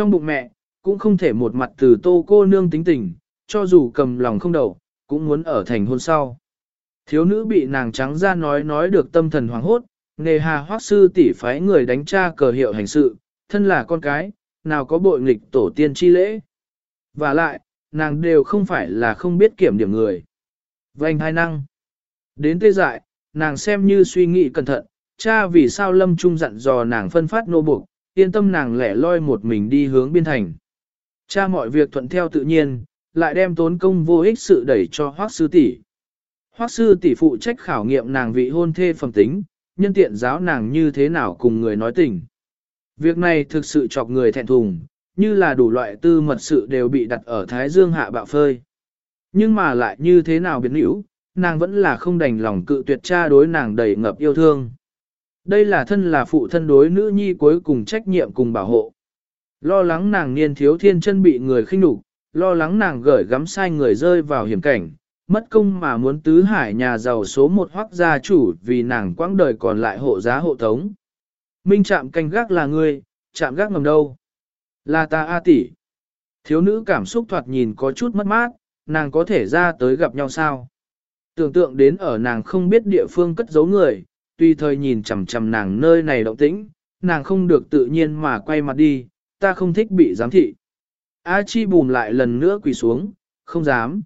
Trong bụng mẹ, cũng không thể một mặt từ tô cô nương tính tình, cho dù cầm lòng không đầu, cũng muốn ở thành hôn sau. Thiếu nữ bị nàng trắng ra nói nói được tâm thần hoảng hốt, nề hà hoác sư tỷ phái người đánh tra cờ hiệu hành sự, thân là con cái, nào có bội nghịch tổ tiên chi lễ. Và lại, nàng đều không phải là không biết kiểm điểm người. Vành hai năng. Đến tê dại, nàng xem như suy nghĩ cẩn thận, cha vì sao lâm trung dặn dò nàng phân phát nô buộc, yên tâm nàng lẻ loi một mình đi hướng biên thành. Cha mọi việc thuận theo tự nhiên, lại đem tốn công vô ích sự đẩy cho hoác sư tỷ. Hoác sư tỷ phụ trách khảo nghiệm nàng vị hôn thê phẩm tính, nhân tiện giáo nàng như thế nào cùng người nói tình. Việc này thực sự chọc người thẹn thùng, như là đủ loại tư mật sự đều bị đặt ở Thái Dương hạ bạo phơi. Nhưng mà lại như thế nào biến hữu, nàng vẫn là không đành lòng cự tuyệt cha đối nàng đầy ngập yêu thương. Đây là thân là phụ thân đối nữ nhi cuối cùng trách nhiệm cùng bảo hộ. Lo lắng nàng niên thiếu thiên chân bị người khinh nhục, lo lắng nàng gởi gắm sai người rơi vào hiểm cảnh, mất công mà muốn tứ hải nhà giàu số một hoắc gia chủ vì nàng quãng đời còn lại hộ giá hộ tống. Minh chạm canh gác là ngươi, chạm gác ngầm đâu? Là ta A tỷ. Thiếu nữ cảm xúc thoạt nhìn có chút mất mát, nàng có thể ra tới gặp nhau sao? Tưởng tượng đến ở nàng không biết địa phương cất giấu người, tùy thời nhìn chằm chằm nàng nơi này động tĩnh, nàng không được tự nhiên mà quay mặt đi, ta không thích bị giám thị. A Chi bùm lại lần nữa quỳ xuống, không dám.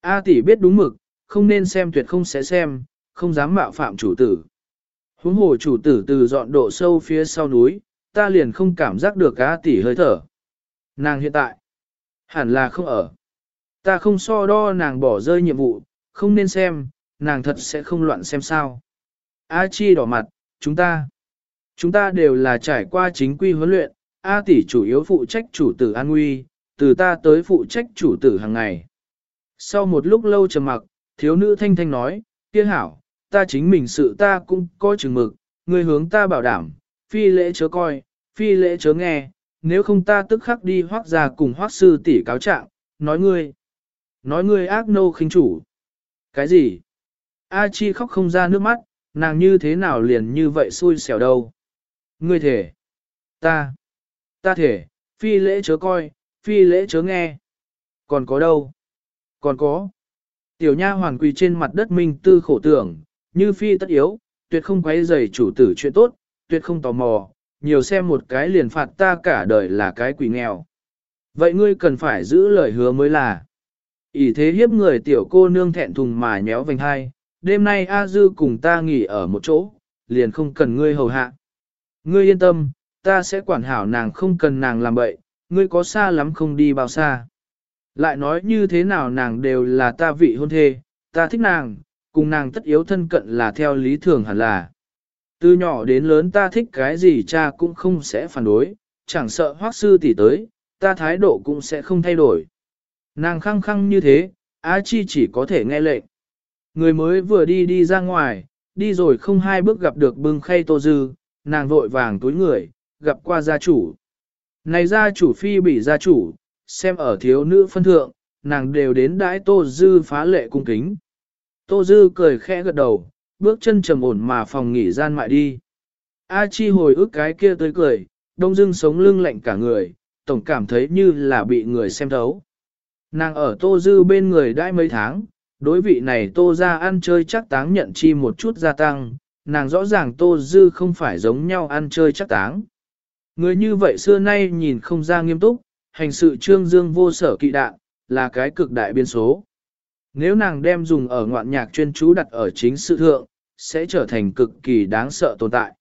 A tỷ biết đúng mực, không nên xem tuyệt không sẽ xem, không dám mạo phạm chủ tử. Huống hồ chủ tử từ dọn độ sâu phía sau núi, ta liền không cảm giác được A tỷ hơi thở. Nàng hiện tại, hẳn là không ở. Ta không so đo nàng bỏ rơi nhiệm vụ, không nên xem, nàng thật sẽ không loạn xem sao. A Chi đỏ mặt, chúng ta, chúng ta đều là trải qua chính quy huấn luyện, A tỷ chủ yếu phụ trách chủ tử an nguy, từ ta tới phụ trách chủ tử hàng ngày. Sau một lúc lâu trầm mặc, thiếu nữ thanh thanh nói, kia hảo, ta chính mình sự ta cũng có chừng mực, người hướng ta bảo đảm, phi lễ chớ coi, phi lễ chớ nghe, nếu không ta tức khắc đi hoác ra cùng hoác sư tỷ cáo trạng, nói ngươi, nói ngươi ác nô khinh chủ. Cái gì? A Chi khóc không ra nước mắt, nàng như thế nào liền như vậy xui xẻo đâu. Ngươi thể. Ta. Ta thể, phi lễ chớ coi, phi lễ chớ nghe. Còn có đâu? Còn có. Tiểu nha hoàn quỳ trên mặt đất minh tư khổ tưởng, như phi tất yếu, tuyệt không quấy rầy chủ tử chuyện tốt, tuyệt không tò mò, nhiều xem một cái liền phạt ta cả đời là cái quỷ nghèo. Vậy ngươi cần phải giữ lời hứa mới là. ỷ thế hiếp người tiểu cô nương thẹn thùng mà nhéo vành hai, đêm nay A Dư cùng ta nghỉ ở một chỗ, liền không cần ngươi hầu hạ. Ngươi yên tâm, ta sẽ quản hảo nàng không cần nàng làm bậy, ngươi có xa lắm không đi bao xa. Lại nói như thế nào nàng đều là ta vị hôn thê, ta thích nàng, cùng nàng tất yếu thân cận là theo lý thường hẳn là. Từ nhỏ đến lớn ta thích cái gì cha cũng không sẽ phản đối, chẳng sợ hoác sư tỷ tới, ta thái độ cũng sẽ không thay đổi. Nàng khăng khăng như thế, Á Chi chỉ có thể nghe lệnh. Người mới vừa đi đi ra ngoài, đi rồi không hai bước gặp được bưng khay tô dư, nàng vội vàng túi người, gặp qua gia chủ. Này gia chủ phi bị gia chủ, xem ở thiếu nữ phân thượng, nàng đều đến đãi tô dư phá lệ cung kính. Tô dư cười khẽ gật đầu, bước chân trầm ổn mà phòng nghỉ gian mại đi. A chi hồi ức cái kia tới cười, đông dưng sống lưng lạnh cả người, tổng cảm thấy như là bị người xem thấu. Nàng ở tô dư bên người đãi mấy tháng, đối vị này tô ra ăn chơi chắc táng nhận chi một chút gia tăng, nàng rõ ràng tô dư không phải giống nhau ăn chơi chắc táng. Người như vậy xưa nay nhìn không ra nghiêm túc, hành sự trương dương vô sở kỵ đạn, là cái cực đại biên số. Nếu nàng đem dùng ở ngoạn nhạc chuyên chú đặt ở chính sự thượng, sẽ trở thành cực kỳ đáng sợ tồn tại.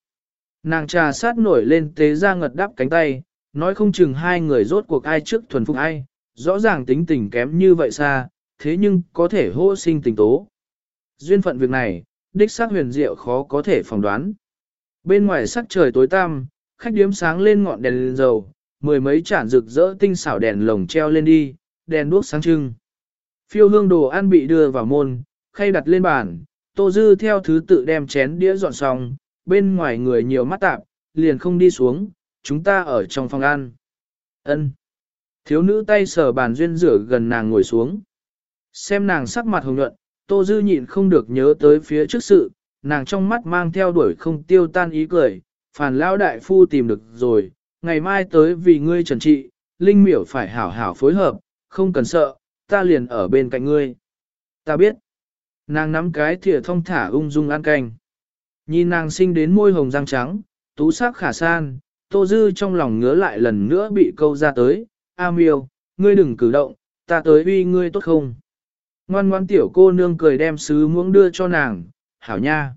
Nàng trà sát nổi lên tế ra ngật đắp cánh tay, nói không chừng hai người rốt cuộc ai trước thuần phục ai, rõ ràng tính tình kém như vậy xa, thế nhưng có thể hô sinh tình tố. Duyên phận việc này, đích xác huyền diệu khó có thể phỏng đoán. Bên ngoài sắc trời tối tăm, khách điếm sáng lên ngọn đèn lên dầu, mười mấy chản rực rỡ tinh xảo đèn lồng treo lên đi, đèn đuốc sáng trưng. Phiêu hương đồ ăn bị đưa vào môn, khay đặt lên bàn, Tô Dư theo thứ tự đem chén đĩa dọn xong, bên ngoài người nhiều mắt tạp, liền không đi xuống, chúng ta ở trong phòng ăn. Ân. Thiếu nữ tay sờ bàn duyên rửa gần nàng ngồi xuống. Xem nàng sắc mặt hồng nhuận, Tô Dư nhịn không được nhớ tới phía trước sự, nàng trong mắt mang theo đuổi không tiêu tan ý cười, phản lão đại phu tìm được rồi, ngày mai tới vì ngươi trần trị, Linh miểu phải hảo hảo phối hợp, không cần sợ, ta liền ở bên cạnh ngươi. Ta biết. Nàng nắm cái thìa thong thả ung dung ăn canh. Nhìn nàng sinh đến môi hồng răng trắng, tú sắc khả san, tô dư trong lòng ngứa lại lần nữa bị câu ra tới. A miêu, ngươi đừng cử động, ta tới uy ngươi tốt không? Ngoan ngoan tiểu cô nương cười đem sứ muỗng đưa cho nàng, hảo nha.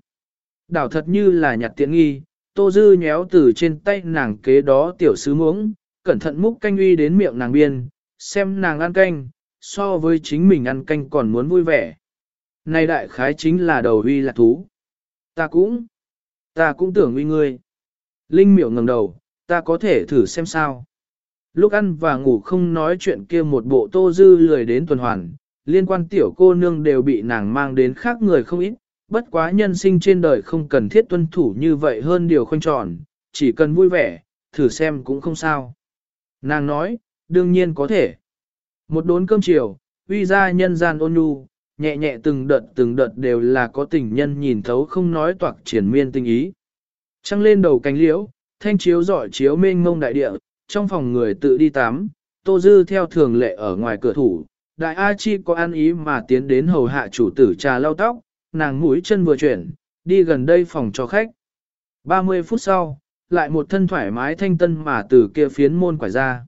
Đảo thật như là nhặt tiện nghi, tô dư nhéo từ trên tay nàng kế đó tiểu sứ muỗng, cẩn thận múc canh uy đến miệng nàng biên, xem nàng ăn canh, so với chính mình ăn canh còn muốn vui vẻ. Này đại khái chính là đầu uy lạc thú. Ta cũng, ta cũng tưởng uy ngươi. Linh miệu ngẩng đầu, ta có thể thử xem sao. Lúc ăn và ngủ không nói chuyện kia một bộ tô dư lười đến tuần hoàn, liên quan tiểu cô nương đều bị nàng mang đến khác người không ít, bất quá nhân sinh trên đời không cần thiết tuân thủ như vậy hơn điều khoanh tròn, chỉ cần vui vẻ, thử xem cũng không sao. Nàng nói, đương nhiên có thể. Một đốn cơm chiều, uy ra nhân gian ôn nhu, nhẹ nhẹ từng đợt từng đợt đều là có tình nhân nhìn thấu không nói toạc triển miên tình ý. Trăng lên đầu cánh liễu, thanh chiếu giỏi chiếu mênh ngông đại địa, trong phòng người tự đi tắm, tô dư theo thường lệ ở ngoài cửa thủ, đại A Chi có ăn ý mà tiến đến hầu hạ chủ tử trà lau tóc, nàng mũi chân vừa chuyển, đi gần đây phòng cho khách. 30 phút sau, lại một thân thoải mái thanh tân mà từ kia phiến môn quải ra.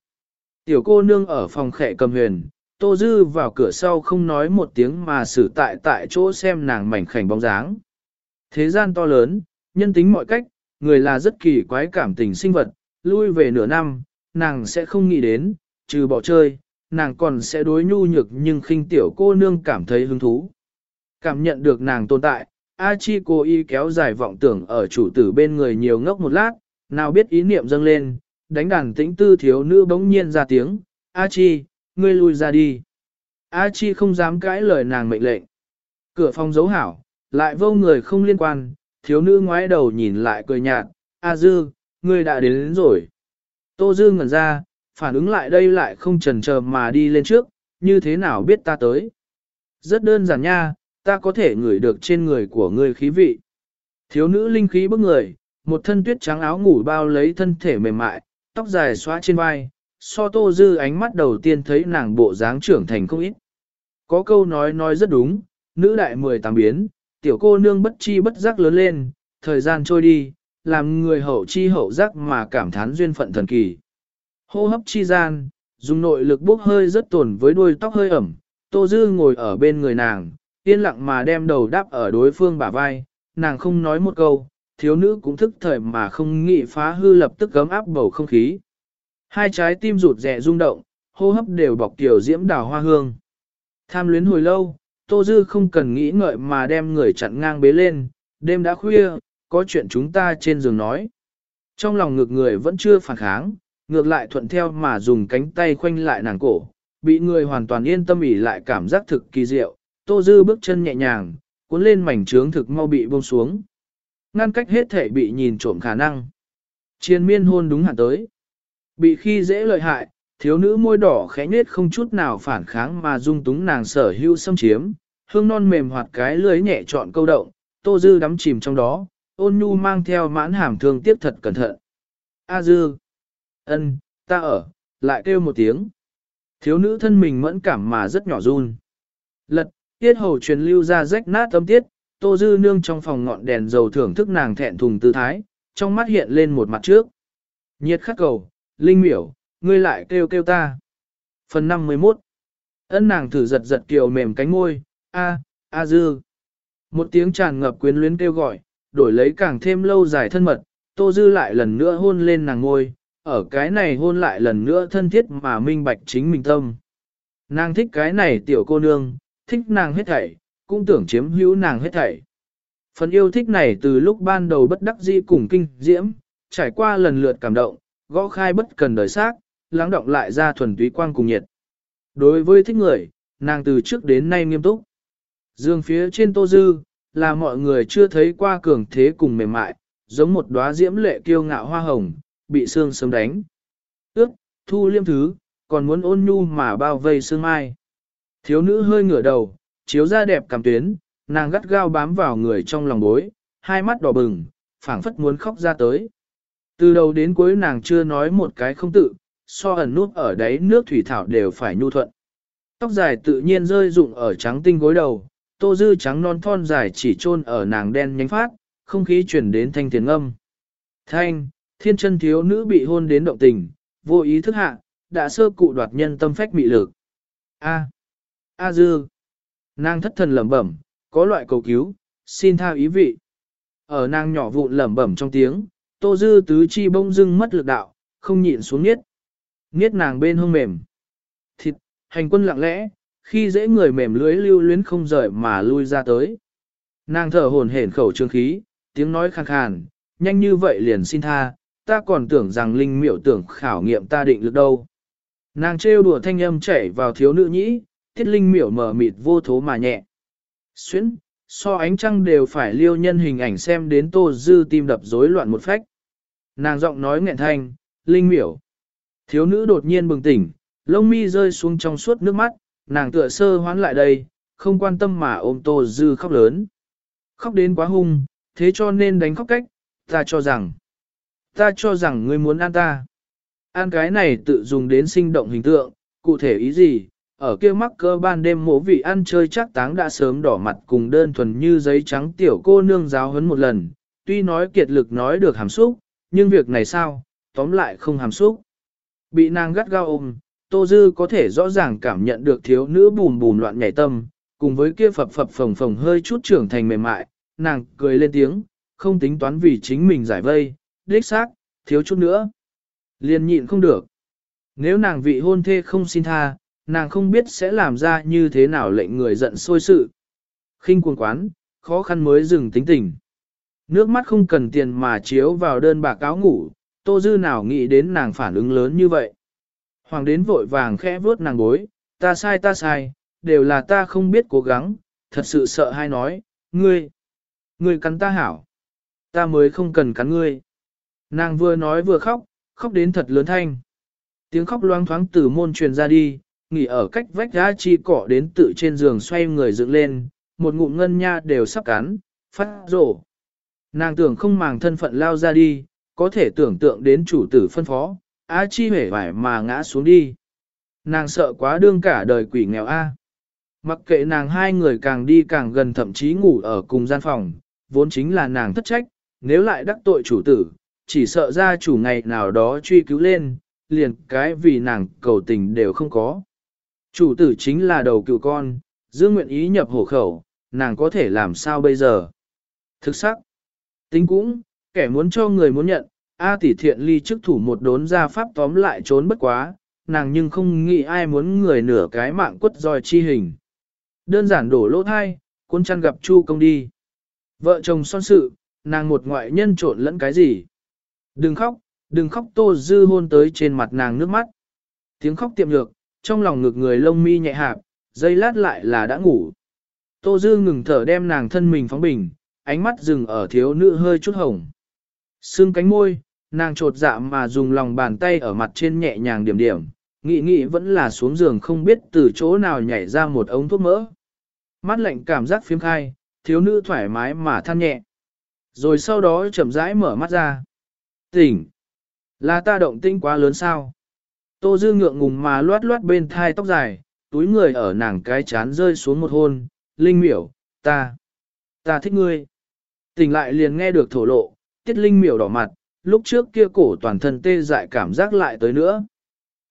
Tiểu cô nương ở phòng khệ cầm huyền, Tô Dư vào cửa sau không nói một tiếng mà xử tại tại chỗ xem nàng mảnh khảnh bóng dáng. Thế gian to lớn, nhân tính mọi cách, người là rất kỳ quái cảm tình sinh vật, lui về nửa năm, nàng sẽ không nghĩ đến, trừ bỏ chơi, nàng còn sẽ đối nhu nhược nhưng khinh tiểu cô nương cảm thấy hứng thú. Cảm nhận được nàng tồn tại, A Chi cô y kéo dài vọng tưởng ở chủ tử bên người nhiều ngốc một lát, nào biết ý niệm dâng lên, đánh đàn tĩnh tư thiếu nữ bỗng nhiên ra tiếng, A Chi, ngươi lui ra đi. A Chi không dám cãi lời nàng mệnh lệnh. Cửa phòng dấu hảo, lại vô người không liên quan, thiếu nữ ngoái đầu nhìn lại cười nhạt, A Dư, ngươi đã đến, đến rồi. Tô Dư ngẩn ra, phản ứng lại đây lại không chần chờ mà đi lên trước, như thế nào biết ta tới. Rất đơn giản nha, ta có thể ngửi được trên người của ngươi khí vị. Thiếu nữ linh khí bức người, một thân tuyết trắng áo ngủ bao lấy thân thể mềm mại, tóc dài xóa trên vai, so tô dư ánh mắt đầu tiên thấy nàng bộ dáng trưởng thành không ít. Có câu nói nói rất đúng, nữ đại mười tám biến, tiểu cô nương bất chi bất giác lớn lên, thời gian trôi đi, làm người hậu chi hậu giác mà cảm thán duyên phận thần kỳ. Hô hấp chi gian, dùng nội lực bốc hơi rất tổn với đuôi tóc hơi ẩm, tô dư ngồi ở bên người nàng, yên lặng mà đem đầu đáp ở đối phương bả vai, nàng không nói một câu, thiếu nữ cũng thức thời mà không nghĩ phá hư lập tức gấm áp bầu không khí. Hai trái tim rụt rẹ rung động, hô hấp đều bọc tiểu diễm đào hoa hương. Tham luyến hồi lâu, Tô Dư không cần nghĩ ngợi mà đem người chặn ngang bế lên, đêm đã khuya, có chuyện chúng ta trên giường nói. Trong lòng ngược người vẫn chưa phản kháng, ngược lại thuận theo mà dùng cánh tay khoanh lại nàng cổ, bị người hoàn toàn yên tâm ỉ lại cảm giác thực kỳ diệu, Tô Dư bước chân nhẹ nhàng, cuốn lên mảnh trướng thực mau bị buông xuống. Ngăn cách hết thể bị nhìn trộm khả năng. Chiên miên hôn đúng hạn tới. Bị khi dễ lợi hại, thiếu nữ môi đỏ khẽ nết không chút nào phản kháng mà dung túng nàng sở hữu xâm chiếm, hương non mềm hoạt cái lưới nhẹ trọn câu động, tô dư đắm chìm trong đó, ôn nhu mang theo mãn hàm thương tiếp thật cẩn thận. A dư, ân, ta ở, lại kêu một tiếng. Thiếu nữ thân mình mẫn cảm mà rất nhỏ run. Lật, tiết hầu truyền lưu ra rách nát âm tiết, tô dư nương trong phòng ngọn đèn dầu thưởng thức nàng thẹn thùng tư thái, trong mắt hiện lên một mặt trước. Nhiệt khắc cầu, Linh miểu, ngươi lại kêu kêu ta. Phần 51 Ân nàng thử giật giật kiều mềm cánh môi, a, a dư. Một tiếng tràn ngập quyến luyến kêu gọi, đổi lấy càng thêm lâu dài thân mật, tô dư lại lần nữa hôn lên nàng ngôi, ở cái này hôn lại lần nữa thân thiết mà minh bạch chính mình tâm. Nàng thích cái này tiểu cô nương, thích nàng hết thảy, cũng tưởng chiếm hữu nàng hết thảy. Phần yêu thích này từ lúc ban đầu bất đắc dĩ cùng kinh diễm, trải qua lần lượt cảm động, gõ khai bất cần đời xác, lắng động lại ra thuần túy quang cùng nhiệt. Đối với thích người, nàng từ trước đến nay nghiêm túc. Dương phía trên tô dư, là mọi người chưa thấy qua cường thế cùng mềm mại, giống một đóa diễm lệ kiêu ngạo hoa hồng, bị sương sớm đánh. Ước, thu liêm thứ, còn muốn ôn nhu mà bao vây sương mai. Thiếu nữ hơi ngửa đầu, chiếu ra đẹp cảm tuyến, nàng gắt gao bám vào người trong lòng bối, hai mắt đỏ bừng, phảng phất muốn khóc ra tới. Từ đầu đến cuối nàng chưa nói một cái không tự, so ẩn nút ở đấy nước thủy thảo đều phải nhu thuận. Tóc dài tự nhiên rơi rụng ở trắng tinh gối đầu, tô dư trắng non thon dài chỉ chôn ở nàng đen nhánh phát, không khí chuyển đến thanh thiền âm. Thanh, thiên chân thiếu nữ bị hôn đến động tình, vô ý thức hạ, đã sơ cụ đoạt nhân tâm phách mị lực. A. A dư. Nàng thất thần lẩm bẩm, có loại cầu cứu, xin tha ý vị. Ở nàng nhỏ vụn lẩm bẩm trong tiếng, tô dư tứ chi bông dưng mất lực đạo, không nhịn xuống niết. Niết nàng bên hông mềm. Thịt, hành quân lặng lẽ, khi dễ người mềm lưới lưu luyến không rời mà lui ra tới. Nàng thở hồn hển khẩu trương khí, tiếng nói khàn khàn, nhanh như vậy liền xin tha, ta còn tưởng rằng linh miểu tưởng khảo nghiệm ta định lực đâu. Nàng trêu đùa thanh âm chảy vào thiếu nữ nhĩ, tiết linh miểu mở mịt vô thố mà nhẹ. Xuyến, so ánh trăng đều phải liêu nhân hình ảnh xem đến tô dư tim đập rối loạn một phách. Nàng giọng nói nghẹn thanh, linh miểu. Thiếu nữ đột nhiên bừng tỉnh, lông mi rơi xuống trong suốt nước mắt, nàng tựa sơ hoán lại đây, không quan tâm mà ôm tô dư khóc lớn. Khóc đến quá hung, thế cho nên đánh khóc cách, ta cho rằng, ta cho rằng ngươi muốn ăn ta. Ăn cái này tự dùng đến sinh động hình tượng, cụ thể ý gì, ở kia mắc cơ ban đêm mỗ vị ăn chơi chắc táng đã sớm đỏ mặt cùng đơn thuần như giấy trắng tiểu cô nương giáo huấn một lần, tuy nói kiệt lực nói được hàm xúc, nhưng việc này sao, tóm lại không hàm xúc. Bị nàng gắt gao ôm, Tô Dư có thể rõ ràng cảm nhận được thiếu nữ bùm bùm loạn nhảy tâm, cùng với kia phập phập phồng phồng hơi chút trưởng thành mềm mại, nàng cười lên tiếng, không tính toán vì chính mình giải vây, đích xác, thiếu chút nữa. Liền nhịn không được. Nếu nàng vị hôn thê không xin tha, nàng không biết sẽ làm ra như thế nào lệnh người giận sôi sự. khinh cuồng quán, khó khăn mới dừng tính tình. Nước mắt không cần tiền mà chiếu vào đơn bạc áo ngủ, tô dư nào nghĩ đến nàng phản ứng lớn như vậy. Hoàng đến vội vàng khẽ vuốt nàng bối, ta sai ta sai, đều là ta không biết cố gắng, thật sự sợ hay nói, ngươi, ngươi cắn ta hảo, ta mới không cần cắn ngươi. Nàng vừa nói vừa khóc, khóc đến thật lớn thanh. Tiếng khóc loang thoáng từ môn truyền ra đi, nghỉ ở cách vách ra chi cỏ đến tự trên giường xoay người dựng lên, một ngụm ngân nha đều sắp cắn, phát rổ. Nàng tưởng không màng thân phận lao ra đi, có thể tưởng tượng đến chủ tử phân phó, A Chi hể vải mà ngã xuống đi. Nàng sợ quá đương cả đời quỷ nghèo A. Mặc kệ nàng hai người càng đi càng gần thậm chí ngủ ở cùng gian phòng, vốn chính là nàng thất trách, nếu lại đắc tội chủ tử, chỉ sợ ra chủ ngày nào đó truy cứu lên, liền cái vì nàng cầu tình đều không có. Chủ tử chính là đầu cựu con, dương nguyện ý nhập hổ khẩu, nàng có thể làm sao bây giờ? Thực sắc, tính cũng, kẻ muốn cho người muốn nhận, A tỷ thiện ly chức thủ một đốn ra pháp tóm lại trốn bất quá, nàng nhưng không nghĩ ai muốn người nửa cái mạng quất roi chi hình. Đơn giản đổ lỗ thai, cuốn chăn gặp chu công đi. Vợ chồng son sự, nàng một ngoại nhân trộn lẫn cái gì. Đừng khóc, đừng khóc tô dư hôn tới trên mặt nàng nước mắt. Tiếng khóc tiệm lược, trong lòng ngực người lông mi nhẹ hạp, dây lát lại là đã ngủ. Tô dư ngừng thở đem nàng thân mình phóng bình, ánh mắt dừng ở thiếu nữ hơi chút hồng. Sưng cánh môi, nàng trột dạ mà dùng lòng bàn tay ở mặt trên nhẹ nhàng điểm điểm, nghĩ nghĩ vẫn là xuống giường không biết từ chỗ nào nhảy ra một ống thuốc mỡ. Mắt lạnh cảm giác phiếm khai, thiếu nữ thoải mái mà than nhẹ. Rồi sau đó chậm rãi mở mắt ra. Tỉnh! Là ta động tinh quá lớn sao? Tô dư ngượng ngùng mà loát loát bên thai tóc dài, túi người ở nàng cái chán rơi xuống một hôn, linh miểu, ta, ta thích ngươi. Tỉnh lại liền nghe được thổ lộ, tiết linh miểu đỏ mặt, lúc trước kia cổ toàn thân tê dại cảm giác lại tới nữa.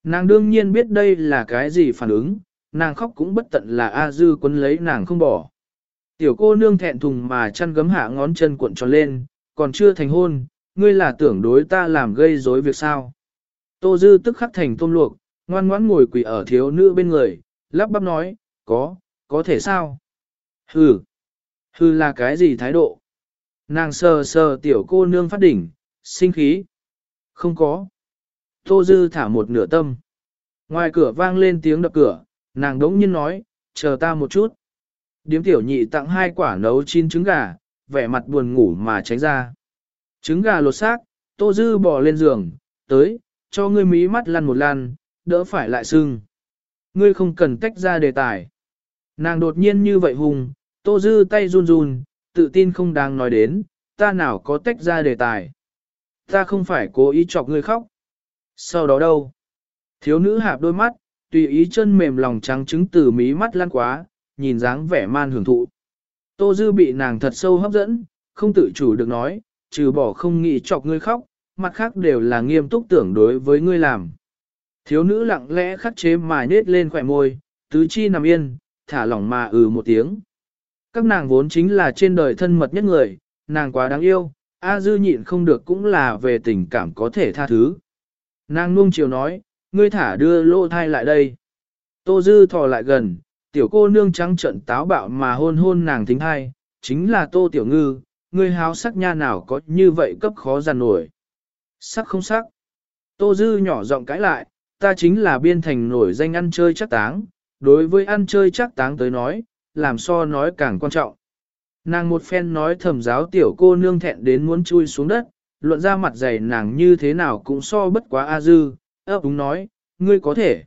Nàng đương nhiên biết đây là cái gì phản ứng, nàng khóc cũng bất tận là A Dư quấn lấy nàng không bỏ. Tiểu cô nương thẹn thùng mà chăn gấm hạ ngón chân cuộn tròn lên, còn chưa thành hôn, ngươi là tưởng đối ta làm gây rối việc sao. Tô Dư tức khắc thành tôm luộc, ngoan ngoãn ngồi quỳ ở thiếu nữ bên người, lắp bắp nói, có, có thể sao? Hừ, hừ là cái gì thái độ? Nàng sờ sờ tiểu cô nương phát đỉnh, sinh khí. Không có. Tô Dư thả một nửa tâm. Ngoài cửa vang lên tiếng đập cửa, nàng đống nhiên nói, chờ ta một chút. Điếm tiểu nhị tặng hai quả nấu chín trứng gà, vẻ mặt buồn ngủ mà tránh ra. Trứng gà lột xác, Tô Dư bỏ lên giường, tới, cho ngươi mí mắt lăn một lăn, đỡ phải lại sưng. Ngươi không cần tách ra đề tài. Nàng đột nhiên như vậy hùng, Tô Dư tay run run, tự tin không đáng nói đến, ta nào có tách ra đề tài. Ta không phải cố ý chọc ngươi khóc. Sau đó đâu? Thiếu nữ hạp đôi mắt, tùy ý chân mềm lòng trắng trứng từ mí mắt lăn quá, nhìn dáng vẻ man hưởng thụ. Tô Dư bị nàng thật sâu hấp dẫn, không tự chủ được nói, trừ bỏ không nghĩ chọc ngươi khóc, mặt khác đều là nghiêm túc tưởng đối với ngươi làm. Thiếu nữ lặng lẽ khắc chế mà nết lên khỏe môi, tứ chi nằm yên, thả lỏng mà ừ một tiếng. Các nàng vốn chính là trên đời thân mật nhất người, nàng quá đáng yêu, A Dư nhịn không được cũng là về tình cảm có thể tha thứ. Nàng nuông chiều nói, ngươi thả đưa lô thai lại đây. Tô Dư thò lại gần, tiểu cô nương trắng trận táo bạo mà hôn hôn nàng thính thai, chính là Tô Tiểu Ngư, ngươi háo sắc nha nào có như vậy cấp khó giàn nổi. Sắc không sắc. Tô Dư nhỏ giọng cãi lại, ta chính là biên thành nổi danh ăn chơi chắc táng, đối với ăn chơi chắc táng tới nói, làm so nói càng quan trọng. Nàng một phen nói thầm giáo tiểu cô nương thẹn đến muốn chui xuống đất, luận ra mặt dày nàng như thế nào cũng so bất quá A Dư, ấp đúng nói, ngươi có thể.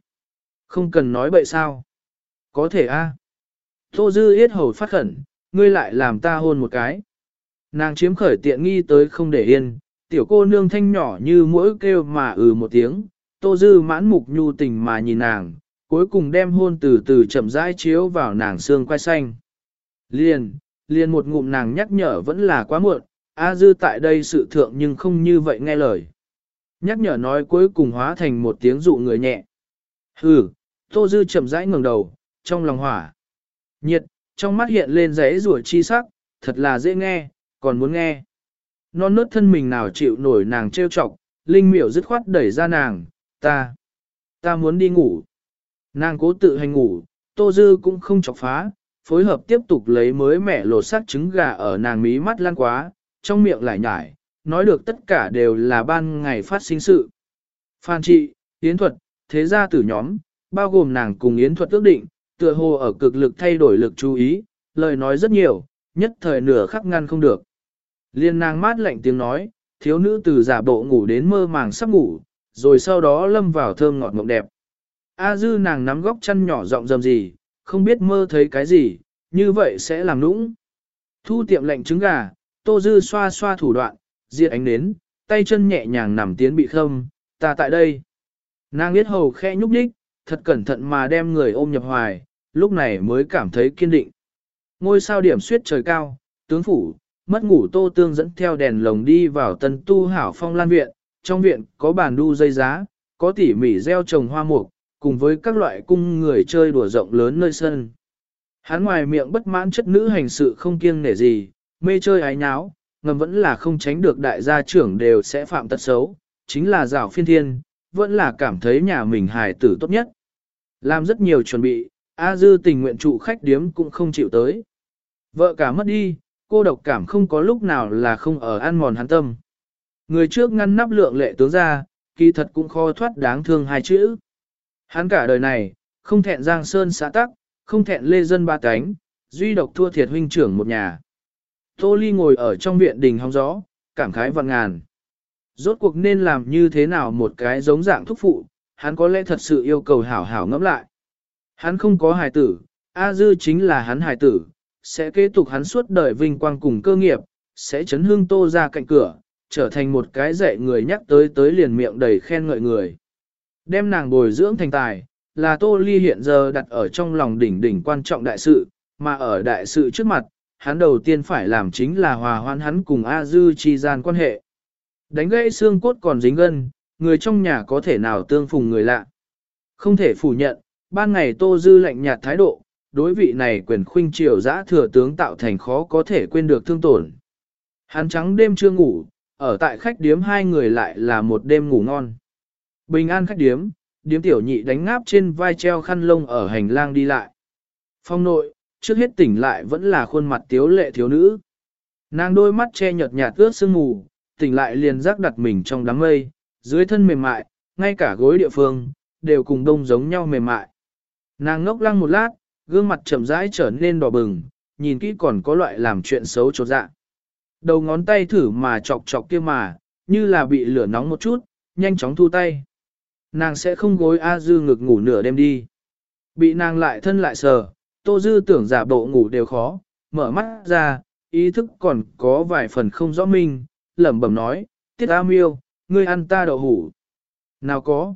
Không cần nói bậy sao. Có thể A. Tô Dư yết hầu phát khẩn, ngươi lại làm ta hôn một cái. Nàng chiếm khởi tiện nghi tới không để yên, tiểu cô nương thanh nhỏ như mỗi kêu mà ừ một tiếng, Tô Dư mãn mục nhu tình mà nhìn nàng, cuối cùng đem hôn từ từ chậm rãi chiếu vào nàng xương quai xanh. Liền, liền một ngụm nàng nhắc nhở vẫn là quá muộn, A Dư tại đây sự thượng nhưng không như vậy nghe lời. Nhắc nhở nói cuối cùng hóa thành một tiếng dụ người nhẹ. Hừ, Tô Dư chậm rãi ngẩng đầu, trong lòng hỏa. Nhiệt, trong mắt hiện lên rẽ rủa chi sắc, thật là dễ nghe, còn muốn nghe. Non nớt thân mình nào chịu nổi nàng trêu chọc, Linh miểu dứt khoát đẩy ra nàng, ta, ta muốn đi ngủ. Nàng cố tự hành ngủ, Tô Dư cũng không chọc phá, phối hợp tiếp tục lấy mới mẻ lột xác trứng gà ở nàng mí mắt lan quá, trong miệng lại nhải, nói được tất cả đều là ban ngày phát sinh sự. Phan trị, Yến thuật, thế gia tử nhóm, bao gồm nàng cùng Yến thuật ước định, tựa hồ ở cực lực thay đổi lực chú ý, lời nói rất nhiều, nhất thời nửa khắc ngăn không được. Liên nàng mát lạnh tiếng nói, thiếu nữ từ giả bộ ngủ đến mơ màng sắp ngủ, rồi sau đó lâm vào thơm ngọt mộng đẹp. A dư nàng nắm góc chân nhỏ rộng rầm gì, không biết mơ thấy cái gì, như vậy sẽ làm nũng. Thu tiệm lệnh trứng gà, tô dư xoa xoa thủ đoạn, diệt ánh nến, tay chân nhẹ nhàng nằm tiến bị khâm, ta tại đây. Nàng biết hầu khẽ nhúc nhích, thật cẩn thận mà đem người ôm nhập hoài, lúc này mới cảm thấy kiên định. Ngôi sao điểm suyết trời cao, tướng phủ, mất ngủ tô tương dẫn theo đèn lồng đi vào tân tu hảo phong lan viện, trong viện có bàn đu dây giá, có tỉ mỉ gieo trồng hoa mục, cùng với các loại cung người chơi đùa rộng lớn nơi sân. Hắn ngoài miệng bất mãn chất nữ hành sự không kiêng nể gì, mê chơi ái nháo, ngầm vẫn là không tránh được đại gia trưởng đều sẽ phạm tật xấu, chính là rào phiên thiên, vẫn là cảm thấy nhà mình hài tử tốt nhất. Làm rất nhiều chuẩn bị, A Dư tình nguyện trụ khách điếm cũng không chịu tới. Vợ cả mất đi, cô độc cảm không có lúc nào là không ở ăn mòn hắn tâm. Người trước ngăn nắp lượng lệ tướng ra, kỳ thật cũng khó thoát đáng thương hai chữ. Hắn cả đời này, không thẹn giang sơn xã tắc, không thẹn lê dân ba cánh, duy độc thua thiệt huynh trưởng một nhà. Tô Ly ngồi ở trong viện đình hóng gió, cảm khái vạn ngàn. Rốt cuộc nên làm như thế nào một cái giống dạng thúc phụ, hắn có lẽ thật sự yêu cầu hảo hảo ngẫm lại. Hắn không có hài tử, A Dư chính là hắn hài tử, sẽ kế tục hắn suốt đời vinh quang cùng cơ nghiệp, sẽ chấn hương tô ra cạnh cửa, trở thành một cái dạy người nhắc tới tới liền miệng đầy khen ngợi người. Đem nàng bồi dưỡng thành tài, là Tô Ly hiện giờ đặt ở trong lòng đỉnh đỉnh quan trọng đại sự, mà ở đại sự trước mặt, hắn đầu tiên phải làm chính là hòa hoãn hắn cùng A Dư chi gian quan hệ. Đánh gãy xương cốt còn dính gân, người trong nhà có thể nào tương phùng người lạ. Không thể phủ nhận, ban ngày Tô Dư lạnh nhạt thái độ, đối vị này quyền khuynh triều giã thừa tướng tạo thành khó có thể quên được thương tổn. Hắn trắng đêm chưa ngủ, ở tại khách điếm hai người lại là một đêm ngủ ngon. Bình an khách điếm, điếm tiểu nhị đánh ngáp trên vai treo khăn lông ở hành lang đi lại. Phong nội, trước hết tỉnh lại vẫn là khuôn mặt tiếu lệ thiếu nữ. Nàng đôi mắt che nhợt nhạt ướt sương mù, tỉnh lại liền giác đặt mình trong đám mây, dưới thân mềm mại, ngay cả gối địa phương, đều cùng đông giống nhau mềm mại. Nàng ngốc lăng một lát, gương mặt chậm rãi trở nên đỏ bừng, nhìn kỹ còn có loại làm chuyện xấu trột dạ. Đầu ngón tay thử mà chọc chọc kia mà, như là bị lửa nóng một chút, nhanh chóng thu tay. Nàng sẽ không gối A Dư ngực ngủ nửa đêm đi. Bị nàng lại thân lại sờ, Tô Dư tưởng giả bộ ngủ đều khó, mở mắt ra, ý thức còn có vài phần không rõ minh, lẩm bẩm nói, tiết A miêu, ngươi ăn ta đậu hủ. Nào có.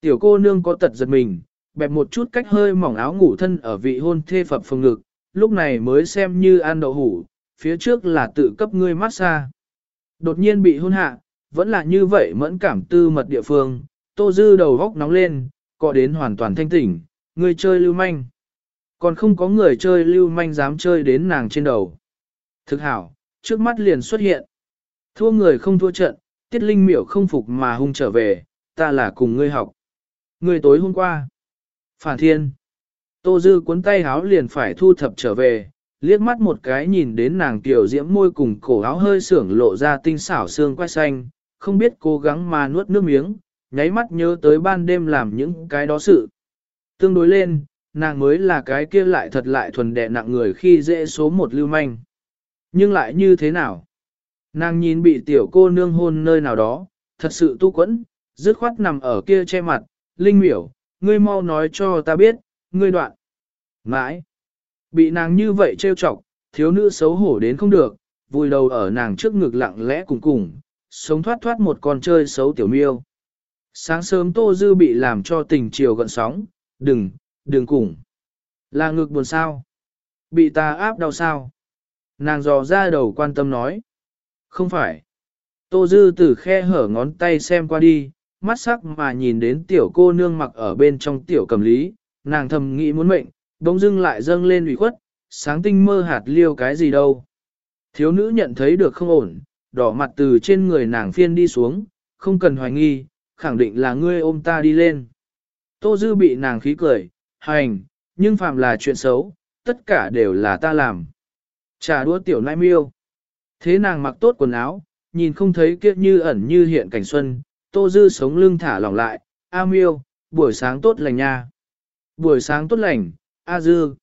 Tiểu cô nương có tật giật mình, bẹp một chút cách hơi mỏng áo ngủ thân ở vị hôn thê phập phồng ngực, lúc này mới xem như ăn đậu hủ, phía trước là tự cấp ngươi massage. Đột nhiên bị hôn hạ, vẫn là như vậy mẫn cảm tư mật địa phương, tô dư đầu góc nóng lên, cọ đến hoàn toàn thanh tỉnh, ngươi chơi lưu manh. Còn không có người chơi lưu manh dám chơi đến nàng trên đầu. Thực hảo, trước mắt liền xuất hiện. Thua người không thua trận, tiết linh miểu không phục mà hung trở về, ta là cùng ngươi học. Ngươi tối hôm qua. Phản thiên. Tô dư cuốn tay háo liền phải thu thập trở về, liếc mắt một cái nhìn đến nàng tiểu diễm môi cùng cổ áo hơi sưởng lộ ra tinh xảo xương quai xanh, không biết cố gắng mà nuốt nước miếng, nháy mắt nhớ tới ban đêm làm những cái đó sự. Tương đối lên, nàng mới là cái kia lại thật lại thuần đẹ nặng người khi dễ số một lưu manh. Nhưng lại như thế nào? Nàng nhìn bị tiểu cô nương hôn nơi nào đó, thật sự tu quẫn, dứt khoát nằm ở kia che mặt, linh miểu, ngươi mau nói cho ta biết, ngươi đoạn. Mãi, bị nàng như vậy trêu chọc, thiếu nữ xấu hổ đến không được, vùi đầu ở nàng trước ngực lặng lẽ cùng cùng, sống thoát thoát một con chơi xấu tiểu miêu. Sáng sớm Tô Dư bị làm cho tình chiều gợn sóng, đừng, đừng cùng. Là ngực buồn sao? Bị ta áp đau sao? Nàng dò ra đầu quan tâm nói. Không phải. Tô Dư từ khe hở ngón tay xem qua đi, mắt sắc mà nhìn đến tiểu cô nương mặc ở bên trong tiểu cầm lý, nàng thầm nghĩ muốn mệnh, bỗng dưng lại dâng lên ủy khuất, sáng tinh mơ hạt liêu cái gì đâu. Thiếu nữ nhận thấy được không ổn, đỏ mặt từ trên người nàng phiên đi xuống, không cần hoài nghi, khẳng định là ngươi ôm ta đi lên. Tô Dư bị nàng khí cười, hành, nhưng phạm là chuyện xấu, tất cả đều là ta làm. Trà đua tiểu nai miêu. Thế nàng mặc tốt quần áo, nhìn không thấy kia như ẩn như hiện cảnh xuân, Tô Dư sống lưng thả lỏng lại, A miêu, buổi sáng tốt lành nha. Buổi sáng tốt lành, A Dư.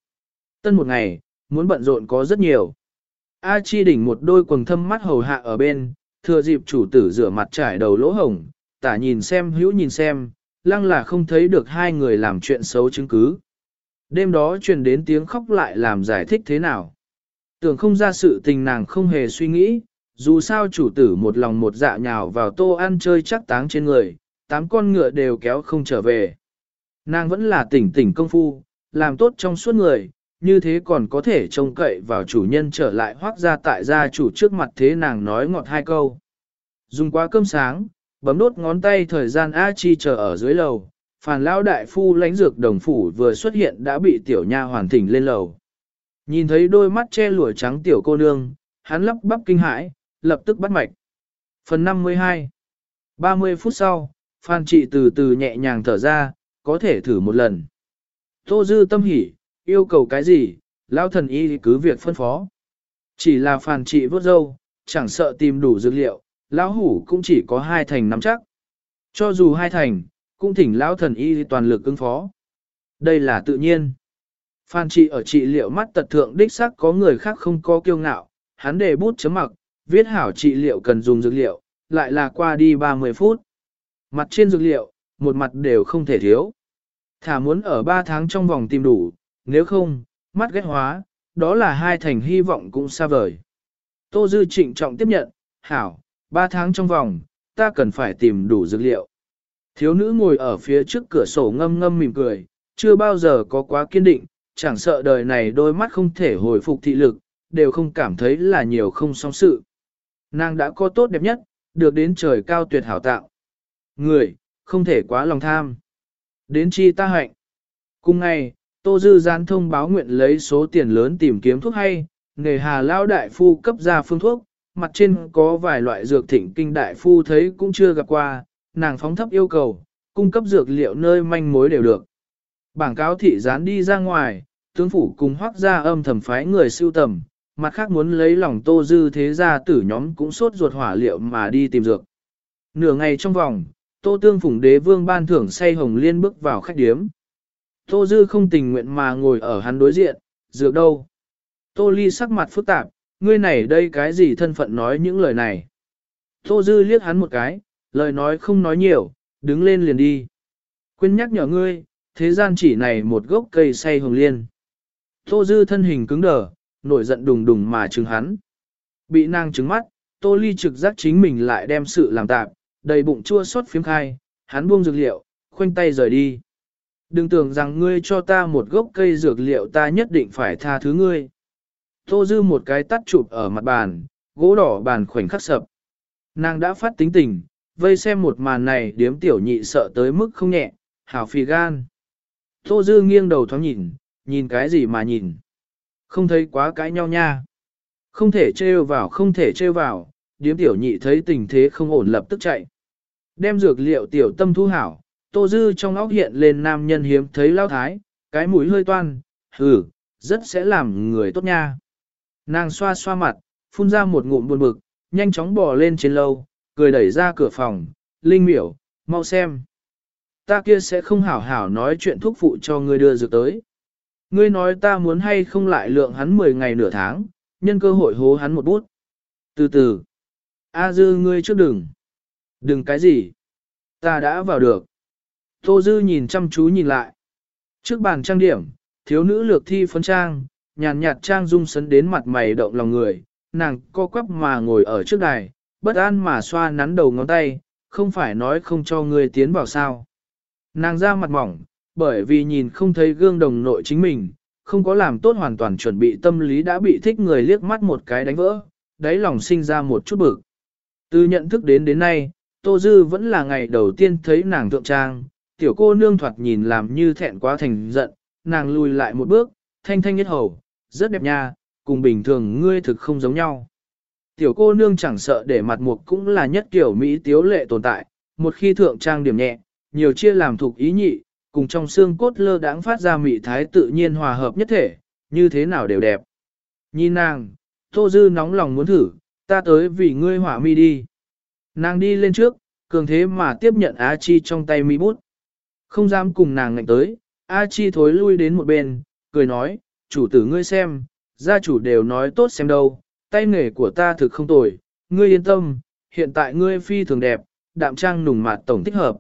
Tân một ngày, muốn bận rộn có rất nhiều. A Chi đỉnh một đôi quần thâm mắt hầu hạ ở bên, thừa dịp chủ tử rửa mặt trải đầu lỗ hồng, tả nhìn xem hữu nhìn xem, lăng là không thấy được hai người làm chuyện xấu chứng cứ. Đêm đó truyền đến tiếng khóc lại làm giải thích thế nào. Tưởng không ra sự tình nàng không hề suy nghĩ, dù sao chủ tử một lòng một dạ nhào vào tô ăn chơi chắc táng trên người, tám con ngựa đều kéo không trở về. Nàng vẫn là tỉnh tỉnh công phu, làm tốt trong suốt người, như thế còn có thể trông cậy vào chủ nhân trở lại hoác ra tại gia chủ trước mặt thế nàng nói ngọt hai câu. Dùng quá cơm sáng, bấm đốt ngón tay thời gian A Chi chờ ở dưới lầu, phàn lao đại phu lãnh dược đồng phủ vừa xuất hiện đã bị tiểu nha hoàn thỉnh lên lầu. Nhìn thấy đôi mắt che lụa trắng tiểu cô nương, hắn lắp bắp kinh hãi, lập tức bắt mạch. Phần 52 30 phút sau, Phan trị từ từ nhẹ nhàng thở ra, có thể thử một lần. Tô dư tâm hỉ, yêu cầu cái gì, lão thần y cứ việc phân phó. Chỉ là phan trị vớt dâu, chẳng sợ tìm đủ dữ liệu, lão hủ cũng chỉ có hai thành nắm chắc. Cho dù hai thành, cũng thỉnh lão thần y toàn lực ứng phó. Đây là tự nhiên. Phan trị ở trị liệu mắt tật thượng đích xác có người khác không có kiêu ngạo, hắn để bút chấm mặc, viết hảo trị liệu cần dùng dược liệu, lại là qua đi 30 phút. Mặt trên dược liệu, một mặt đều không thể thiếu. Thả muốn ở 3 tháng trong vòng tìm đủ, nếu không, mắt ghét hóa, đó là hai thành hy vọng cũng xa vời. Tô Dư trịnh trọng tiếp nhận, hảo, 3 tháng trong vòng, ta cần phải tìm đủ dược liệu. Thiếu nữ ngồi ở phía trước cửa sổ ngâm ngâm mỉm cười, chưa bao giờ có quá kiên định, chẳng sợ đời này đôi mắt không thể hồi phục thị lực, đều không cảm thấy là nhiều không song sự. Nàng đã có tốt đẹp nhất, được đến trời cao tuyệt hảo tạo. Người, không thể quá lòng tham. Đến chi ta hạnh. Cùng ngày, Tô Dư gián thông báo nguyện lấy số tiền lớn tìm kiếm thuốc hay, nghề hà lao đại phu cấp ra phương thuốc, mặt trên có vài loại dược thịnh kinh đại phu thấy cũng chưa gặp qua, nàng phóng thấp yêu cầu, cung cấp dược liệu nơi manh mối đều được. Bảng cáo thị dán đi ra ngoài, tướng phủ cùng hoác ra âm thầm phái người siêu tầm, mặt khác muốn lấy lòng tô dư thế gia tử nhóm cũng sốt ruột hỏa liệu mà đi tìm dược. Nửa ngày trong vòng, tô tương phủng đế vương ban thưởng say hồng liên bước vào khách điếm. Tô dư không tình nguyện mà ngồi ở hắn đối diện, dược đâu. Tô ly sắc mặt phức tạp, ngươi này đây cái gì thân phận nói những lời này. Tô dư liếc hắn một cái, lời nói không nói nhiều, đứng lên liền đi. Quên nhắc nhở ngươi, thế gian chỉ này một gốc cây say hồng liên. Tô dư thân hình cứng đờ, nổi giận đùng đùng mà trừng hắn. Bị nàng trừng mắt, Tô Ly trực giác chính mình lại đem sự làm tạp, đầy bụng chua xót phiếm khai, hắn buông dược liệu, khoanh tay rời đi. Đừng tưởng rằng ngươi cho ta một gốc cây dược liệu ta nhất định phải tha thứ ngươi. Tô Dư một cái tắt chụp ở mặt bàn, gỗ đỏ bàn khoảnh khắc sập. Nàng đã phát tính tình, vây xem một màn này điếm tiểu nhị sợ tới mức không nhẹ, hảo phì gan. Tô Dư nghiêng đầu thoáng nhìn, nhìn cái gì mà nhìn. Không thấy quá cãi nhau nha. Không thể trêu vào không thể trêu vào, điếm tiểu nhị thấy tình thế không ổn lập tức chạy. Đem dược liệu tiểu tâm thu hảo, Tô Dư trong óc hiện lên nam nhân hiếm thấy lao thái, cái mũi hơi toan, hừ, rất sẽ làm người tốt nha. Nàng xoa xoa mặt, phun ra một ngụm buồn bực, nhanh chóng bò lên trên lâu, cười đẩy ra cửa phòng, linh miểu, mau xem. Ta kia sẽ không hảo hảo nói chuyện thuốc phụ cho ngươi đưa dược tới. Ngươi nói ta muốn hay không lại lượng hắn 10 ngày nửa tháng, nhân cơ hội hố hắn một bút. Từ từ. A dư ngươi trước đừng. Đừng cái gì. Ta đã vào được. Tô dư nhìn chăm chú nhìn lại. Trước bàn trang điểm, thiếu nữ lược thi phấn trang, nhàn nhạt trang dung sấn đến mặt mày động lòng người, nàng co quắp mà ngồi ở trước đài, bất an mà xoa nắn đầu ngón tay, không phải nói không cho ngươi tiến vào sao. Nàng ra mặt mỏng, bởi vì nhìn không thấy gương đồng nội chính mình, không có làm tốt hoàn toàn chuẩn bị tâm lý đã bị thích người liếc mắt một cái đánh vỡ, đáy lòng sinh ra một chút bực. Từ nhận thức đến đến nay, Tô Dư vẫn là ngày đầu tiên thấy nàng thượng trang, tiểu cô nương thoạt nhìn làm như thẹn quá thành giận, nàng lùi lại một bước, thanh thanh nhất hầu, rất đẹp nha, cùng bình thường ngươi thực không giống nhau. Tiểu cô nương chẳng sợ để mặt mục cũng là nhất kiểu Mỹ tiếu lệ tồn tại, một khi thượng trang điểm nhẹ, nhiều chia làm thuộc ý nhị, cùng trong xương cốt lơ đãng phát ra mị thái tự nhiên hòa hợp nhất thể, như thế nào đều đẹp. Nhìn nàng, Tô Dư nóng lòng muốn thử, ta tới vì ngươi hỏa mi đi. Nàng đi lên trước, cường thế mà tiếp nhận A Chi trong tay mi bút. Không dám cùng nàng ngạnh tới, A Chi thối lui đến một bên, cười nói, chủ tử ngươi xem, gia chủ đều nói tốt xem đâu, tay nghề của ta thực không tồi, ngươi yên tâm, hiện tại ngươi phi thường đẹp, đạm trang nùng mạt tổng thích hợp.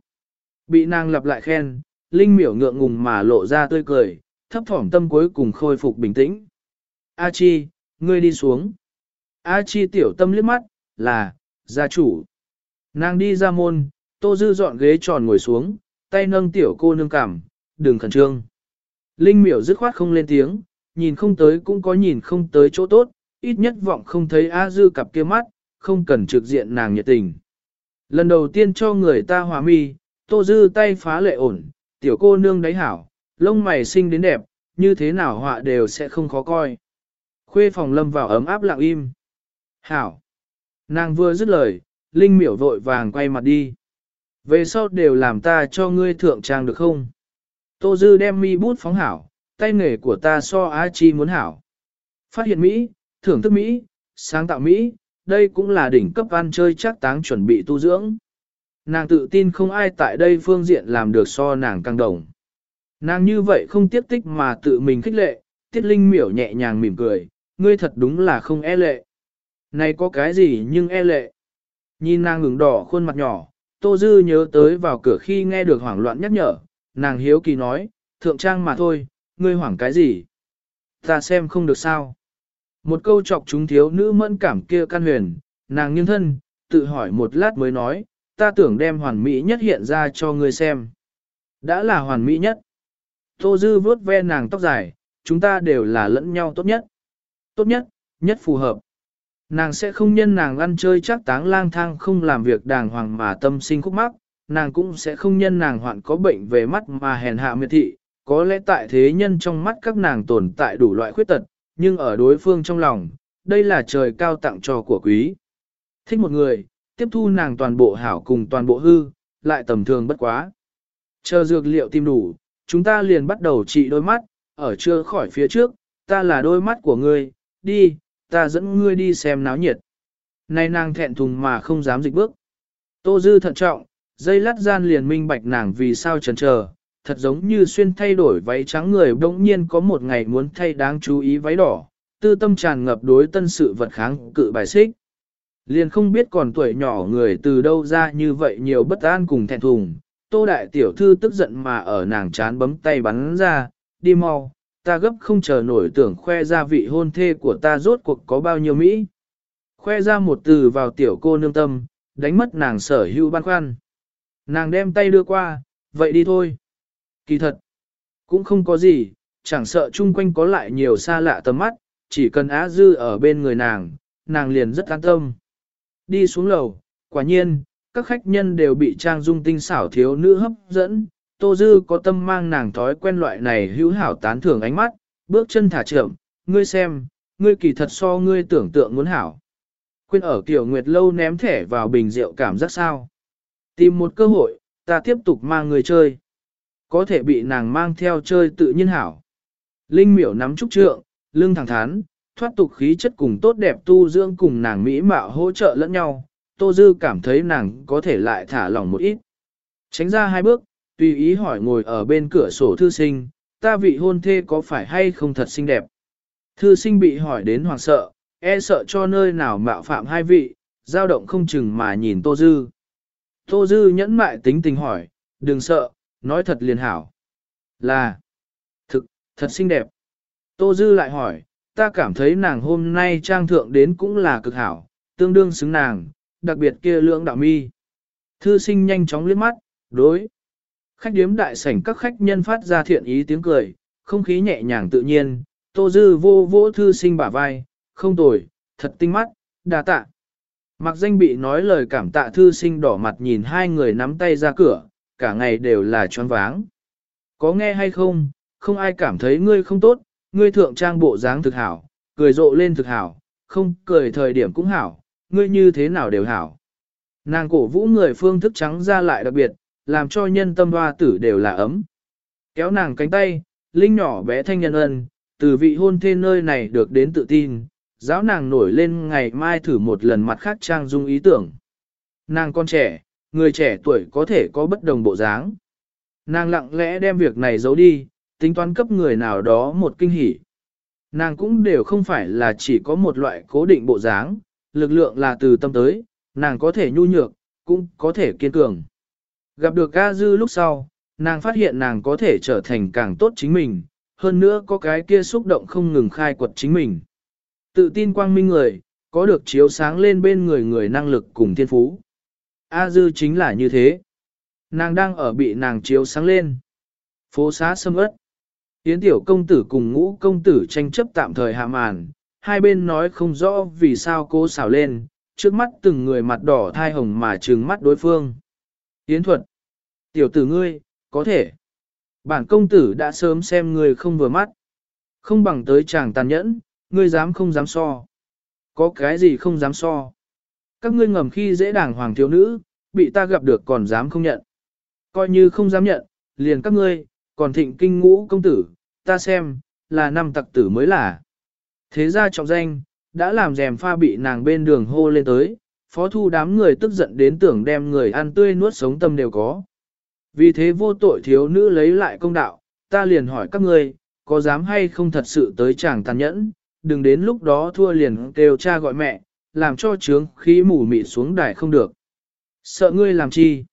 Bị nàng lặp lại khen, Linh miểu ngượng ngùng mà lộ ra tươi cười, thấp thỏm tâm cuối cùng khôi phục bình tĩnh. A Chi, ngươi đi xuống. A Chi tiểu tâm liếc mắt, là, gia chủ. Nàng đi ra môn, Tô Dư dọn ghế tròn ngồi xuống, tay nâng tiểu cô nương cảm, đừng khẩn trương. Linh miểu dứt khoát không lên tiếng, nhìn không tới cũng có nhìn không tới chỗ tốt, ít nhất vọng không thấy A Dư cặp kia mắt, không cần trực diện nàng nhiệt tình. Lần đầu tiên cho người ta hòa mi, Tô Dư tay phá lệ ổn, tiểu cô nương đấy hảo, lông mày xinh đến đẹp, như thế nào họa đều sẽ không khó coi. Khuê phòng lâm vào ấm áp lặng im. Hảo. Nàng vừa dứt lời, Linh miểu vội vàng quay mặt đi. Về sau đều làm ta cho ngươi thượng trang được không? Tô Dư đem mi bút phóng hảo, tay nghề của ta so A Chi muốn hảo. Phát hiện Mỹ, thưởng thức Mỹ, sáng tạo Mỹ, đây cũng là đỉnh cấp ăn chơi chắc táng chuẩn bị tu dưỡng. Nàng tự tin không ai tại đây phương diện làm được so nàng căng đồng. Nàng như vậy không tiếp tích mà tự mình khích lệ, tiết linh miểu nhẹ nhàng mỉm cười, ngươi thật đúng là không e lệ. Này có cái gì nhưng e lệ. Nhìn nàng ngừng đỏ khuôn mặt nhỏ, Tô Dư nhớ tới vào cửa khi nghe được hoảng loạn nhắc nhở, nàng hiếu kỳ nói, thượng trang mà thôi, ngươi hoảng cái gì? Ta xem không được sao. Một câu chọc chúng thiếu nữ mẫn cảm kia căn huyền, nàng nghiêng thân, tự hỏi một lát mới nói, ta tưởng đem hoàn mỹ nhất hiện ra cho ngươi xem. Đã là hoàn mỹ nhất. Tô Dư vuốt ve nàng tóc dài, chúng ta đều là lẫn nhau tốt nhất. Tốt nhất, nhất phù hợp. Nàng sẽ không nhân nàng ăn chơi chắc táng lang thang không làm việc đàng hoàng mà tâm sinh khúc mắc, nàng cũng sẽ không nhân nàng hoạn có bệnh về mắt mà hèn hạ miệt thị, có lẽ tại thế nhân trong mắt các nàng tồn tại đủ loại khuyết tật, nhưng ở đối phương trong lòng, đây là trời cao tặng cho của quý. Thích một người, tiếp thu nàng toàn bộ hảo cùng toàn bộ hư, lại tầm thường bất quá. Chờ dược liệu tìm đủ, chúng ta liền bắt đầu trị đôi mắt, ở chưa khỏi phía trước, ta là đôi mắt của ngươi, đi, ta dẫn ngươi đi xem náo nhiệt. Này nàng thẹn thùng mà không dám dịch bước. Tô Dư thận trọng, dây lát gian liền minh bạch nàng vì sao chần chờ, thật giống như xuyên thay đổi váy trắng người bỗng nhiên có một ngày muốn thay đáng chú ý váy đỏ, tư tâm tràn ngập đối tân sự vật kháng cự bài xích. Liền không biết còn tuổi nhỏ người từ đâu ra như vậy nhiều bất an cùng thẹn thùng, tô đại tiểu thư tức giận mà ở nàng chán bấm tay bắn ra, đi mau, ta gấp không chờ nổi tưởng khoe ra vị hôn thê của ta rốt cuộc có bao nhiêu Mỹ. Khoe ra một từ vào tiểu cô nương tâm, đánh mất nàng sở hữu băn khoăn. Nàng đem tay đưa qua, vậy đi thôi. Kỳ thật, cũng không có gì, chẳng sợ chung quanh có lại nhiều xa lạ tầm mắt, chỉ cần Á Dư ở bên người nàng, nàng liền rất an tâm. Đi xuống lầu, quả nhiên, các khách nhân đều bị trang dung tinh xảo thiếu nữ hấp dẫn, Tô Dư có tâm mang nàng thói quen loại này hữu hảo tán thưởng ánh mắt, bước chân thả chậm, ngươi xem, ngươi kỳ thật so ngươi tưởng tượng muốn hảo. Quên ở kiểu nguyệt lâu ném thẻ vào bình rượu cảm giác sao. Tìm một cơ hội, ta tiếp tục mang người chơi. Có thể bị nàng mang theo chơi tự nhiên hảo. Linh miểu nắm trúc trượng, lưng thẳng thắn, thoát tục khí chất cùng tốt đẹp tu dưỡng cùng nàng mỹ mạo hỗ trợ lẫn nhau. Tô Dư cảm thấy nàng có thể lại thả lỏng một ít. Tránh ra hai bước, tùy ý hỏi ngồi ở bên cửa sổ thư sinh, ta vị hôn thê có phải hay không thật xinh đẹp. Thư sinh bị hỏi đến hoàng sợ, e sợ cho nơi nào mạo phạm hai vị, dao động không chừng mà nhìn Tô Dư. Tô Dư nhẫn mại tính tình hỏi, đừng sợ, nói thật liền hảo. Là, thực, thật xinh đẹp. Tô Dư lại hỏi, ta cảm thấy nàng hôm nay trang thượng đến cũng là cực hảo, tương đương xứng nàng, đặc biệt kia lưỡng đạo mi. Thư sinh nhanh chóng liếc mắt, đối. Khách điếm đại sảnh các khách nhân phát ra thiện ý tiếng cười, không khí nhẹ nhàng tự nhiên, Tô Dư vô vỗ thư sinh bả vai, không tồi, thật tinh mắt, đà tạ. Mặc danh bị nói lời cảm tạ thư sinh đỏ mặt nhìn hai người nắm tay ra cửa, cả ngày đều là choáng váng. Có nghe hay không, không ai cảm thấy ngươi không tốt, ngươi thượng trang bộ dáng thực hảo, cười rộ lên thực hảo, không cười thời điểm cũng hảo, ngươi như thế nào đều hảo. Nàng cổ vũ người phương thức trắng ra lại đặc biệt, làm cho nhân tâm hoa tử đều là ấm. Kéo nàng cánh tay, linh nhỏ bé thanh nhân ân, từ vị hôn thê nơi này được đến tự tin, giáo nàng nổi lên ngày mai thử một lần mặt khác trang dung ý tưởng. Nàng con trẻ, người trẻ tuổi có thể có bất đồng bộ dáng. Nàng lặng lẽ đem việc này giấu đi, tính toán cấp người nào đó một kinh hỉ. Nàng cũng đều không phải là chỉ có một loại cố định bộ dáng, lực lượng là từ tâm tới, nàng có thể nhu nhược, cũng có thể kiên cường. Gặp được A Dư lúc sau, nàng phát hiện nàng có thể trở thành càng tốt chính mình, hơn nữa có cái kia xúc động không ngừng khai quật chính mình. Tự tin quang minh người, có được chiếu sáng lên bên người người năng lực cùng thiên phú. A Dư chính là như thế. Nàng đang ở bị nàng chiếu sáng lên. Phố xá sâm ớt. Yến tiểu công tử cùng ngũ công tử tranh chấp tạm thời hạ màn, hai bên nói không rõ vì sao cô xảo lên, trước mắt từng người mặt đỏ thai hồng mà trừng mắt đối phương. Yến thuật. Tiểu tử ngươi, có thể. Bản công tử đã sớm xem ngươi không vừa mắt. Không bằng tới chàng tàn nhẫn, ngươi dám không dám so. Có cái gì không dám so. Các ngươi ngầm khi dễ đảng hoàng thiếu nữ, bị ta gặp được còn dám không nhận. Coi như không dám nhận, liền các ngươi, còn thịnh kinh ngũ công tử, ta xem, là năm tặc tử mới là. Thế ra trọng danh, đã làm rèm pha bị nàng bên đường hô lên tới, phó thu đám người tức giận đến tưởng đem người ăn tươi nuốt sống tâm đều có. Vì thế vô tội thiếu nữ lấy lại công đạo, ta liền hỏi các ngươi, có dám hay không thật sự tới chàng tàn nhẫn, đừng đến lúc đó thua liền kêu cha gọi mẹ, làm cho trướng khí mù mị xuống đài không được. Sợ ngươi làm chi?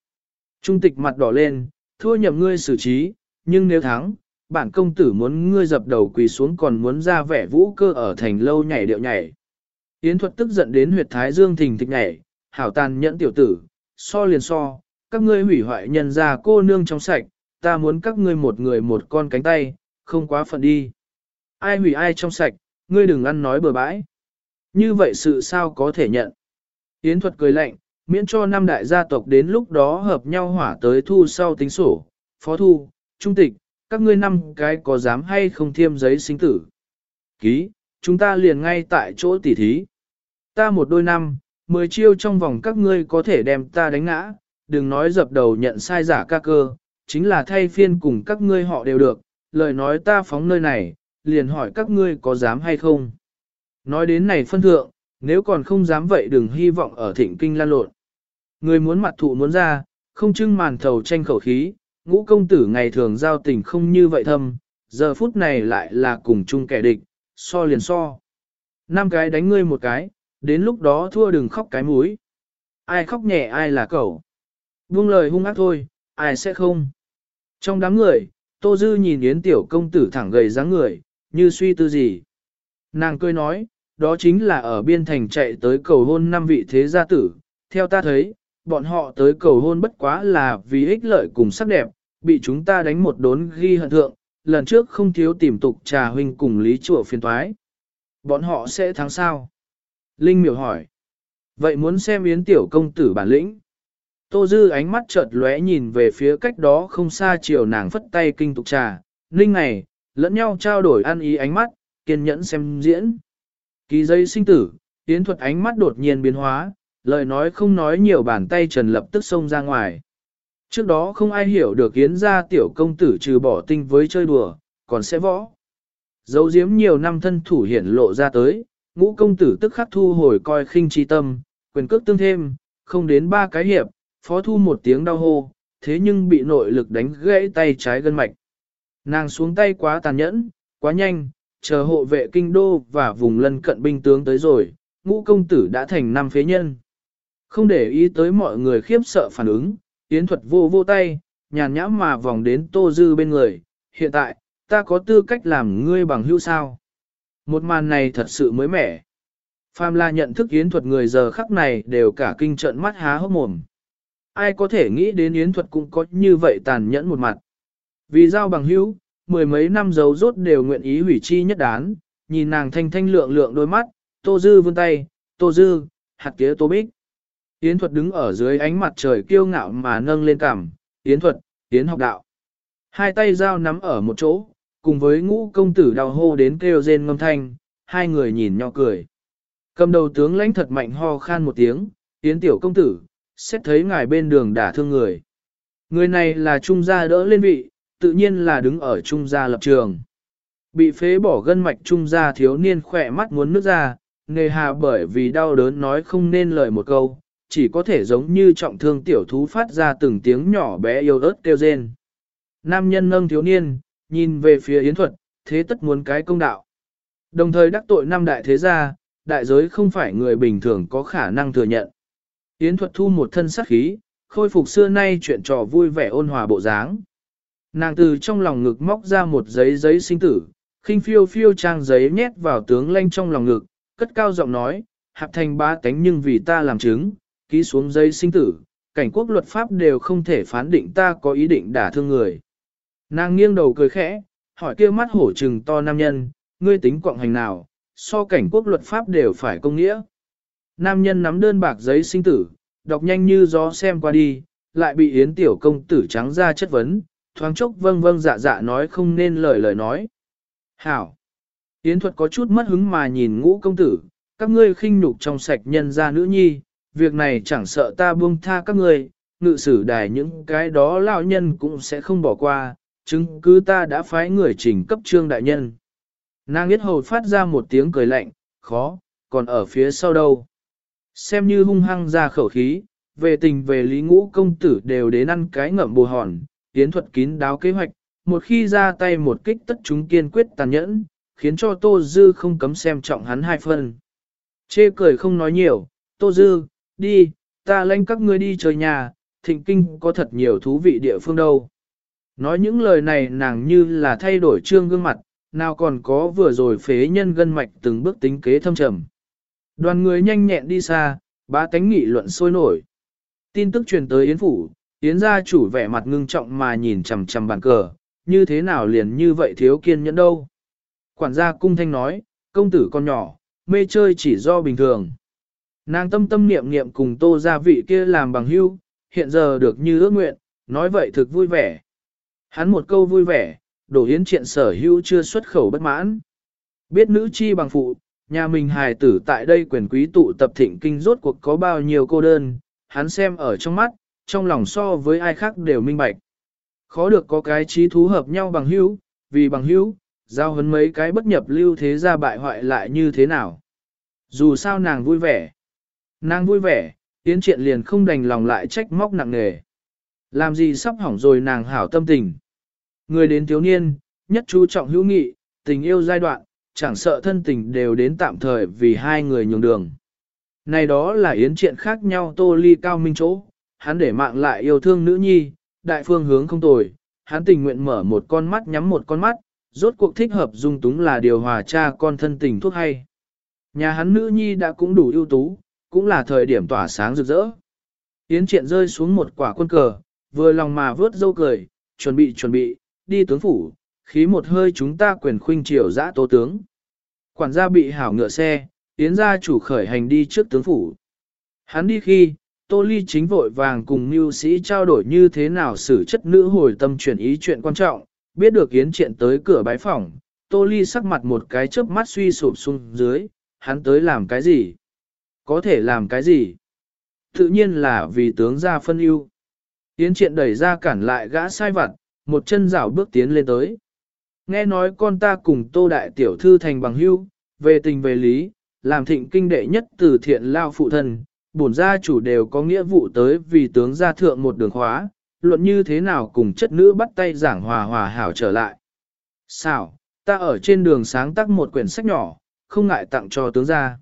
Trung tịch mặt đỏ lên, thua nhậm ngươi xử trí, nhưng nếu thắng, bản công tử muốn ngươi dập đầu quỳ xuống còn muốn ra vẻ vũ cơ ở thành lâu nhảy điệu nhảy. Yến thuật tức giận đến huyệt thái dương thình thịch nhảy, hảo tàn nhẫn tiểu tử, so liền so, các ngươi hủy hoại nhân gia cô nương trong sạch, ta muốn các ngươi một người một con cánh tay, không quá phận đi. Ai hủy ai trong sạch, ngươi đừng ăn nói bừa bãi. Như vậy sự sao có thể nhận. Yến thuật cười lạnh, miễn cho năm đại gia tộc đến lúc đó hợp nhau hỏa tới thu sau tính sổ, phó thu, trung tịch, các ngươi năm cái có dám hay không thiêm giấy sinh tử. Ký, chúng ta liền ngay tại chỗ tỉ thí. Ta một đôi năm, mười chiêu trong vòng các ngươi có thể đem ta đánh ngã, đừng nói dập đầu nhận sai giả ca cơ, chính là thay phiên cùng các ngươi họ đều được, lời nói ta phóng nơi này, liền hỏi các ngươi có dám hay không. Nói đến này phân thượng, nếu còn không dám vậy đừng hy vọng ở thịnh kinh lan lộn. Người muốn mặt thụ muốn ra, không trưng màn thầu tranh khẩu khí, ngũ công tử ngày thường giao tình không như vậy thâm, giờ phút này lại là cùng chung kẻ địch, so liền so. Năm cái đánh ngươi một cái, đến lúc đó thua đừng khóc cái mũi. Ai khóc nhẹ ai là cậu. Buông lời hung ác thôi, ai sẽ không. Trong đám người, Tô Dư nhìn Yến tiểu công tử thẳng gầy dáng người, như suy tư gì. Nàng cười nói, đó chính là ở biên thành chạy tới cầu hôn năm vị thế gia tử. Theo ta thấy, bọn họ tới cầu hôn bất quá là vì ích lợi cùng sắc đẹp, bị chúng ta đánh một đốn ghi hận thượng, lần trước không thiếu tìm tục trà huynh cùng lý chùa phiền toái. Bọn họ sẽ thắng sao? Linh miểu hỏi. Vậy muốn xem yến tiểu công tử bản lĩnh. Tô Dư ánh mắt chợt lóe nhìn về phía cách đó không xa chiều nàng phất tay kinh tục trà, ninh này, lẫn nhau trao đổi ăn ý ánh mắt, kiên nhẫn xem diễn. Ký giấy sinh tử, yến thuật ánh mắt đột nhiên biến hóa, lời nói không nói nhiều bàn tay trần lập tức xông ra ngoài. Trước đó không ai hiểu được yến gia tiểu công tử trừ bỏ tinh với chơi đùa, còn sẽ võ. Dấu diếm nhiều năm thân thủ hiển lộ ra tới, ngũ công tử tức khắc thu hồi coi khinh chi tâm, quyền cước tương thêm, không đến ba cái hiệp, phó thu một tiếng đau hô, thế nhưng bị nội lực đánh gãy tay trái gân mạch. Nàng xuống tay quá tàn nhẫn, quá nhanh, chờ hộ vệ kinh đô và vùng lân cận binh tướng tới rồi, ngũ công tử đã thành năm phế nhân. Không để ý tới mọi người khiếp sợ phản ứng, Yến thuật vô vô tay, nhàn nhã mà vòng đến Tô Dư bên người, hiện tại, ta có tư cách làm ngươi bằng hữu sao. Một màn này thật sự mới mẻ. Phàm là nhận thức Yến thuật người giờ khắc này đều cả kinh trận mắt há hốc mồm. Ai có thể nghĩ đến Yến thuật cũng có như vậy tàn nhẫn một mặt. Vì giao bằng hữu, mười mấy năm dấu rốt đều nguyện ý hủy chi nhất đán, nhìn nàng thanh thanh lượng lượng đôi mắt, Tô Dư vươn tay, Tô Dư, hạt kia Tô Bích. Yến thuật đứng ở dưới ánh mặt trời kiêu ngạo mà nâng lên cằm, Yến thuật, Yến học đạo. Hai tay dao nắm ở một chỗ, cùng với ngũ công tử đào hô đến kêu rên ngâm thanh, hai người nhìn nhau cười. Cầm đầu tướng lãnh thật mạnh ho khan một tiếng, Yến tiểu công tử, xét thấy ngài bên đường đả thương người. Người này là trung gia đỡ lên vị, tự nhiên là đứng ở trung gia lập trường. Bị phế bỏ gân mạch trung gia thiếu niên khỏe mắt muốn nước ra, nề hà bởi vì đau đớn nói không nên lời một câu, chỉ có thể giống như trọng thương tiểu thú phát ra từng tiếng nhỏ bé yêu ớt kêu rên. Nam nhân nâng thiếu niên, nhìn về phía Yến Thuật, thế tất muốn cái công đạo. Đồng thời đắc tội năm đại thế gia, đại giới không phải người bình thường có khả năng thừa nhận. Yến Thuật thu một thân sát khí, khôi phục xưa nay chuyện trò vui vẻ ôn hòa bộ dáng. Nàng từ trong lòng ngực móc ra một giấy giấy sinh tử, khinh phiêu phiêu trang giấy nhét vào tướng lanh trong lòng ngực, cất cao giọng nói, hạp thành ba cánh nhưng vì ta làm chứng, ký xuống giấy sinh tử, cảnh quốc luật pháp đều không thể phán định ta có ý định đả thương người. Nàng nghiêng đầu cười khẽ, hỏi kia mắt hổ trừng to nam nhân, ngươi tính quọng hành nào, so cảnh quốc luật pháp đều phải công nghĩa. Nam nhân nắm đơn bạc giấy sinh tử, đọc nhanh như gió xem qua đi, lại bị Yến tiểu công tử trắng ra chất vấn, thoáng chốc vâng vâng dạ dạ nói không nên lời lời nói. Hảo! Yến thuật có chút mất hứng mà nhìn ngũ công tử, các ngươi khinh nhục trong sạch nhân ra nữ nhi, việc này chẳng sợ ta buông tha các ngươi, ngự sử đài những cái đó lão nhân cũng sẽ không bỏ qua, chứng cứ ta đã phái người trình cấp trương đại nhân. Nàng biết hầu phát ra một tiếng cười lạnh, khó, còn ở phía sau đâu. Xem như hung hăng ra khẩu khí, về tình về lý ngũ công tử đều đến ăn cái ngậm bù hòn, tiến thuật kín đáo kế hoạch, một khi ra tay một kích tất chúng kiên quyết tàn nhẫn, khiến cho Tô Dư không cấm xem trọng hắn hai phân. Chê cười không nói nhiều, Tô Dư, đi, ta lanh các ngươi đi chơi nhà, thịnh kinh có thật nhiều thú vị địa phương đâu. Nói những lời này nàng như là thay đổi trương gương mặt, nào còn có vừa rồi phế nhân gân mạch từng bước tính kế thâm trầm. Đoàn người nhanh nhẹn đi xa, ba tánh nghị luận sôi nổi. Tin tức truyền tới Yến Phủ, Yến gia chủ vẻ mặt ngưng trọng mà nhìn chằm chằm bàn cờ, như thế nào liền như vậy thiếu kiên nhẫn đâu. Quản gia cung thanh nói, công tử con nhỏ, mê chơi chỉ do bình thường. Nàng tâm tâm niệm niệm cùng tô gia vị kia làm bằng hưu, hiện giờ được như ước nguyện, nói vậy thực vui vẻ. Hắn một câu vui vẻ, đổ hiến triện sở hữu chưa xuất khẩu bất mãn. Biết nữ chi bằng phụ, nhà mình hài tử tại đây quyền quý tụ tập thịnh kinh rốt cuộc có bao nhiêu cô đơn, hắn xem ở trong mắt, trong lòng so với ai khác đều minh bạch. Khó được có cái trí thú hợp nhau bằng hữu, vì bằng hữu, giao hấn mấy cái bất nhập lưu thế ra bại hoại lại như thế nào. Dù sao nàng vui vẻ. Nàng vui vẻ, Yến triện liền không đành lòng lại trách móc nặng nề. Làm gì sắp hỏng rồi nàng hảo tâm tình. Người đến thiếu niên, nhất chú trọng hữu nghị, tình yêu giai đoạn, chẳng sợ thân tình đều đến tạm thời vì hai người nhường đường. Này đó là yến triện khác nhau tô ly cao minh chỗ, hắn để mạng lại yêu thương nữ nhi, đại phương hướng không tồi, hắn tình nguyện mở một con mắt nhắm một con mắt, rốt cuộc thích hợp dung túng là điều hòa cha con thân tình thuốc hay. Nhà hắn nữ nhi đã cũng đủ ưu tú, cũng là thời điểm tỏa sáng rực rỡ. Yến triện rơi xuống một quả quân cờ, vừa lòng mà vớt dâu cười, chuẩn bị chuẩn bị, đi tướng phủ, khí một hơi chúng ta quyền khuynh triều dã tố tướng. Quản gia bị hảo ngựa xe, Yến gia chủ khởi hành đi trước tướng phủ. Hắn đi khi, Tô Ly chính vội vàng cùng mưu sĩ trao đổi như thế nào xử chất nữ hồi tâm chuyển ý chuyện quan trọng, biết được Yến triện tới cửa bái phòng, Tô Ly sắc mặt một cái chớp mắt suy sụp xuống dưới, hắn tới làm cái gì? Có thể làm cái gì? Tự nhiên là vì tướng gia phân ưu. Yến triện đẩy ra cản lại gã sai vặt, một chân rảo bước tiến lên tới. Nghe nói con ta cùng tô đại tiểu thư thành bằng hưu, về tình về lý, làm thịnh kinh đệ nhất từ thiện lao phụ thân, bổn gia chủ đều có nghĩa vụ tới vì tướng gia thượng một đường khóa, luận như thế nào cùng chất nữ bắt tay giảng hòa hòa hảo trở lại. Sao, ta ở trên đường sáng tác một quyển sách nhỏ, không ngại tặng cho tướng gia.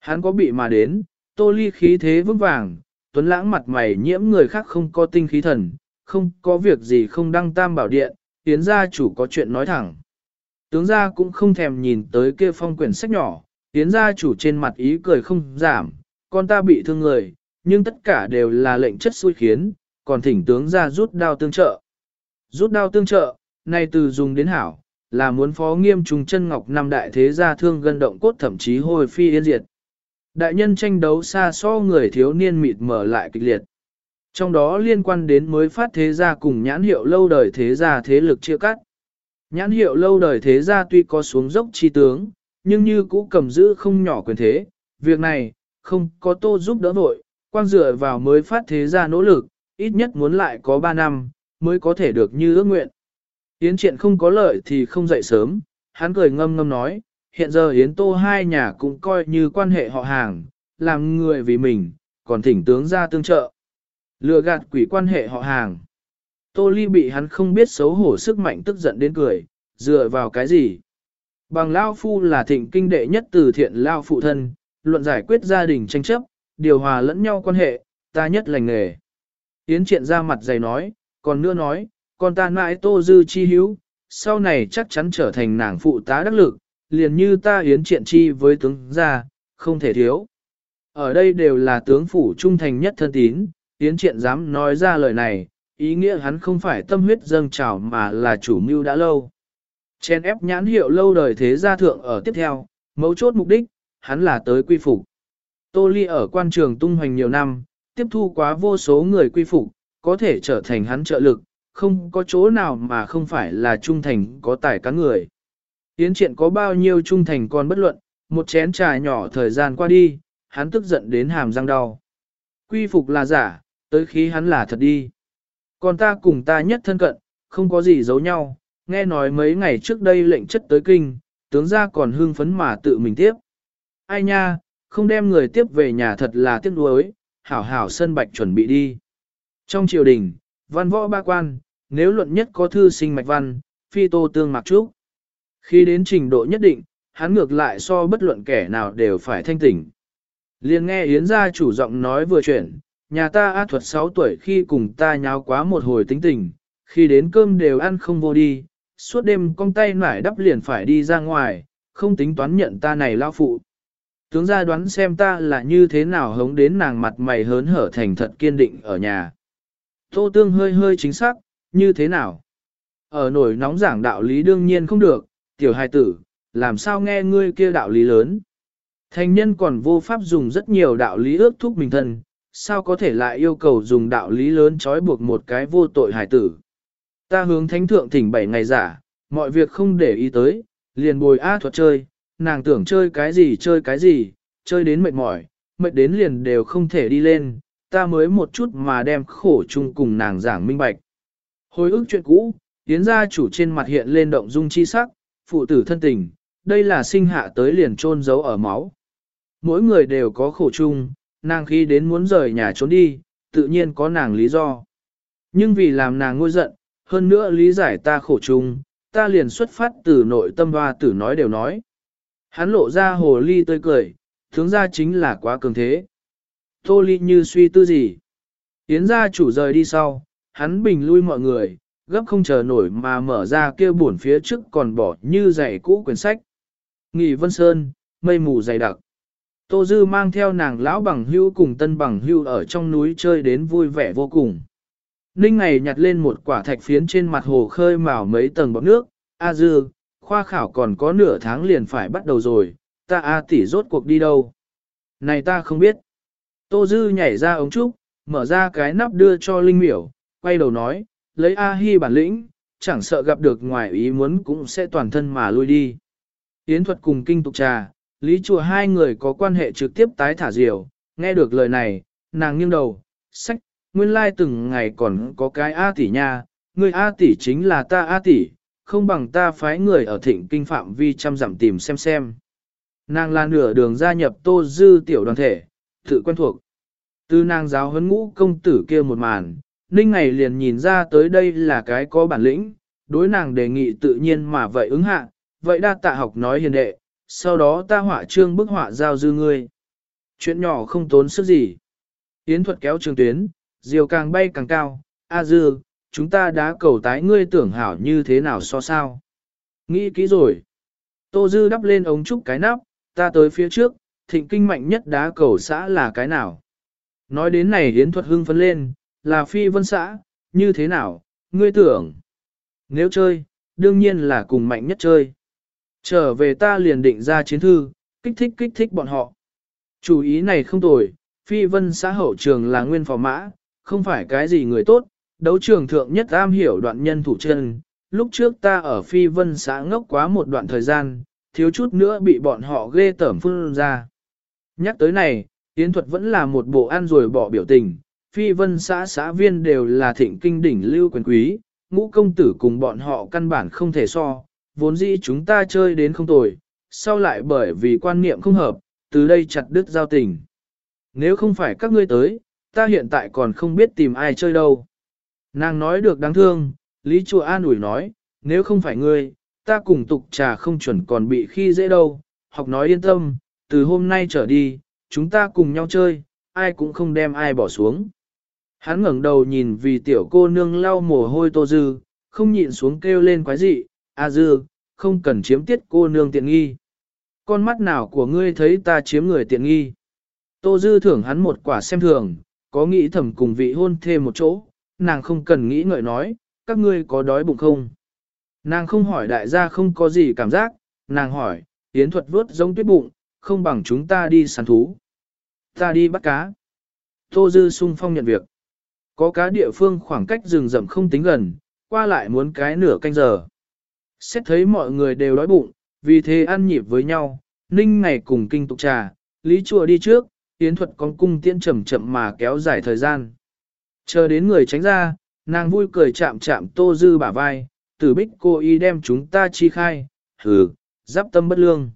Hắn có bị mà đến, tô ly khí thế vững vàng, tuấn lãng mặt mày nhiễm người khác không có tinh khí thần, không có việc gì không đăng tam bảo điện, tiến gia chủ có chuyện nói thẳng. Tướng gia cũng không thèm nhìn tới kia phong quyển sách nhỏ, tiến gia chủ trên mặt ý cười không giảm, con ta bị thương người, nhưng tất cả đều là lệnh chất xui khiến, còn thỉnh tướng gia rút đao tương trợ. Rút đao tương trợ, nay từ dùng đến hảo, là muốn phó nghiêm trùng chân ngọc năm đại thế gia thương gân động cốt thậm chí hồi phi yên diệt. Đại nhân tranh đấu xa so người thiếu niên mịt mở lại kịch liệt. Trong đó liên quan đến mới phát thế gia cùng nhãn hiệu lâu đời thế gia thế lực chia cắt. Nhãn hiệu lâu đời thế gia tuy có xuống dốc chi tướng, nhưng như cũ cầm giữ không nhỏ quyền thế. Việc này, không có tô giúp đỡ vội, quang dựa vào mới phát thế gia nỗ lực, ít nhất muốn lại có 3 năm, mới có thể được như ước nguyện. Yến triện không có lợi thì không dậy sớm, hắn cười ngâm ngâm nói, hiện giờ Yến Tô hai nhà cũng coi như quan hệ họ hàng, làm người vì mình, còn thỉnh tướng ra tương trợ. Lừa gạt quỷ quan hệ họ hàng. Tô Ly bị hắn không biết xấu hổ sức mạnh tức giận đến cười, dựa vào cái gì? Bằng Lao Phu là thịnh kinh đệ nhất từ thiện Lao Phụ thân, luận giải quyết gia đình tranh chấp, điều hòa lẫn nhau quan hệ, ta nhất lành nghề. Yến triện ra mặt dày nói, còn nữa nói, con ta mãi Tô Dư chi hữu, sau này chắc chắn trở thành nàng phụ tá đắc lực, liền như ta Yến triện chi với tướng gia, không thể thiếu. Ở đây đều là tướng phủ trung thành nhất thân tín, Yến Triện dám nói ra lời này, ý nghĩa hắn không phải tâm huyết dâng trào mà là chủ mưu đã lâu. Chen ép nhãn hiệu lâu đời thế gia thượng ở tiếp theo, mấu chốt mục đích, hắn là tới quy phục. Tô Ly ở quan trường tung hoành nhiều năm, tiếp thu quá vô số người quy phục, có thể trở thành hắn trợ lực, không có chỗ nào mà không phải là trung thành có tài cán người. Yến triện có bao nhiêu trung thành còn bất luận, một chén trà nhỏ thời gian qua đi, hắn tức giận đến hàm răng đau. Quy phục là giả, tới khi hắn là thật đi. Còn ta cùng ta nhất thân cận, không có gì giấu nhau, nghe nói mấy ngày trước đây lệnh chất tới kinh, tướng ra còn hưng phấn mà tự mình tiếp. Ai nha, không đem người tiếp về nhà thật là tiếc nuối, hảo hảo sân bạch chuẩn bị đi. Trong triều đình, văn võ ba quan, nếu luận nhất có thư sinh mạch văn, phi tô tương mặc trúc. Khi đến trình độ nhất định, hắn ngược lại so bất luận kẻ nào đều phải thanh tỉnh. Liên nghe Yến gia chủ giọng nói vừa chuyển, nhà ta á thuật 6 tuổi khi cùng ta nháo quá một hồi tính tình, khi đến cơm đều ăn không vô đi, suốt đêm con tay nải đắp liền phải đi ra ngoài, không tính toán nhận ta này lao phụ. Tướng gia đoán xem ta là như thế nào hống đến nàng mặt mày hớn hở thành thật kiên định ở nhà. Tô tương hơi hơi chính xác, như thế nào? Ở nổi nóng giảng đạo lý đương nhiên không được, tiểu hài tử, làm sao nghe ngươi kia đạo lý lớn? Thành nhân còn vô pháp dùng rất nhiều đạo lý ước thúc mình thân, sao có thể lại yêu cầu dùng đạo lý lớn trói buộc một cái vô tội hải tử. Ta hướng thánh thượng thỉnh bảy ngày giả, mọi việc không để ý tới, liền bồi á thuật chơi, nàng tưởng chơi cái gì chơi cái gì, chơi đến mệt mỏi, mệt đến liền đều không thể đi lên, ta mới một chút mà đem khổ chung cùng nàng giảng minh bạch. Hồi ức chuyện cũ, tiến gia chủ trên mặt hiện lên động dung chi sắc, phụ tử thân tình, đây là sinh hạ tới liền trôn giấu ở máu. Mỗi người đều có khổ chung, nàng khi đến muốn rời nhà trốn đi, tự nhiên có nàng lý do. Nhưng vì làm nàng ngôi giận, hơn nữa lý giải ta khổ chung, ta liền xuất phát từ nội tâm hoa tử nói đều nói. Hắn lộ ra hồ ly tươi cười, tướng ra chính là quá cường thế. Tô ly như suy tư gì. Yến gia chủ rời đi sau, hắn bình lui mọi người, gấp không chờ nổi mà mở ra kia buồn phía trước còn bỏ như giày cũ quyển sách. Nghỉ Vân Sơn, mây mù dày đặc. Tô Dư mang theo nàng lão bằng hưu cùng tân bằng hưu ở trong núi chơi đến vui vẻ vô cùng. Ninh ngày nhặt lên một quả thạch phiến trên mặt hồ khơi mào mấy tầng bọt nước, A Dư, khoa khảo còn có nửa tháng liền phải bắt đầu rồi, ta A tỷ rốt cuộc đi đâu? Này ta không biết. Tô Dư nhảy ra ống trúc, mở ra cái nắp đưa cho Linh miểu, quay đầu nói, lấy A Hi bản lĩnh, chẳng sợ gặp được ngoài ý muốn cũng sẽ toàn thân mà lui đi. Yến thuật cùng kinh tục trà, lý chùa hai người có quan hệ trực tiếp tái thả diều, nghe được lời này, nàng nghiêng đầu, sách, nguyên lai từng ngày còn có cái A tỷ nha, người A tỷ chính là ta A tỷ, không bằng ta phái người ở thịnh kinh phạm vi chăm dặm tìm xem xem. Nàng là nửa đường gia nhập tô dư tiểu đoàn thể, tự quen thuộc. Từ nàng giáo huấn ngũ công tử kia một màn, ninh ngày liền nhìn ra tới đây là cái có bản lĩnh, đối nàng đề nghị tự nhiên mà vậy ứng hạ, vậy đa tạ học nói hiền đệ, sau đó ta họa trương bức họa giao dư ngươi. Chuyện nhỏ không tốn sức gì. Yến thuật kéo trường tuyến, diều càng bay càng cao, A dư, chúng ta đã cầu tái ngươi tưởng hảo như thế nào so sao. Nghĩ kỹ rồi. Tô dư đắp lên ống trúc cái nắp, ta tới phía trước, thịnh kinh mạnh nhất đá cầu xã là cái nào. Nói đến này Yến thuật hưng phấn lên, là phi vân xã, như thế nào, ngươi tưởng. Nếu chơi, đương nhiên là cùng mạnh nhất chơi. Trở về ta liền định ra chiến thư, kích thích kích thích bọn họ. Chủ ý này không tồi, phi vân xã hậu trường là nguyên phò mã, không phải cái gì người tốt, đấu trường thượng nhất am hiểu đoạn nhân thủ chân. Lúc trước ta ở phi vân xã ngốc quá một đoạn thời gian, thiếu chút nữa bị bọn họ ghê tởm phun ra. Nhắc tới này, Yến thuật vẫn là một bộ ăn rồi bỏ biểu tình, phi vân xã xã viên đều là thịnh kinh đỉnh lưu quyền quý, ngũ công tử cùng bọn họ căn bản không thể so, vốn dĩ chúng ta chơi đến không tồi, sau lại bởi vì quan niệm không hợp, từ đây chặt đứt giao tình. Nếu không phải các ngươi tới, ta hiện tại còn không biết tìm ai chơi đâu. Nàng nói được đáng thương, Lý Chùa An ủi nói, nếu không phải ngươi, ta cùng tục trà không chuẩn còn bị khi dễ đâu, học nói yên tâm, từ hôm nay trở đi, chúng ta cùng nhau chơi, ai cũng không đem ai bỏ xuống. Hắn ngẩng đầu nhìn vì tiểu cô nương lau mồ hôi tô dư, không nhịn xuống kêu lên quái dị, a dư, không cần chiếm tiết cô nương tiện nghi. Con mắt nào của ngươi thấy ta chiếm người tiện nghi. Tô dư thưởng hắn một quả xem thường, có nghĩ thầm cùng vị hôn thêm một chỗ, nàng không cần nghĩ ngợi nói, các ngươi có đói bụng không? Nàng không hỏi đại gia không có gì cảm giác, nàng hỏi, yến thuật vớt giống tuyết bụng, không bằng chúng ta đi săn thú. Ta đi bắt cá. Tô Dư sung phong nhận việc. Có cá địa phương khoảng cách rừng rậm không tính gần, qua lại muốn cái nửa canh giờ. Xét thấy mọi người đều đói bụng, vì thế ăn nhịp với nhau, ninh ngày cùng kinh tục trà, lý chùa đi trước, tiến thuật con cung tiễn chậm chậm mà kéo dài thời gian. Chờ đến người tránh ra, nàng vui cười chạm chạm tô dư bả vai, tử bích cô y đem chúng ta chi khai, hừ, giáp tâm bất lương.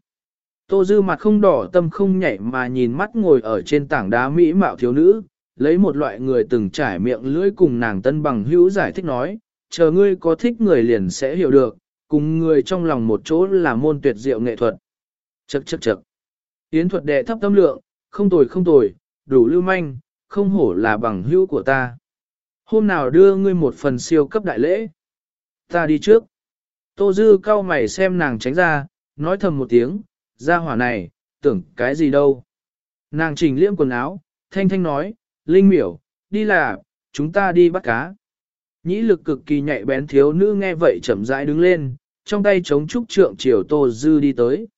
Tô dư mặt không đỏ tâm không nhảy mà nhìn mắt ngồi ở trên tảng đá mỹ mạo thiếu nữ, lấy một loại người từng trải miệng lưỡi cùng nàng tân bằng hữu giải thích nói, chờ ngươi có thích người liền sẽ hiểu được, cùng người trong lòng một chỗ là môn tuyệt diệu nghệ thuật. Chậc chậc chậc. Yến thuật đệ thấp tâm lượng, không tồi không tồi, đủ lưu manh, không hổ là bằng hữu của ta. Hôm nào đưa ngươi một phần siêu cấp đại lễ. Ta đi trước. Tô Dư cao mày xem nàng tránh ra, nói thầm một tiếng, ra hỏa này, tưởng cái gì đâu. Nàng chỉnh liễm quần áo, thanh thanh nói, Linh miểu, đi là, chúng ta đi bắt cá. Nhĩ lực cực kỳ nhạy bén thiếu nữ nghe vậy chậm rãi đứng lên, trong tay chống trúc trượng chiều Tô Dư đi tới.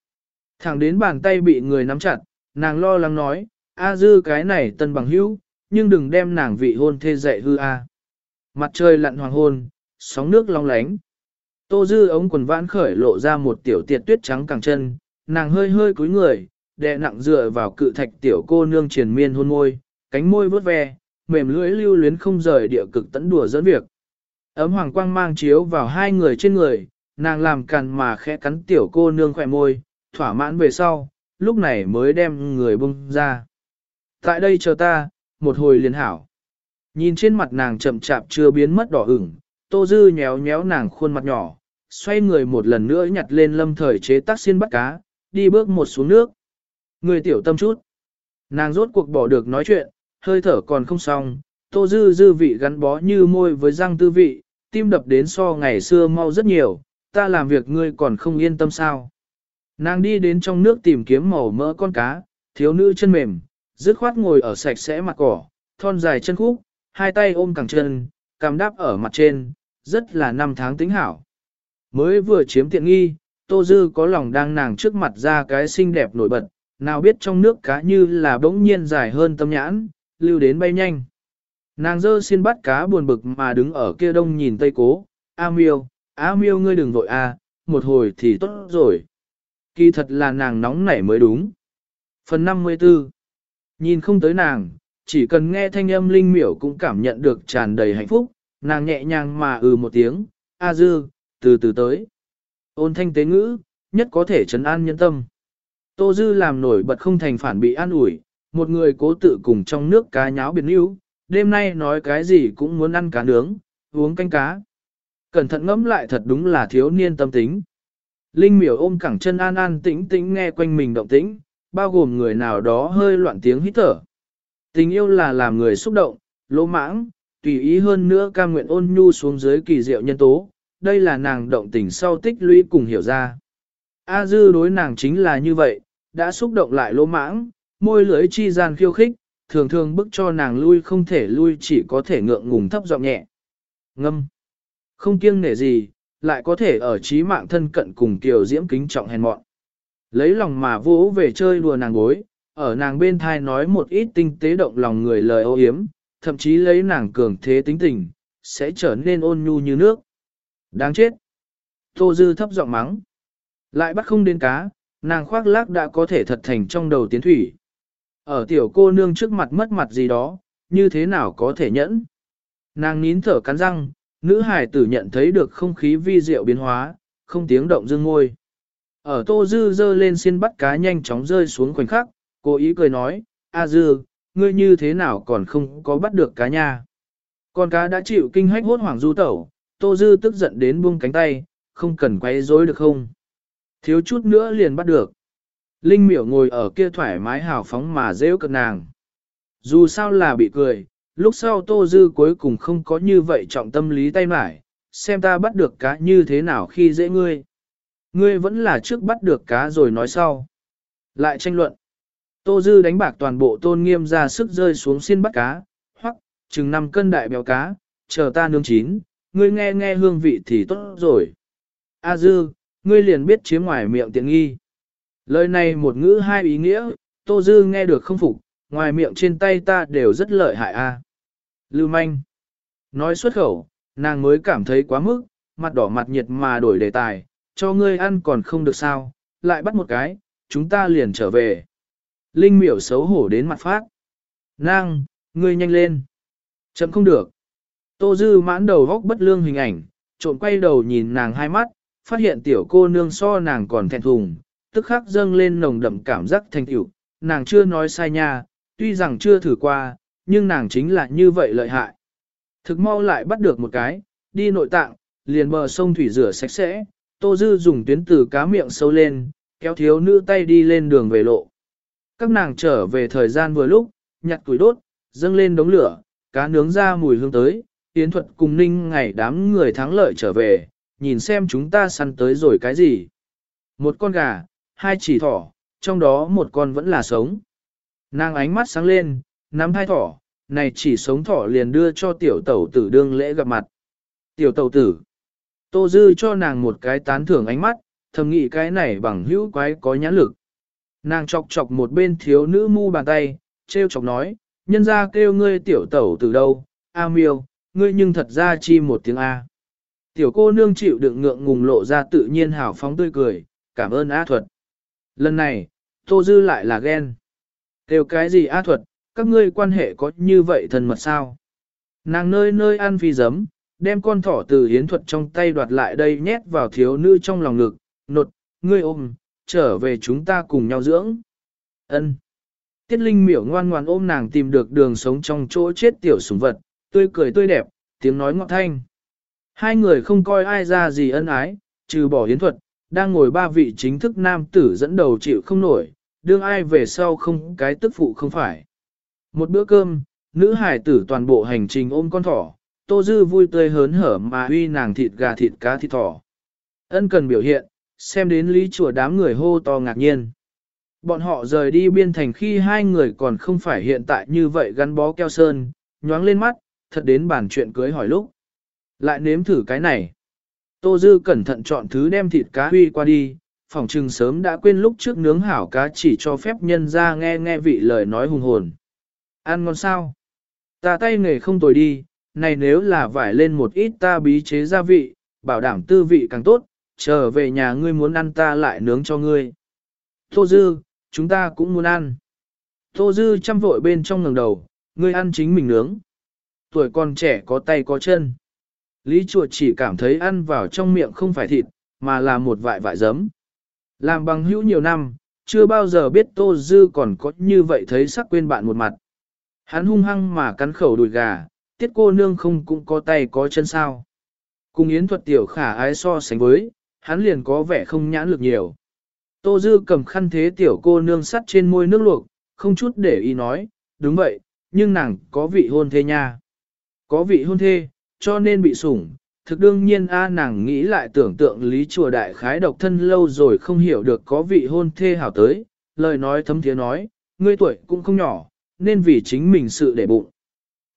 Thẳng đến bàn tay bị người nắm chặt, nàng lo lắng nói, A Dư cái này tân bằng hữu, nhưng đừng đem nàng vị hôn thê dạy hư A. Mặt trời lặn hoàng hôn, sóng nước long lánh. Tô Dư ống quần vãn khởi lộ ra một tiểu tiệt tuyết trắng càng chân, nàng hơi hơi cúi người, đè nặng dựa vào cự thạch tiểu cô nương triền miên hôn môi, cánh môi vớt ve, mềm lưỡi lưu luyến không rời địa cực tấn đùa dẫn việc. Ấm hoàng quang mang chiếu vào hai người trên người, nàng làm càn mà khẽ cắn tiểu cô nương khỏe môi, thỏa mãn về sau, lúc này mới đem người bung ra. Tại đây chờ ta, một hồi liền hảo. Nhìn trên mặt nàng chậm chạp chưa biến mất đỏ ửng, tô dư nhéo nhéo nàng khuôn mặt nhỏ, xoay người một lần nữa nhặt lên lâm thời chế tác xiên bắt cá, đi bước một xuống nước. Người tiểu tâm chút. Nàng rốt cuộc bỏ được nói chuyện, hơi thở còn không xong, tô dư dư vị gắn bó như môi với răng tư vị, tim đập đến so ngày xưa mau rất nhiều, ta làm việc ngươi còn không yên tâm sao. Nàng đi đến trong nước tìm kiếm màu mỡ con cá, thiếu nữ chân mềm, dứt khoát ngồi ở sạch sẽ mặt cỏ, thon dài chân khúc, hai tay ôm cẳng chân, cằm đáp ở mặt trên, rất là năm tháng tính hảo. Mới vừa chiếm tiện nghi, Tô Dư có lòng đang nàng trước mặt ra cái xinh đẹp nổi bật, nào biết trong nước cá như là bỗng nhiên dài hơn tâm nhãn, lưu đến bay nhanh. Nàng dơ xin bắt cá buồn bực mà đứng ở kia đông nhìn tây cố, A miêu, A miêu ngươi đừng vội a, một hồi thì tốt rồi. Kỳ thật là nàng nóng nảy mới đúng. Phần 54 Nhìn không tới nàng, chỉ cần nghe thanh âm linh miểu cũng cảm nhận được tràn đầy hạnh phúc, nàng nhẹ nhàng mà ừ một tiếng, A dư, từ từ tới. Ôn thanh tế ngữ, nhất có thể trấn an nhân tâm. Tô dư làm nổi bật không thành phản bị an ủi, một người cố tự cùng trong nước cá nháo biệt níu, đêm nay nói cái gì cũng muốn ăn cá nướng, uống canh cá. Cẩn thận ngẫm lại thật đúng là thiếu niên tâm tính. Linh miểu ôm cẳng chân an an tĩnh tĩnh nghe quanh mình động tĩnh, bao gồm người nào đó hơi loạn tiếng hít thở. Tình yêu là làm người xúc động, lỗ mãng, tùy ý hơn nữa ca nguyện ôn nhu xuống dưới kỳ diệu nhân tố, đây là nàng động tình sau tích lũy cùng hiểu ra. A dư đối nàng chính là như vậy, đã xúc động lại lỗ mãng, môi lưỡi chi gian khiêu khích, thường thường bức cho nàng lui không thể lui chỉ có thể ngượng ngùng thấp giọng nhẹ. Ngâm. Không kiêng nể gì, lại có thể ở trí mạng thân cận cùng kiều diễm kính trọng hèn mọn. Lấy lòng mà vỗ về chơi đùa nàng bối, ở nàng bên thai nói một ít tinh tế động lòng người lời ô hiếm, thậm chí lấy nàng cường thế tính tình, sẽ trở nên ôn nhu như nước. Đáng chết! Tô Dư thấp giọng mắng. Lại bắt không đến cá, nàng khoác lác đã có thể thật thành trong đầu tiến thủy. Ở tiểu cô nương trước mặt mất mặt gì đó, như thế nào có thể nhẫn? Nàng nín thở cắn răng, nữ hải tử nhận thấy được không khí vi diệu biến hóa, không tiếng động dương ngôi. Ở tô dư dơ lên xin bắt cá nhanh chóng rơi xuống khoảnh khắc, cô ý cười nói, A dư, ngươi như thế nào còn không có bắt được cá nha. Con cá đã chịu kinh hách hốt hoảng du tẩu, tô dư tức giận đến buông cánh tay, không cần quay rối được không. Thiếu chút nữa liền bắt được. Linh miểu ngồi ở kia thoải mái hào phóng mà rêu cận nàng. Dù sao là bị cười, lúc sau tô dư cuối cùng không có như vậy trọng tâm lý tay mải, xem ta bắt được cá như thế nào khi dễ ngươi. Ngươi vẫn là trước bắt được cá rồi nói sau. Lại tranh luận. Tô dư đánh bạc toàn bộ tôn nghiêm ra sức rơi xuống xin bắt cá, hoặc, chừng 5 cân đại béo cá, chờ ta nướng chín, ngươi nghe nghe hương vị thì tốt rồi. A dư, ngươi liền biết chiếm ngoài miệng tiện nghi. Lời này một ngữ hai ý nghĩa, Tô Dư nghe được không phục, ngoài miệng trên tay ta đều rất lợi hại a. Lưu manh. Nói xuất khẩu, nàng mới cảm thấy quá mức, mặt đỏ mặt nhiệt mà đổi đề tài, cho ngươi ăn còn không được sao, lại bắt một cái, chúng ta liền trở về. Linh miểu xấu hổ đến mặt phát. Nàng, ngươi nhanh lên. Chậm không được. Tô Dư mãn đầu góc bất lương hình ảnh, trộn quay đầu nhìn nàng hai mắt, phát hiện tiểu cô nương so nàng còn thẹn thùng, tức khắc dâng lên nồng đậm cảm giác thành tựu, nàng chưa nói sai nha, tuy rằng chưa thử qua, nhưng nàng chính là như vậy lợi hại. Thực mau lại bắt được một cái, đi nội tạng, liền bờ sông thủy rửa sạch sẽ, Tô Dư dùng tuyến từ cá miệng sâu lên, kéo thiếu nữ tay đi lên đường về lộ. Các nàng trở về thời gian vừa lúc, nhặt củi đốt, dâng lên đống lửa, cá nướng ra mùi hương tới, Yến thuật cùng ninh ngày đám người thắng lợi trở về, nhìn xem chúng ta săn tới rồi cái gì. Một con gà, hai chỉ thỏ, trong đó một con vẫn là sống. Nàng ánh mắt sáng lên, nắm hai thỏ, này chỉ sống thỏ liền đưa cho tiểu tẩu tử đương lễ gặp mặt. Tiểu tẩu tử, tô dư cho nàng một cái tán thưởng ánh mắt, thầm nghĩ cái này bằng hữu quái có nhãn lực. Nàng chọc chọc một bên thiếu nữ mu bàn tay, treo chọc nói, nhân ra kêu ngươi tiểu tẩu từ đâu, A miêu, ngươi nhưng thật ra chi một tiếng A. Tiểu cô nương chịu đựng ngượng ngùng lộ ra tự nhiên hào phóng tươi cười, cảm ơn A thuật. Lần này, Tô Dư lại là ghen. Kêu cái gì A thuật, các ngươi quan hệ có như vậy thân mật sao? Nàng nơi nơi ăn phi giấm, đem con thỏ từ hiến thuật trong tay đoạt lại đây nhét vào thiếu nữ trong lòng ngực, nột, ngươi ôm, trở về chúng ta cùng nhau dưỡng. Ân. Tiết Linh miểu ngoan ngoan ôm nàng tìm được đường sống trong chỗ chết tiểu sủng vật, tươi cười tươi đẹp, tiếng nói ngọt thanh. Hai người không coi ai ra gì ân ái, trừ bỏ hiến thuật, đang ngồi ba vị chính thức nam tử dẫn đầu chịu không nổi, đương ai về sau không cái tức phụ không phải. Một bữa cơm, nữ hải tử toàn bộ hành trình ôm con thỏ, tô dư vui tươi hớn hở mà huy nàng thịt gà thịt cá thịt thỏ. Ân cần biểu hiện, xem đến lý chùa đám người hô to ngạc nhiên. Bọn họ rời đi biên thành khi hai người còn không phải hiện tại như vậy gắn bó keo sơn, nhoáng lên mắt, thật đến bản chuyện cưới hỏi lúc. Lại nếm thử cái này. Tô Dư cẩn thận chọn thứ đem thịt cá huy qua đi, phòng trừng sớm đã quên lúc trước nướng hảo cá chỉ cho phép nhân ra nghe nghe vị lời nói hùng hồn. Ăn ngon sao? Ta tay nghề không tồi đi, này nếu là vải lên một ít ta bí chế gia vị, bảo đảm tư vị càng tốt, trở về nhà ngươi muốn ăn ta lại nướng cho ngươi. Tô Dư, chúng ta cũng muốn ăn. Tô Dư chăm vội bên trong ngẩng đầu, ngươi ăn chính mình nướng. Tuổi còn trẻ có tay có chân. Lý chuột chỉ cảm thấy ăn vào trong miệng không phải thịt, mà là một vại vại giấm. Làm bằng hữu nhiều năm, chưa bao giờ biết Tô Dư còn có như vậy thấy sắc quên bạn một mặt. Hắn hung hăng mà cắn khẩu đùi gà, tiết cô nương không cũng có tay có chân sao. Cùng yến thuật tiểu khả ái so sánh với, hắn liền có vẻ không nhãn lực nhiều. Tô Dư cầm khăn thế tiểu cô nương sắt trên môi nước luộc, không chút để ý nói, đúng vậy, nhưng nàng có vị hôn thê nha. Có vị hôn thê, cho nên bị sủng. Thực đương nhiên a nàng nghĩ lại tưởng tượng lý chùa đại khái độc thân lâu rồi không hiểu được có vị hôn thê hảo tới, lời nói thấm thiế nói, ngươi tuổi cũng không nhỏ, nên vì chính mình sự để bụng.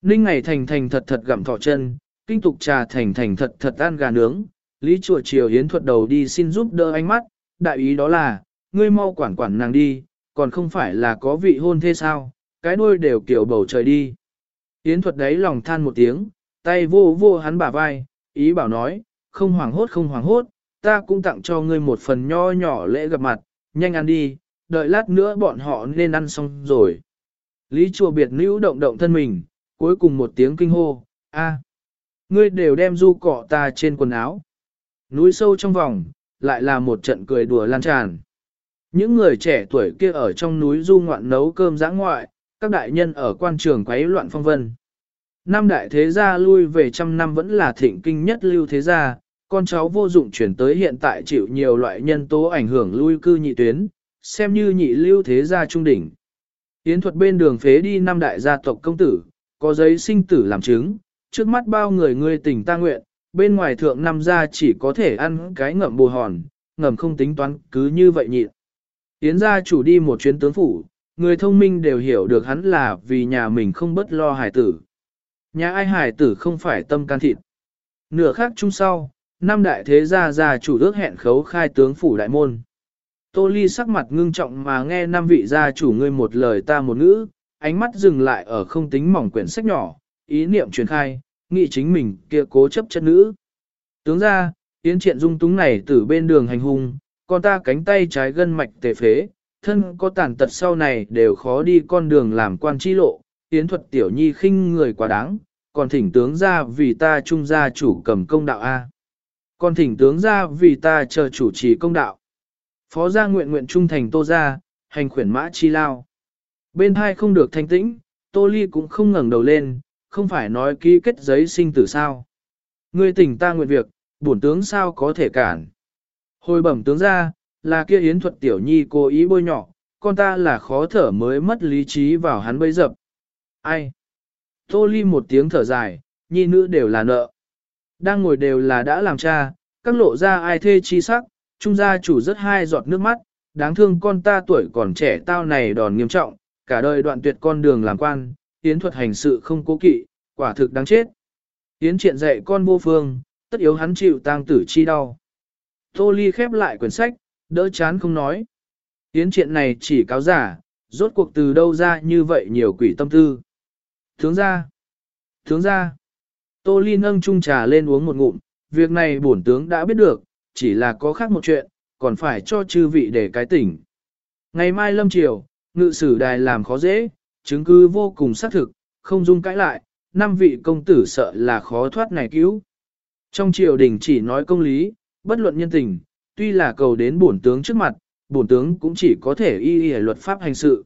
Ninh ngày thành thành thật thật gặm thỏ chân, kinh tục trà thành thành thật thật ăn gà nướng, lý chùa chiều hiến thuật đầu đi xin giúp đỡ ánh mắt, đại ý đó là, ngươi mau quản quản nàng đi, còn không phải là có vị hôn thê sao, cái đuôi đều kiểu bầu trời đi. Yến thuật đấy lòng than một tiếng, tay vô vô hắn bả vai, ý bảo nói, không hoảng hốt không hoảng hốt, ta cũng tặng cho ngươi một phần nho nhỏ lễ gặp mặt, nhanh ăn đi, đợi lát nữa bọn họ nên ăn xong rồi. Lý chùa biệt nữ động động thân mình, cuối cùng một tiếng kinh hô, a, ngươi đều đem du cọ ta trên quần áo. Núi sâu trong vòng, lại là một trận cười đùa lan tràn. Những người trẻ tuổi kia ở trong núi du ngoạn nấu cơm giã ngoại, các đại nhân ở quan trường quấy loạn phong vân. Năm đại thế gia lui về trăm năm vẫn là thịnh kinh nhất lưu thế gia, con cháu vô dụng chuyển tới hiện tại chịu nhiều loại nhân tố ảnh hưởng lui cư nhị tuyến, xem như nhị lưu thế gia trung đỉnh. Yến thuật bên đường phế đi năm đại gia tộc công tử, có giấy sinh tử làm chứng, trước mắt bao người ngươi tình ta nguyện, bên ngoài thượng năm gia chỉ có thể ăn cái ngậm bù hòn, ngầm không tính toán cứ như vậy nhịn. Yến gia chủ đi một chuyến tướng phủ, người thông minh đều hiểu được hắn là vì nhà mình không bất lo hải tử. Nhà ai hải tử không phải tâm can thịt. Nửa khác chung sau, năm đại thế gia gia chủ ước hẹn khấu khai tướng phủ đại môn. Tô Ly sắc mặt ngưng trọng mà nghe năm vị gia chủ ngươi một lời ta một ngữ, ánh mắt dừng lại ở không tính mỏng quyển sách nhỏ, ý niệm truyền khai, nghĩ chính mình kia cố chấp chất nữ. Tướng ra, tiến triện dung túng này từ bên đường hành hung, con ta cánh tay trái gân mạch tề phế, thân có tàn tật sau này đều khó đi con đường làm quan chi lộ, yến thuật tiểu nhi khinh người quá đáng, còn thỉnh tướng ra vì ta trung gia chủ cầm công đạo A. Còn thỉnh tướng ra vì ta chờ chủ trì công đạo. Phó gia nguyện nguyện trung thành tô gia, hành khuyển mã chi lao. Bên hai không được thanh tĩnh, tô ly cũng không ngẩng đầu lên, không phải nói ký kết giấy sinh tử sao. Ngươi tỉnh ta nguyện việc, bổn tướng sao có thể cản. Hồi bẩm tướng ra, là kia yến thuật tiểu nhi cố ý bôi nhỏ, con ta là khó thở mới mất lý trí vào hắn bấy dập. Ai? Tô ly một tiếng thở dài, nhi nữ đều là nợ. Đang ngồi đều là đã làm cha, các lộ ra ai thê chi sắc, trung gia chủ rất hai giọt nước mắt, đáng thương con ta tuổi còn trẻ tao này đòn nghiêm trọng, cả đời đoạn tuyệt con đường làm quan, tiến thuật hành sự không cố kỵ, quả thực đáng chết. Tiến triện dạy con vô phương, tất yếu hắn chịu tang tử chi đau. Tô Ly khép lại quyển sách, đỡ chán không nói. Tiến triện này chỉ cáo giả, rốt cuộc từ đâu ra như vậy nhiều quỷ tâm tư. Tướng ra, tướng ra. Tô Ly nâng chung trà lên uống một ngụm, việc này bổn tướng đã biết được, chỉ là có khác một chuyện, còn phải cho chư vị để cái tỉnh. Ngày mai lâm triều, ngự sử đài làm khó dễ, chứng cứ vô cùng xác thực, không dung cãi lại, năm vị công tử sợ là khó thoát này cứu. Trong triều đình chỉ nói công lý, bất luận nhân tình, tuy là cầu đến bổn tướng trước mặt, bổn tướng cũng chỉ có thể y y luật pháp hành sự.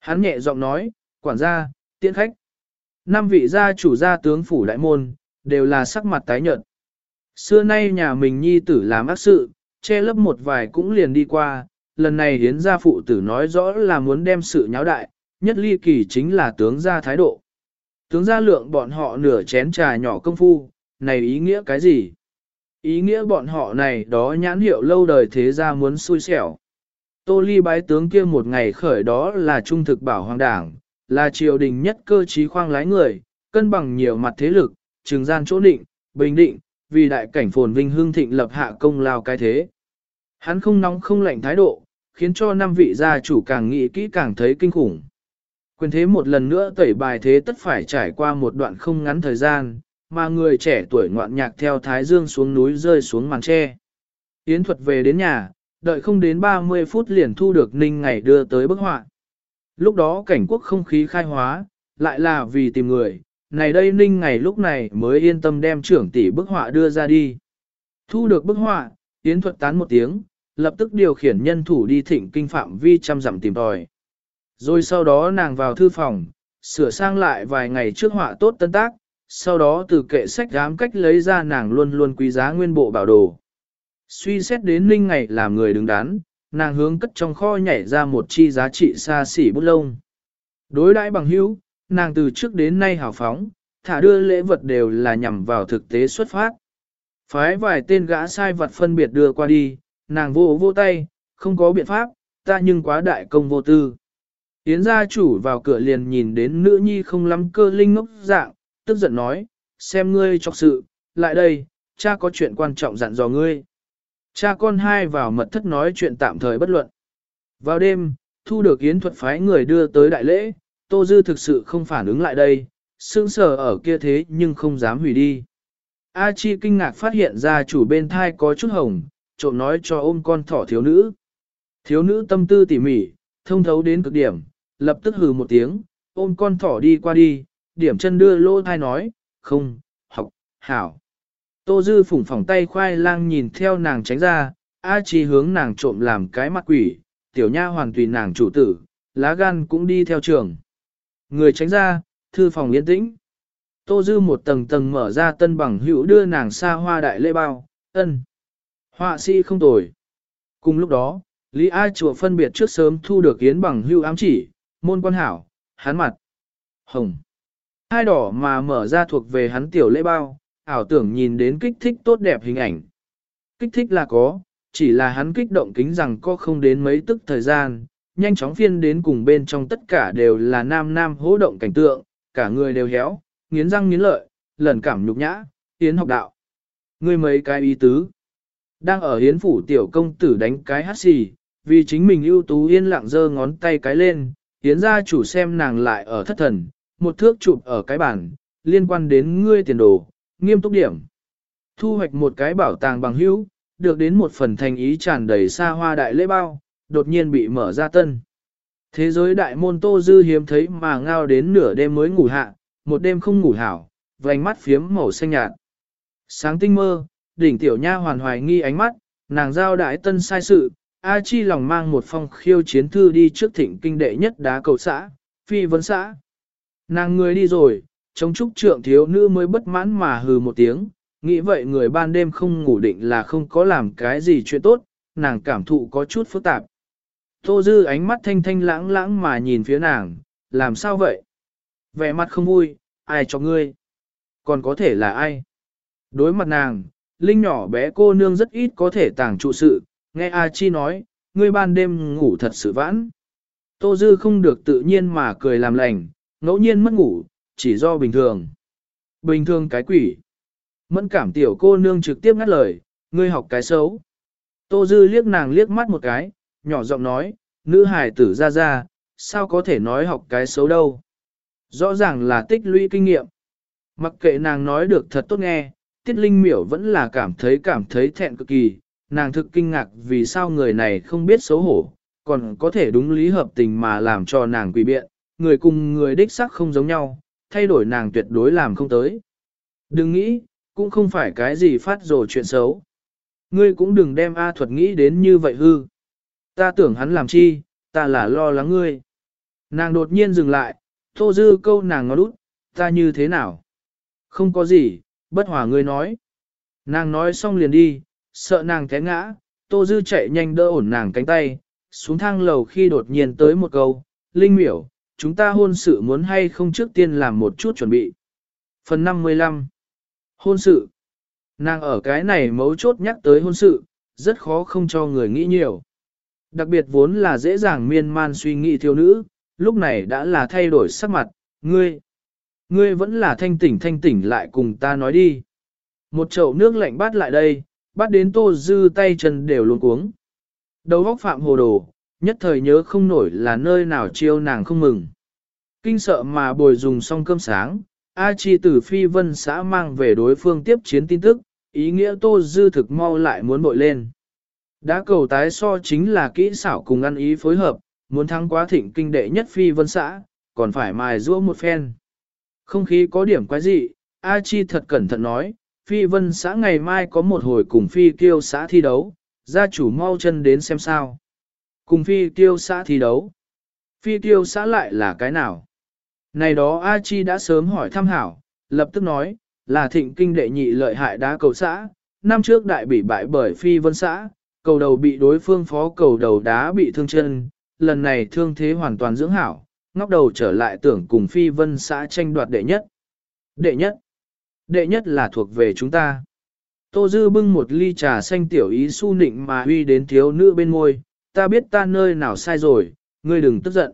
Hắn nhẹ giọng nói, quản gia, tiễn khách. Năm vị gia chủ gia tướng phủ đại môn, đều là sắc mặt tái nhợt. Xưa nay nhà mình nhi tử làm ác sự, che lấp một vài cũng liền đi qua, lần này hiến gia phụ tử nói rõ là muốn đem sự nháo đại, nhất ly kỳ chính là tướng gia thái độ. Tướng gia lượng bọn họ nửa chén trà nhỏ công phu, này ý nghĩa cái gì? Ý nghĩa bọn họ này đó nhãn hiệu lâu đời thế gia muốn xui xẻo. Tô ly bái tướng kia một ngày khởi đó là trung thực bảo hoàng đảng, là triều đình nhất cơ trí khoang lái người, cân bằng nhiều mặt thế lực, trường gian chỗ định, bình định, vì đại cảnh phồn vinh hương thịnh lập hạ công lao cái thế. Hắn không nóng không lạnh thái độ, khiến cho năm vị gia chủ càng nghĩ kỹ càng thấy kinh khủng. Quyền thế một lần nữa tẩy bài thế tất phải trải qua một đoạn không ngắn thời gian, mà người trẻ tuổi ngoạn nhạc theo Thái Dương xuống núi rơi xuống màn tre. Yến thuật về đến nhà, đợi không đến 30 phút liền thu được Ninh ngày đưa tới bức họa. Lúc đó cảnh quốc không khí khai hóa, lại là vì tìm người, này đây Ninh ngày lúc này mới yên tâm đem trưởng tỷ bức họa đưa ra đi. Thu được bức họa, Yến thuật tán một tiếng, lập tức điều khiển nhân thủ đi thịnh kinh phạm vi chăm dặm tìm tòi. Rồi sau đó nàng vào thư phòng, sửa sang lại vài ngày trước họa tốt tân tác, sau đó từ kệ sách dám cách lấy ra nàng luôn luôn quý giá nguyên bộ bảo đồ. Suy xét đến ninh ngày làm người đứng đắn, nàng hướng cất trong kho nhảy ra một chi giá trị xa xỉ bút lông. Đối đãi bằng hữu, nàng từ trước đến nay hào phóng, thả đưa lễ vật đều là nhằm vào thực tế xuất phát. Phái vài tên gã sai vật phân biệt đưa qua đi, nàng vô vô tay, không có biện pháp, ta nhưng quá đại công vô tư. Yến gia chủ vào cửa liền nhìn đến nữ nhi không lắm cơ linh ngốc dạng, tức giận nói, xem ngươi chọc sự, lại đây, cha có chuyện quan trọng dặn dò ngươi. Cha con hai vào mật thất nói chuyện tạm thời bất luận. Vào đêm, thu được yến thuật phái người đưa tới đại lễ, Tô Dư thực sự không phản ứng lại đây, sững sờ ở kia thế nhưng không dám hủy đi. A Chi kinh ngạc phát hiện ra chủ bên thai có chút hồng, trộm nói cho ôm con thỏ thiếu nữ. Thiếu nữ tâm tư tỉ mỉ, thông thấu đến cực điểm, lập tức hừ một tiếng, ôm con thỏ đi qua đi, điểm chân đưa lô thai nói, không, học, hảo. Tô Dư phủng phỏng tay khoai lang nhìn theo nàng tránh ra, A Chi hướng nàng trộm làm cái mặt quỷ, tiểu nha hoàn tùy nàng chủ tử, lá gan cũng đi theo trường. Người tránh ra, thư phòng yên tĩnh. Tô Dư một tầng tầng mở ra tân bằng hữu đưa nàng xa hoa đại lễ bao, ân. Họa sĩ không tồi. Cùng lúc đó, Lý A chùa phân biệt trước sớm thu được yến bằng hữu ám chỉ, môn quan hảo, hắn mặt. Hồng. Hai đỏ mà mở ra thuộc về hắn tiểu lễ bao, ảo tưởng nhìn đến kích thích tốt đẹp hình ảnh. Kích thích là có, chỉ là hắn kích động kính rằng có không đến mấy tức thời gian, nhanh chóng phiên đến cùng bên trong tất cả đều là nam nam hỗ động cảnh tượng, cả người đều héo, nghiến răng nghiến lợi, lần cảm nhục nhã, tiến học đạo. Ngươi mấy cái ý tứ. Đang ở hiến phủ tiểu công tử đánh cái hát xì, vì chính mình ưu tú yên lặng giơ ngón tay cái lên, hiến ra chủ xem nàng lại ở thất thần, một thước chụp ở cái bàn, liên quan đến ngươi tiền đồ, nghiêm túc điểm. Thu hoạch một cái bảo tàng bằng hữu, được đến một phần thành ý tràn đầy xa hoa đại lễ bao, đột nhiên bị mở ra tân. Thế giới đại môn tô dư hiếm thấy mà ngao đến nửa đêm mới ngủ hạ, một đêm không ngủ hảo, vành mắt phiếm màu xanh nhạt. Sáng tinh mơ, đỉnh tiểu nha hoàn hoài nghi ánh mắt, nàng giao đại tân sai sự, A Chi lòng mang một phong khiêu chiến thư đi trước thịnh kinh đệ nhất đá cầu xã, phi vấn xã. Nàng người đi rồi, trong trúc trượng thiếu nữ mới bất mãn mà hừ một tiếng, nghĩ vậy người ban đêm không ngủ định là không có làm cái gì chuyện tốt, nàng cảm thụ có chút phức tạp. Tô Dư ánh mắt thanh thanh lãng lãng mà nhìn phía nàng, làm sao vậy? Vẻ mặt không vui, ai cho ngươi? Còn có thể là ai? Đối mặt nàng, Linh nhỏ bé cô nương rất ít có thể tàng trụ sự, nghe A Chi nói, ngươi ban đêm ngủ thật sự vãn. Tô Dư không được tự nhiên mà cười làm lành, ngẫu nhiên mất ngủ, chỉ do bình thường. Bình thường cái quỷ. Mẫn cảm tiểu cô nương trực tiếp ngắt lời, ngươi học cái xấu. Tô Dư liếc nàng liếc mắt một cái, nhỏ giọng nói, nữ hài tử ra ra, sao có thể nói học cái xấu đâu. Rõ ràng là tích lũy kinh nghiệm. Mặc kệ nàng nói được thật tốt nghe, Tiết Linh miểu vẫn là cảm thấy cảm thấy thẹn cực kỳ, nàng thực kinh ngạc vì sao người này không biết xấu hổ, còn có thể đúng lý hợp tình mà làm cho nàng quỷ biện, người cùng người đích sắc không giống nhau, thay đổi nàng tuyệt đối làm không tới. Đừng nghĩ, cũng không phải cái gì phát rồ chuyện xấu. Ngươi cũng đừng đem A thuật nghĩ đến như vậy hư. Ta tưởng hắn làm chi, ta là lo lắng ngươi. Nàng đột nhiên dừng lại, Tô Dư câu nàng ngó đút, ta như thế nào? Không có gì, bất hòa ngươi nói. Nàng nói xong liền đi, sợ nàng té ngã, Tô Dư chạy nhanh đỡ ổn nàng cánh tay, xuống thang lầu khi đột nhiên tới một câu, Linh miểu, chúng ta hôn sự muốn hay không trước tiên làm một chút chuẩn bị. Phần 55 Hôn sự Nàng ở cái này mấu chốt nhắc tới hôn sự, rất khó không cho người nghĩ nhiều. Đặc biệt vốn là dễ dàng miên man suy nghĩ thiếu nữ, lúc này đã là thay đổi sắc mặt, ngươi. Ngươi vẫn là thanh tỉnh thanh tỉnh lại cùng ta nói đi. Một chậu nước lạnh bắt lại đây, bắt đến tô dư tay chân đều luôn cuống. Đầu góc phạm hồ đồ, nhất thời nhớ không nổi là nơi nào chiêu nàng không mừng. Kinh sợ mà bồi dùng xong cơm sáng, A Chi từ phi vân xã mang về đối phương tiếp chiến tin tức, ý nghĩa tô dư thực mau lại muốn bội lên. Đã cầu tái so chính là kỹ xảo cùng ăn ý phối hợp, muốn thắng quá thịnh kinh đệ nhất phi vân xã, còn phải mài rũa một phen. Không khí có điểm quái dị, A Chi thật cẩn thận nói, phi vân xã ngày mai có một hồi cùng phi kiêu xã thi đấu, gia chủ mau chân đến xem sao. Cùng phi tiêu xã thi đấu. Phi tiêu xã lại là cái nào? Này đó A Chi đã sớm hỏi thăm hảo, lập tức nói, là thịnh kinh đệ nhị lợi hại đá cầu xã, năm trước đại bị bại bởi phi vân xã, cầu đầu bị đối phương phó cầu đầu đá bị thương chân, lần này thương thế hoàn toàn dưỡng hảo, ngóc đầu trở lại tưởng cùng phi vân xã tranh đoạt đệ nhất. Đệ nhất. Đệ nhất là thuộc về chúng ta. Tô Dư bưng một ly trà xanh tiểu ý su nịnh mà huy đến thiếu nữ bên môi, ta biết ta nơi nào sai rồi, ngươi đừng tức giận.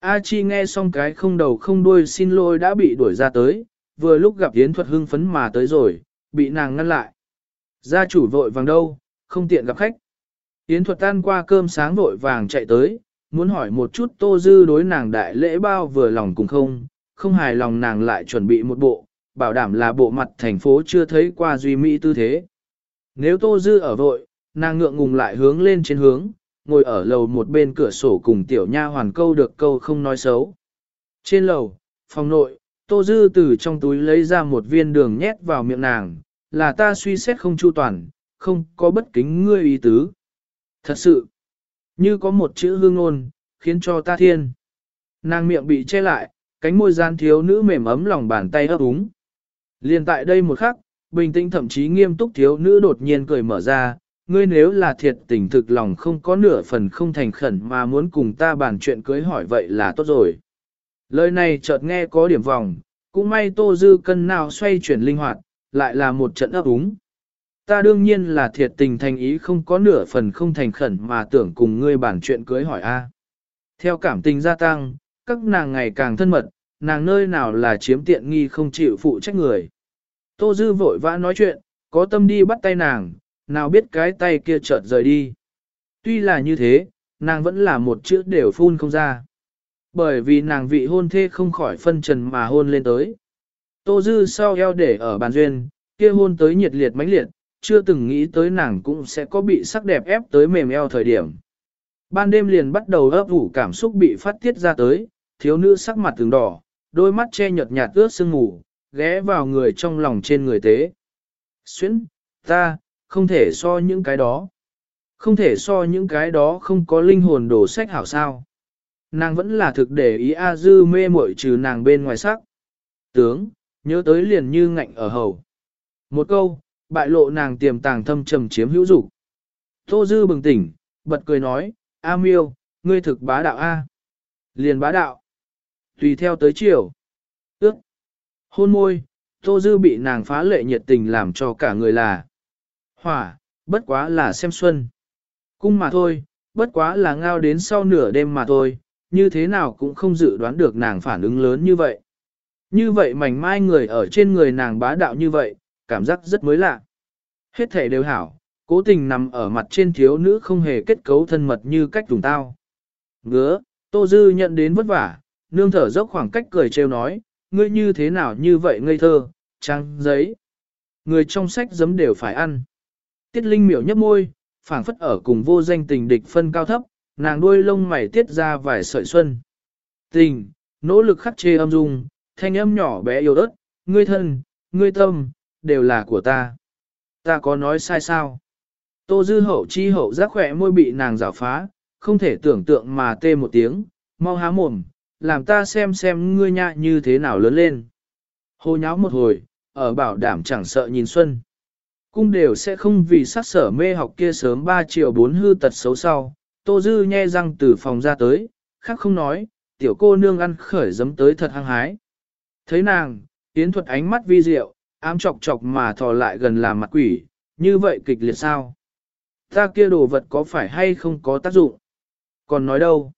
A Chi nghe xong cái không đầu không đuôi xin lỗi đã bị đuổi ra tới, vừa lúc gặp Yến Thuật hưng phấn mà tới rồi, bị nàng ngăn lại. Gia chủ vội vàng đâu, không tiện gặp khách. Yến Thuật tan qua cơm sáng vội vàng chạy tới, muốn hỏi một chút Tô Dư đối nàng đại lễ bao vừa lòng cùng không, không hài lòng nàng lại chuẩn bị một bộ, bảo đảm là bộ mặt thành phố chưa thấy qua duy mỹ tư thế. Nếu Tô Dư ở vội, nàng ngượng ngùng lại hướng lên trên hướng, ngồi ở lầu một bên cửa sổ cùng tiểu nha hoàn câu được câu không nói xấu. Trên lầu, phòng nội, Tô Dư từ trong túi lấy ra một viên đường nhét vào miệng nàng, là ta suy xét không chu toàn, không có bất kính ngươi ý tứ. Thật sự, như có một chữ hương ngôn, khiến cho ta thiên. Nàng miệng bị che lại, cánh môi gian thiếu nữ mềm ấm lòng bàn tay ấp úng. Liên tại đây một khắc, bình tĩnh thậm chí nghiêm túc thiếu nữ đột nhiên cười mở ra, ngươi nếu là thiệt tình thực lòng không có nửa phần không thành khẩn mà muốn cùng ta bàn chuyện cưới hỏi vậy là tốt rồi. Lời này chợt nghe có điểm vòng, cũng may tô dư cân nào xoay chuyển linh hoạt, lại là một trận ấp úng. Ta đương nhiên là thiệt tình thành ý không có nửa phần không thành khẩn mà tưởng cùng ngươi bàn chuyện cưới hỏi a. Theo cảm tình gia tăng, các nàng ngày càng thân mật, nàng nơi nào là chiếm tiện nghi không chịu phụ trách người. Tô Dư vội vã nói chuyện, có tâm đi bắt tay nàng, nào biết cái tay kia chợt rời đi. Tuy là như thế, nàng vẫn là một chữ đều phun không ra. Bởi vì nàng vị hôn thê không khỏi phân trần mà hôn lên tới. Tô Dư sau eo để ở bàn duyên, kia hôn tới nhiệt liệt mãnh liệt, chưa từng nghĩ tới nàng cũng sẽ có bị sắc đẹp ép tới mềm eo thời điểm. Ban đêm liền bắt đầu ấp ủ cảm xúc bị phát tiết ra tới, thiếu nữ sắc mặt từng đỏ, đôi mắt che nhợt nhạt ướt sương ngủ, ghé vào người trong lòng trên người tế. Xuyến, ta, không thể so những cái đó. Không thể so những cái đó không có linh hồn đổ sách hảo sao. Nàng vẫn là thực để ý A Dư mê muội trừ nàng bên ngoài sắc. Tướng, nhớ tới liền như ngạnh ở hầu. Một câu, bại lộ nàng tiềm tàng thâm trầm chiếm hữu dục. Tô Dư bừng tỉnh, bật cười nói, A miêu, ngươi thực bá đạo A. Liền bá đạo. Tùy theo tới chiều. Ước. Hôn môi, Tô Dư bị nàng phá lệ nhiệt tình làm cho cả người là. Hỏa, bất quá là xem xuân. Cung mà thôi, bất quá là ngao đến sau nửa đêm mà thôi, như thế nào cũng không dự đoán được nàng phản ứng lớn như vậy. Như vậy mảnh mai người ở trên người nàng bá đạo như vậy, cảm giác rất mới lạ. Hết thể đều hảo, cố tình nằm ở mặt trên thiếu nữ không hề kết cấu thân mật như cách dùng tao. Ngứa, Tô Dư nhận đến vất vả, nương thở dốc khoảng cách cười trêu nói, ngươi như thế nào như vậy ngây thơ, trăng, giấy. Người trong sách giấm đều phải ăn. Tiết Linh miểu nhấp môi, phảng phất ở cùng vô danh tình địch phân cao thấp, nàng đuôi lông mày tiết ra vài sợi xuân. Tình, nỗ lực khắc chế âm dung, thanh âm nhỏ bé yếu ớt, ngươi thân, ngươi tâm, đều là của ta. Ta có nói sai sao? Tô dư hậu chi hậu giác khỏe môi bị nàng rào phá, không thể tưởng tượng mà tê một tiếng, mau há mồm, làm ta xem xem ngươi nha như thế nào lớn lên. Hồ nháo một hồi, ở bảo đảm chẳng sợ nhìn xuân. Cung đều sẽ không vì sát sở mê học kia sớm 3 triệu 4 hư tật xấu sau. Tô Dư nhe răng từ phòng ra tới, khác không nói, tiểu cô nương ăn khởi giấm tới thật hăng hái. Thấy nàng, tiến thuật ánh mắt vi diệu, ám chọc chọc mà thò lại gần làm mặt quỷ, như vậy kịch liệt sao? Ta kia đồ vật có phải hay không có tác dụng? Còn nói đâu?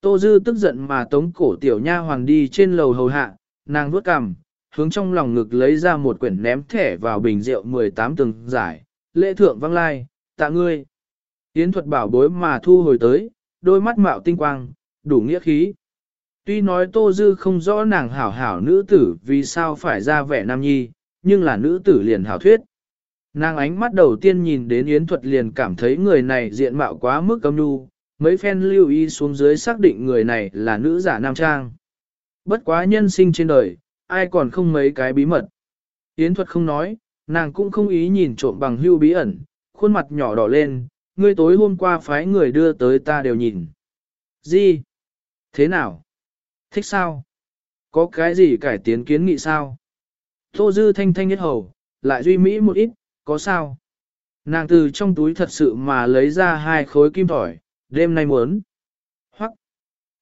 Tô Dư tức giận mà tống cổ tiểu nha hoàng đi trên lầu hầu hạ, nàng vuốt cằm, hướng trong lòng ngực lấy ra một quyển ném thẻ vào bình rượu 18 tầng giải, lễ thượng văng lai, tạ ngươi. Yến thuật bảo bối mà thu hồi tới, đôi mắt mạo tinh quang, đủ nghĩa khí. Tuy nói Tô Dư không rõ nàng hảo hảo nữ tử vì sao phải ra vẻ nam nhi, nhưng là nữ tử liền hảo thuyết. Nàng ánh mắt đầu tiên nhìn đến Yến Thuật liền cảm thấy người này diện mạo quá mức cấm nhu, mấy phen lưu ý xuống dưới xác định người này là nữ giả nam trang. Bất quá nhân sinh trên đời, ai còn không mấy cái bí mật. Yến Thuật không nói, nàng cũng không ý nhìn trộm bằng hưu bí ẩn, khuôn mặt nhỏ đỏ lên, ngươi tối hôm qua phái người đưa tới ta đều nhìn. Gì? Thế nào? Thích sao? Có cái gì cải tiến kiến nghị sao? Tô Dư thanh thanh nhất hầu, lại duy mỹ một ít, có sao? Nàng từ trong túi thật sự mà lấy ra hai khối kim thỏi, đêm nay muốn. Hoặc,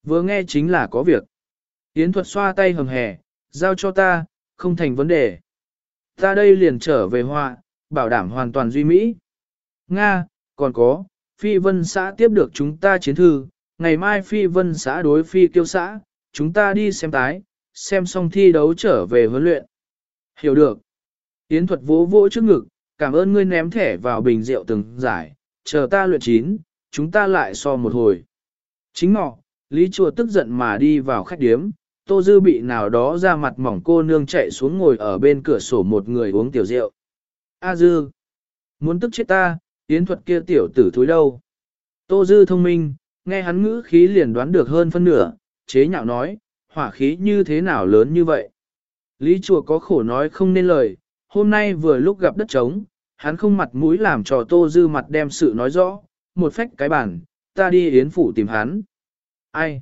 vừa nghe chính là có việc. Yến thuật xoa tay hầm hè, giao cho ta, không thành vấn đề. Ta đây liền trở về họa, bảo đảm hoàn toàn duy mỹ. Nga, còn có, phi vân xã tiếp được chúng ta chiến thư, ngày mai phi vân xã đối phi kiêu xã, chúng ta đi xem tái, xem xong thi đấu trở về huấn luyện. Hiểu được. Yến thuật vỗ vỗ trước ngực, cảm ơn ngươi ném thẻ vào bình rượu từng giải, chờ ta luyện chín, chúng ta lại so một hồi. Chính ngọ, Lý Chùa tức giận mà đi vào khách điếm, Tô Dư bị nào đó ra mặt mỏng cô nương chạy xuống ngồi ở bên cửa sổ một người uống tiểu rượu. A Dư, muốn tức chết ta, Yến thuật kia tiểu tử thúi đâu. Tô Dư thông minh, nghe hắn ngữ khí liền đoán được hơn phân nửa, chế nhạo nói, hỏa khí như thế nào lớn như vậy. Lý chùa có khổ nói không nên lời, hôm nay vừa lúc gặp đất trống, hắn không mặt mũi làm trò tô dư mặt đem sự nói rõ, một phách cái bản, ta đi yến phủ tìm hắn. Ai?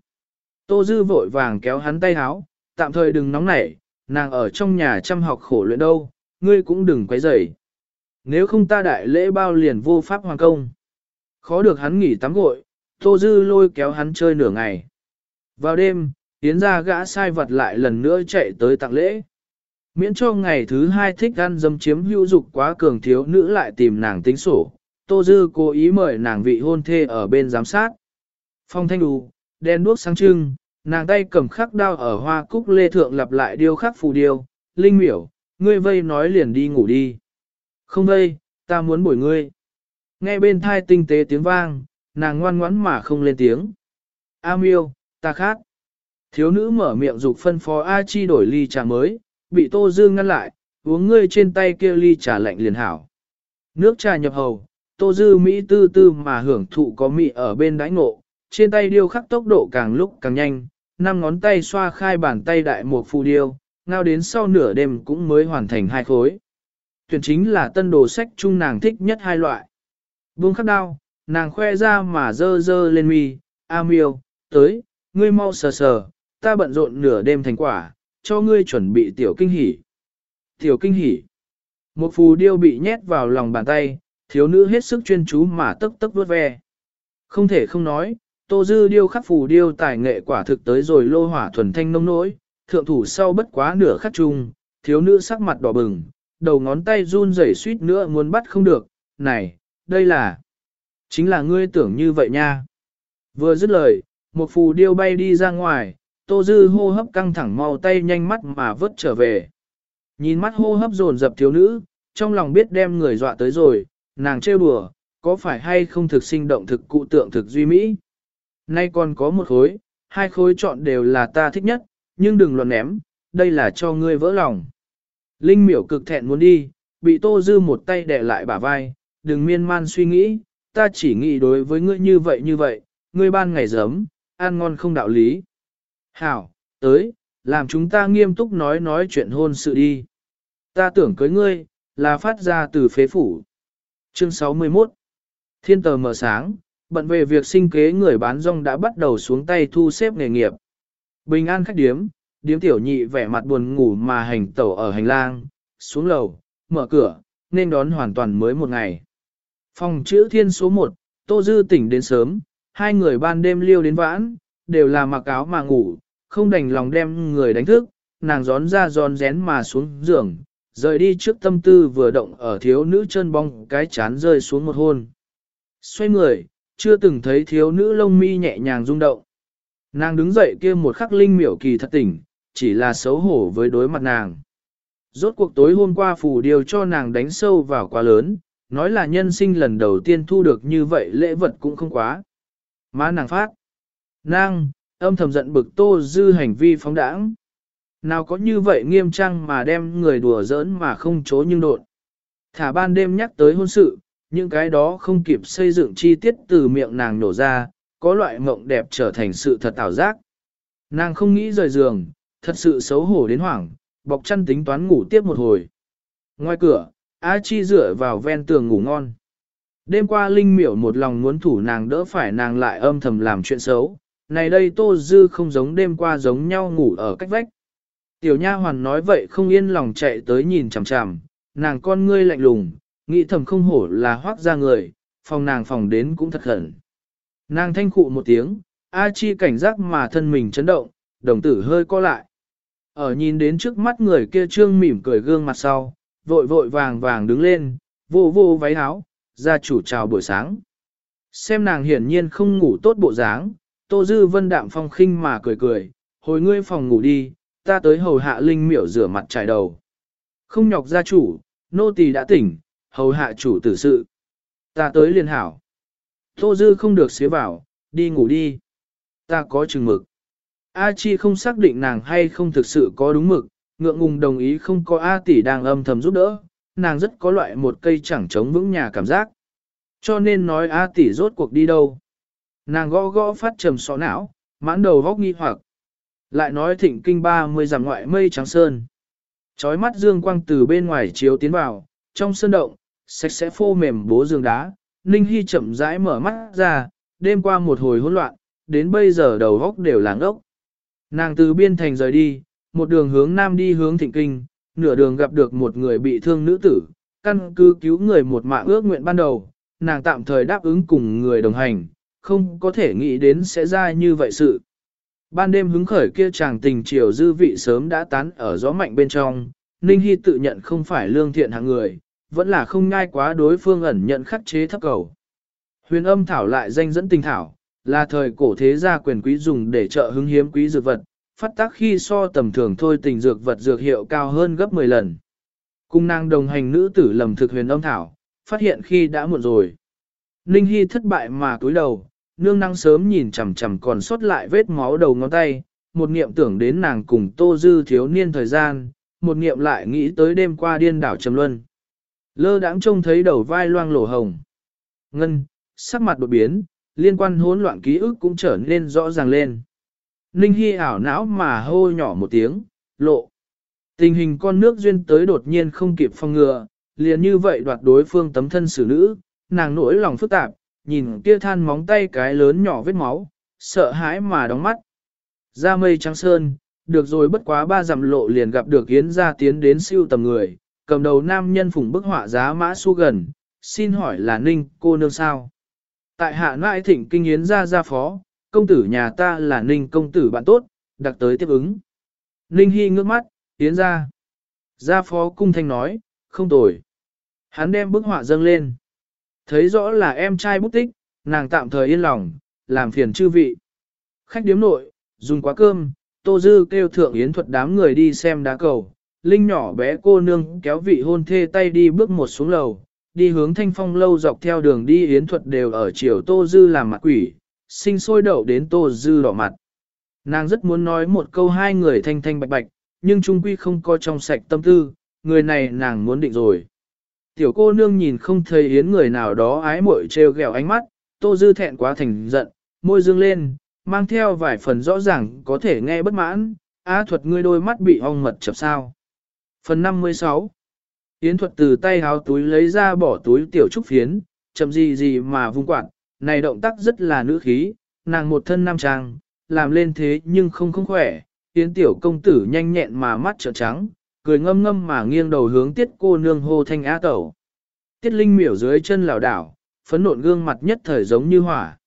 Tô dư vội vàng kéo hắn tay háo, tạm thời đừng nóng nảy, nàng ở trong nhà chăm học khổ luyện đâu, ngươi cũng đừng quấy rầy. Nếu không ta đại lễ bao liền vô pháp hoàng công. Khó được hắn nghỉ tắm gội, Tô Dư lôi kéo hắn chơi nửa ngày. Vào đêm, Yến ra gã sai vật lại lần nữa chạy tới tặng lễ. Miễn cho ngày thứ hai thích ăn dâm chiếm hữu dục quá cường thiếu nữ lại tìm nàng tính sổ, Tô Dư cố ý mời nàng vị hôn thê ở bên giám sát. Phong thanh đù, đen đuốc sáng trưng, nàng tay cầm khắc đao ở hoa cúc lê thượng lặp lại điêu khắc phù điêu, linh miểu, ngươi vây nói liền đi ngủ đi. Không vây, ta muốn bổi ngươi. Nghe bên thai tinh tế tiếng vang, nàng ngoan ngoãn mà không lên tiếng. A miêu, ta khát. Thiếu nữ mở miệng dục phân phó A Chi đổi ly trà mới, bị Tô Dương ngăn lại, uống ngươi trên tay kia ly trà lạnh liền hảo. Nước trà nhập hầu, Tô Dư Mỹ tư tư mà hưởng thụ có mị ở bên đáy ngộ, trên tay điêu khắc tốc độ càng lúc càng nhanh, năm ngón tay xoa khai bàn tay đại một phù điêu, ngao đến sau nửa đêm cũng mới hoàn thành hai khối. Tuyển chính là tân đồ sách chung nàng thích nhất hai loại. Buông khắc đao, nàng khoe ra mà dơ dơ lên mi, A miêu, tới, ngươi mau sờ sờ, ta bận rộn nửa đêm thành quả, cho ngươi chuẩn bị tiểu kinh hỉ. Tiểu kinh hỉ. Một phù điêu bị nhét vào lòng bàn tay, thiếu nữ hết sức chuyên chú mà tức tức vuốt ve. Không thể không nói, tô dư điêu khắc phù điêu tài nghệ quả thực tới rồi lô hỏa thuần thanh nông nỗi, thượng thủ sau bất quá nửa khắc chung, thiếu nữ sắc mặt đỏ bừng, đầu ngón tay run rẩy suýt nữa muốn bắt không được, này, đây là, chính là ngươi tưởng như vậy nha. Vừa dứt lời, một phù điêu bay đi ra ngoài, Tô Dư hô hấp căng thẳng mau tay nhanh mắt mà vớt trở về. Nhìn mắt hô hấp dồn dập thiếu nữ, trong lòng biết đem người dọa tới rồi, nàng trêu đùa, có phải hay không thực sinh động thực cụ tượng thực duy mỹ. Nay còn có một khối, hai khối chọn đều là ta thích nhất, nhưng đừng luận ném, đây là cho ngươi vỡ lòng. Linh miểu cực thẹn muốn đi, bị Tô Dư một tay đè lại bả vai, đừng miên man suy nghĩ, ta chỉ nghĩ đối với ngươi như vậy như vậy, ngươi ban ngày giấm, ăn ngon không đạo lý. Hảo, tới, làm chúng ta nghiêm túc nói nói chuyện hôn sự đi. Ta tưởng cưới ngươi, là phát ra từ phế phủ. Chương 61 Thiên tờ mở sáng, bận về việc sinh kế người bán rong đã bắt đầu xuống tay thu xếp nghề nghiệp. Bình an khách điếm, điếm tiểu nhị vẻ mặt buồn ngủ mà hành tẩu ở hành lang, xuống lầu, mở cửa, nên đón hoàn toàn mới một ngày. Phòng chữ thiên số 1, Tô Dư tỉnh đến sớm, hai người ban đêm liêu đến vãn, đều là mặc áo mà ngủ, không đành lòng đem người đánh thức, nàng gión ra giòn rén mà xuống giường, rời đi trước tâm tư vừa động ở thiếu nữ chân bong cái chán rơi xuống một hôn. Xoay người, chưa từng thấy thiếu nữ lông mi nhẹ nhàng rung động. Nàng đứng dậy kia một khắc linh miểu kỳ thật tỉnh, chỉ là xấu hổ với đối mặt nàng. Rốt cuộc tối hôm qua phù điều cho nàng đánh sâu vào quá lớn, nói là nhân sinh lần đầu tiên thu được như vậy lễ vật cũng không quá. Má nàng phát. Nàng, âm thầm giận bực tô dư hành vi phóng đãng. Nào có như vậy nghiêm trang mà đem người đùa giỡn mà không chố nhưng đột. Thả ban đêm nhắc tới hôn sự, những cái đó không kịp xây dựng chi tiết từ miệng nàng nổ ra, có loại mộng đẹp trở thành sự thật ảo giác. Nàng không nghĩ rời giường, thật sự xấu hổ đến hoảng, bọc chăn tính toán ngủ tiếp một hồi. Ngoài cửa, A Chi dựa vào ven tường ngủ ngon. Đêm qua Linh miểu một lòng muốn thủ nàng đỡ phải nàng lại âm thầm làm chuyện xấu. Này đây Tô Dư không giống đêm qua giống nhau ngủ ở cách vách. Tiểu nha hoàn nói vậy không yên lòng chạy tới nhìn chằm chằm, nàng con ngươi lạnh lùng, nghĩ thầm không hổ là hoác ra người, phòng nàng phòng đến cũng thật khẩn. Nàng thanh khụ một tiếng, A Chi cảnh giác mà thân mình chấn động, đồng tử hơi co lại. Ở nhìn đến trước mắt người kia trương mỉm cười gương mặt sau, vội vội vàng vàng đứng lên, vô vô váy áo, ra chủ chào buổi sáng. Xem nàng hiển nhiên không ngủ tốt bộ dáng, Tô Dư Vân đạm phong khinh mà cười cười, hồi ngươi phòng ngủ đi, ta tới hầu hạ linh miểu rửa mặt trải đầu. Không nhọc gia chủ, nô tỳ đã tỉnh, hầu hạ chủ tử sự. Ta tới liền hảo. Tô Dư không được xế vào, đi ngủ đi. Ta có chừng mực. A Chi không xác định nàng hay không thực sự có đúng mực, ngượng ngùng đồng ý không có A tỷ đang âm thầm giúp đỡ, nàng rất có loại một cây chẳng chống vững nhà cảm giác. Cho nên nói A tỷ rốt cuộc đi đâu. Nàng gõ gõ phát trầm sọ não, mãn đầu vóc nghi hoặc. Lại nói thịnh kinh ba mươi giảm ngoại mây trắng sơn. Chói mắt dương quang từ bên ngoài chiếu tiến vào, trong sơn động, sạch sẽ phô mềm bố giường đá, Ninh Hy chậm rãi mở mắt ra, đêm qua một hồi hỗn loạn, đến bây giờ đầu góc đều làng ốc. Nàng từ biên thành rời đi, một đường hướng nam đi hướng thịnh kinh, nửa đường gặp được một người bị thương nữ tử, căn cứ cứu người một mạng ước nguyện ban đầu, nàng tạm thời đáp ứng cùng người đồng hành, không có thể nghĩ đến sẽ ra như vậy sự. Ban đêm hứng khởi kia chàng tình chiều dư vị sớm đã tán ở gió mạnh bên trong, Ninh Hy tự nhận không phải lương thiện hạng người, vẫn là không ngai quá đối phương ẩn nhận khắc chế thấp cầu. Huyền âm thảo lại danh dẫn tình thảo, là thời cổ thế gia quyền quý dùng để trợ hứng hiếm quý dược vật, phát tác khi so tầm thường thôi tình dược vật dược hiệu cao hơn gấp 10 lần. Cung nàng đồng hành nữ tử lầm thực huyền âm thảo, phát hiện khi đã muộn rồi. Ninh Hy thất bại mà túi đầu, nương năng sớm nhìn chằm chằm còn sót lại vết máu đầu ngón tay, một niệm tưởng đến nàng cùng tô dư thiếu niên thời gian, một niệm lại nghĩ tới đêm qua điên đảo trầm luân. Lơ đãng trông thấy đầu vai loang lổ hồng. Ngân, sắc mặt đột biến, liên quan hỗn loạn ký ức cũng trở nên rõ ràng lên. Ninh Hy ảo não mà hô nhỏ một tiếng, lộ. Tình hình con nước duyên tới đột nhiên không kịp phòng ngừa, liền như vậy đoạt đối phương tấm thân xử nữ, nàng nỗi lòng phức tạp, nhìn kia than móng tay cái lớn nhỏ vết máu, sợ hãi mà đóng mắt. Ra mây trắng sơn, được rồi bất quá ba dặm lộ liền gặp được Yến gia tiến đến siêu tầm người, cầm đầu nam nhân phùng bức họa giá mã su gần, xin hỏi là Ninh cô nương sao? Tại hạ nãi thịnh kinh Yến gia gia phó, công tử nhà ta là Ninh công tử bạn tốt, đặc tới tiếp ứng. Ninh Hy ngước mắt, Yến gia. Gia phó cung thanh nói, không tồi. Hắn đem bức họa dâng lên. Thấy rõ là em trai bút tích, nàng tạm thời yên lòng, làm phiền chư vị. Khách điếm nội, dùng quá cơm, Tô Dư kêu thượng yến thuật đám người đi xem đá cầu. Linh nhỏ bé cô nương kéo vị hôn thê tay đi bước một xuống lầu, đi hướng thanh phong lâu dọc theo đường đi yến thuật đều ở chiều Tô Dư làm mặt quỷ, sinh sôi đậu đến Tô Dư đỏ mặt. Nàng rất muốn nói một câu hai người thanh thanh bạch bạch, nhưng trung quy không có trong sạch tâm tư, người này nàng muốn định rồi. Tiểu cô nương nhìn không thấy yến người nào đó ái muội trêu ghẹo ánh mắt, tô dư thẹn quá thành giận, môi dương lên, mang theo vài phần rõ ràng có thể nghe bất mãn, á thuật ngươi đôi mắt bị ong mật chập sao. Phần 56 Yến thuật từ tay háo túi lấy ra bỏ túi tiểu trúc phiến, chậm gì gì mà vung quạt, này động tác rất là nữ khí, nàng một thân nam trang, làm lên thế nhưng không không khỏe, Yến tiểu công tử nhanh nhẹn mà mắt trợn trắng, cười ngâm ngâm mà nghiêng đầu hướng tiết cô nương hô thanh á tẩu. Tiết linh miểu dưới chân lảo đảo, phấn nộn gương mặt nhất thời giống như hỏa.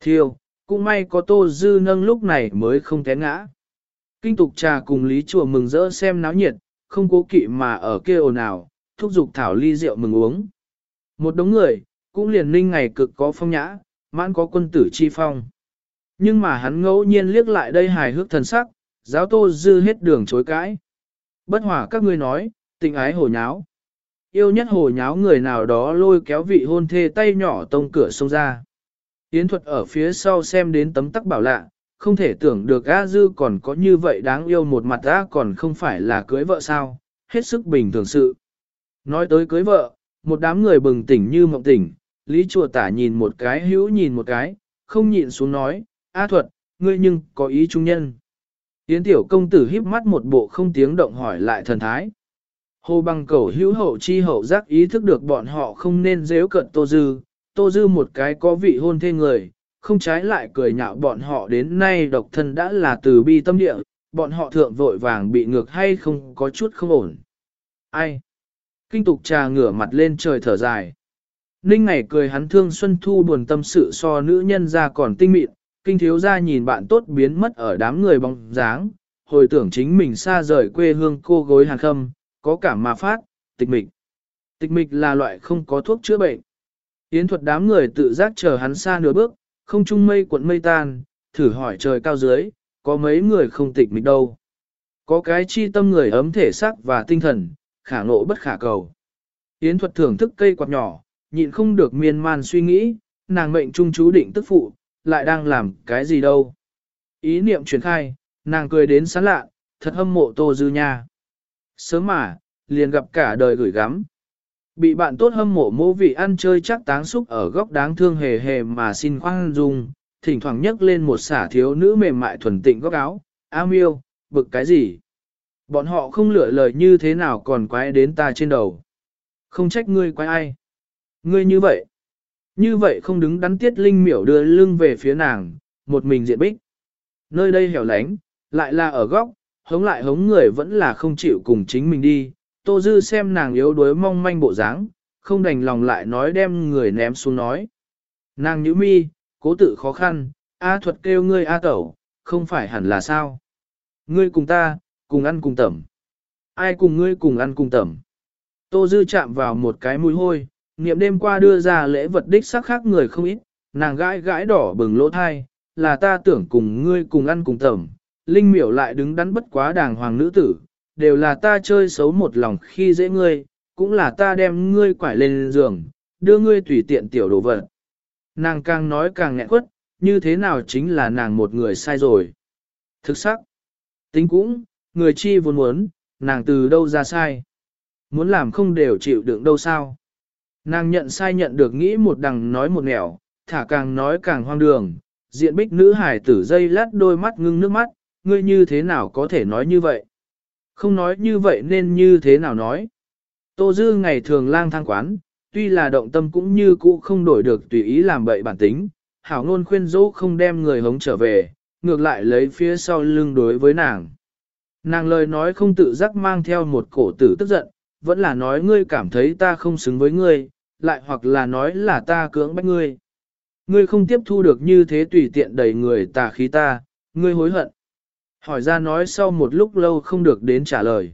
Thiêu, cũng may có tô dư nâng lúc này mới không té ngã. Kinh tục trà cùng lý chùa mừng rỡ xem náo nhiệt, không cố kỵ mà ở kia ồn ào, thúc giục thảo ly rượu mừng uống. Một đống người, cũng liền ninh ngày cực có phong nhã, mãn có quân tử chi phong. Nhưng mà hắn ngẫu nhiên liếc lại đây hài hước thần sắc, giáo tô dư hết đường chối cãi. Bất hòa các ngươi nói, tình ái hồ nháo. Yêu nhất hồ nháo người nào đó lôi kéo vị hôn thê tay nhỏ tông cửa xông ra. Yến thuật ở phía sau xem đến tấm tắc bảo lạ, không thể tưởng được A Dư còn có như vậy đáng yêu một mặt A còn không phải là cưới vợ sao, hết sức bình thường sự. Nói tới cưới vợ, một đám người bừng tỉnh như mộng tỉnh, Lý Chùa Tả nhìn một cái hữu nhìn một cái, không nhịn xuống nói, A thuật, ngươi nhưng có ý trung nhân. Yến tiểu công tử híp mắt một bộ không tiếng động hỏi lại thần thái. Hồ bằng cầu hữu hậu chi hậu giác ý thức được bọn họ không nên dễ cận Tô Dư, Tô Dư một cái có vị hôn thê người, không trái lại cười nhạo bọn họ đến nay độc thân đã là từ bi tâm địa, bọn họ thượng vội vàng bị ngược hay không có chút không ổn. Ai? Kinh tục trà ngửa mặt lên trời thở dài. Ninh ngày cười hắn thương Xuân Thu buồn tâm sự so nữ nhân ra còn tinh mịn, kinh thiếu ra nhìn bạn tốt biến mất ở đám người bóng dáng, hồi tưởng chính mình xa rời quê hương cô gối hàng khâm, có cảm mà phát, tịch mịch. Tịch mịch là loại không có thuốc chữa bệnh. Yến thuật đám người tự giác chờ hắn xa nửa bước, không trung mây cuộn mây tan, thử hỏi trời cao dưới, có mấy người không tịch mịch đâu. Có cái chi tâm người ấm thể xác và tinh thần, khả ngộ bất khả cầu. Yến thuật thưởng thức cây quạt nhỏ, nhịn không được miên man suy nghĩ, nàng mệnh trung chú định tức phụ, lại đang làm cái gì đâu. Ý niệm truyền khai, nàng cười đến sán lạ, thật hâm mộ tô dư nha. Sớm mà, liền gặp cả đời gửi gắm. Bị bạn tốt hâm mộ mô vị ăn chơi chắc táng xúc ở góc đáng thương hề hề mà xin khoan dung, thỉnh thoảng nhấc lên một xả thiếu nữ mềm mại thuần tịnh góc áo, a miêu, bực cái gì? Bọn họ không lựa lời như thế nào còn quái đến ta trên đầu. Không trách ngươi quái ai. Ngươi như vậy. Như vậy không đứng đắn tiết linh miểu đưa lưng về phía nàng, một mình diện bích. Nơi đây hẻo lánh, lại là ở góc, hống lại hống người vẫn là không chịu cùng chính mình đi. Tô Dư xem nàng yếu đuối mong manh bộ dáng, không đành lòng lại nói đem người ném xuống nói. Nàng nhữ mi, cố tự khó khăn, A thuật kêu ngươi A tẩu, không phải hẳn là sao. Ngươi cùng ta, cùng ăn cùng tẩm. Ai cùng ngươi cùng ăn cùng tẩm. Tô Dư chạm vào một cái mũi hôi, niệm đêm qua đưa ra lễ vật đích sắc khác người không ít, nàng gãi gãi đỏ bừng lỗ thai, là ta tưởng cùng ngươi cùng ăn cùng tẩm. Linh miểu lại đứng đắn bất quá đàng hoàng nữ tử, đều là ta chơi xấu một lòng khi dễ ngươi, cũng là ta đem ngươi quải lên giường, đưa ngươi tùy tiện tiểu đồ vật. Nàng càng nói càng nghẹn quất, như thế nào chính là nàng một người sai rồi. Thực sắc, tính cũng, người chi vốn muốn, nàng từ đâu ra sai. Muốn làm không đều chịu đựng đâu sao. Nàng nhận sai nhận được nghĩ một đằng nói một nẻo, thả càng nói càng hoang đường. Diện bích nữ hải tử dây lát đôi mắt ngưng nước mắt, ngươi như thế nào có thể nói như vậy? Không nói như vậy nên như thế nào nói? Tô Dư ngày thường lang thang quán, tuy là động tâm cũng như cũ không đổi được tùy ý làm bậy bản tính, hảo ngôn khuyên dỗ không đem người hống trở về, ngược lại lấy phía sau lưng đối với nàng. Nàng lời nói không tự giác mang theo một cổ tử tức giận, vẫn là nói ngươi cảm thấy ta không xứng với ngươi, lại hoặc là nói là ta cưỡng bách ngươi. Ngươi không tiếp thu được như thế tùy tiện đẩy người tà khí ta, ngươi hối hận. Hỏi ra nói sau một lúc lâu không được đến trả lời.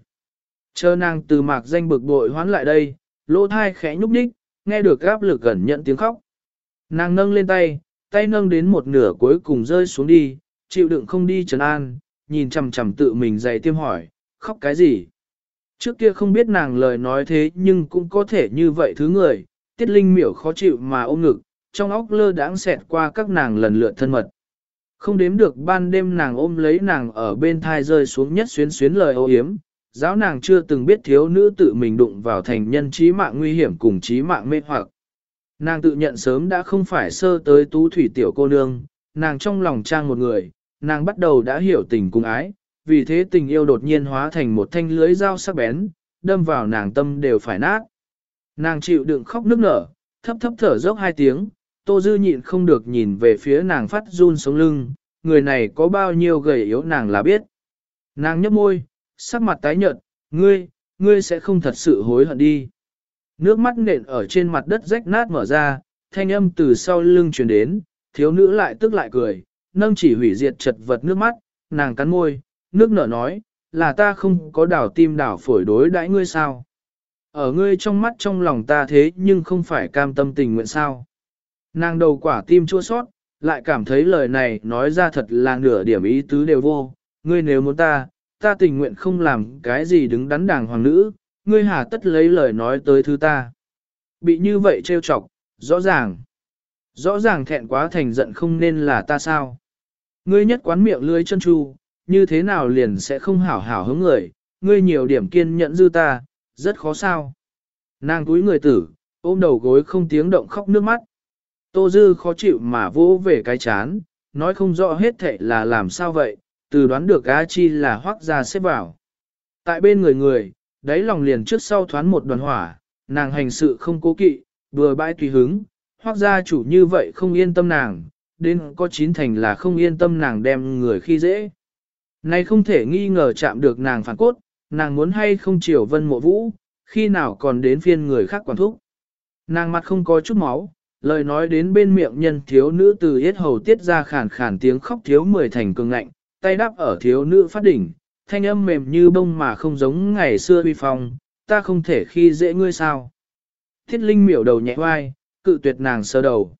Chờ nàng từ mạc danh bực bội hoán lại đây, lỗ thai khẽ nhúc nhích, nghe được áp lực gần nhận tiếng khóc. Nàng nâng lên tay, tay nâng đến một nửa cuối cùng rơi xuống đi, chịu đựng không đi trấn an, nhìn chằm chằm tự mình dày tiêm hỏi, khóc cái gì? Trước kia không biết nàng lời nói thế nhưng cũng có thể như vậy thứ người, tiết linh miểu khó chịu mà ôm ngực, trong óc lơ đãng xẹt qua các nàng lần lượt thân mật. Không đếm được ban đêm nàng ôm lấy nàng ở bên thai rơi xuống nhất xuyến xuyến lời ô hiếm, giáo nàng chưa từng biết thiếu nữ tự mình đụng vào thành nhân trí mạng nguy hiểm cùng trí mạng mê hoặc. Nàng tự nhận sớm đã không phải sơ tới tú thủy tiểu cô nương, nàng trong lòng trang một người, nàng bắt đầu đã hiểu tình cùng ái, vì thế tình yêu đột nhiên hóa thành một thanh lưới dao sắc bén, đâm vào nàng tâm đều phải nát. Nàng chịu đựng khóc nức nở, thấp thấp thở dốc hai tiếng, Tô Dư nhịn không được nhìn về phía nàng phát run sống lưng, người này có bao nhiêu gầy yếu nàng là biết. Nàng nhấp môi, sắc mặt tái nhợt, ngươi, ngươi sẽ không thật sự hối hận đi. Nước mắt nện ở trên mặt đất rách nát mở ra, thanh âm từ sau lưng truyền đến, thiếu nữ lại tức lại cười, nâng chỉ hủy diệt chật vật nước mắt, nàng cắn môi, nước nở nói, là ta không có đảo tim đảo phổi đối đãi ngươi sao? Ở ngươi trong mắt trong lòng ta thế nhưng không phải cam tâm tình nguyện sao? Nàng đầu quả tim chua sót, lại cảm thấy lời này nói ra thật là nửa điểm ý tứ đều vô. Ngươi nếu muốn ta, ta tình nguyện không làm cái gì đứng đắn đàng hoàng nữ, ngươi hà tất lấy lời nói tới thứ ta. Bị như vậy trêu chọc, rõ ràng. Rõ ràng thẹn quá thành giận không nên là ta sao. Ngươi nhất quán miệng lưới chân tru, như thế nào liền sẽ không hảo hảo hứng người, ngươi nhiều điểm kiên nhẫn dư ta, rất khó sao. Nàng túi người tử, ôm đầu gối không tiếng động khóc nước mắt. Tô Dư khó chịu mà vỗ về cái chán, nói không rõ hết thệ là làm sao vậy, từ đoán được A Chi là hoác ra xếp vào. Tại bên người người, đáy lòng liền trước sau thoán một đoàn hỏa, nàng hành sự không cố kỵ, vừa bãi tùy hứng, hoác gia chủ như vậy không yên tâm nàng, đến có chín thành là không yên tâm nàng đem người khi dễ. Này không thể nghi ngờ chạm được nàng phản cốt, nàng muốn hay không chiều vân mộ vũ, khi nào còn đến phiên người khác quản thúc. Nàng mặt không có chút máu, lời nói đến bên miệng nhân thiếu nữ từ yết hầu tiết ra khàn khàn tiếng khóc thiếu mười thành cường ngạnh, tay đáp ở thiếu nữ phát đỉnh, thanh âm mềm như bông mà không giống ngày xưa uy phong, ta không thể khi dễ ngươi sao. Thiết linh miểu đầu nhẹ oai, cự tuyệt nàng sơ đầu.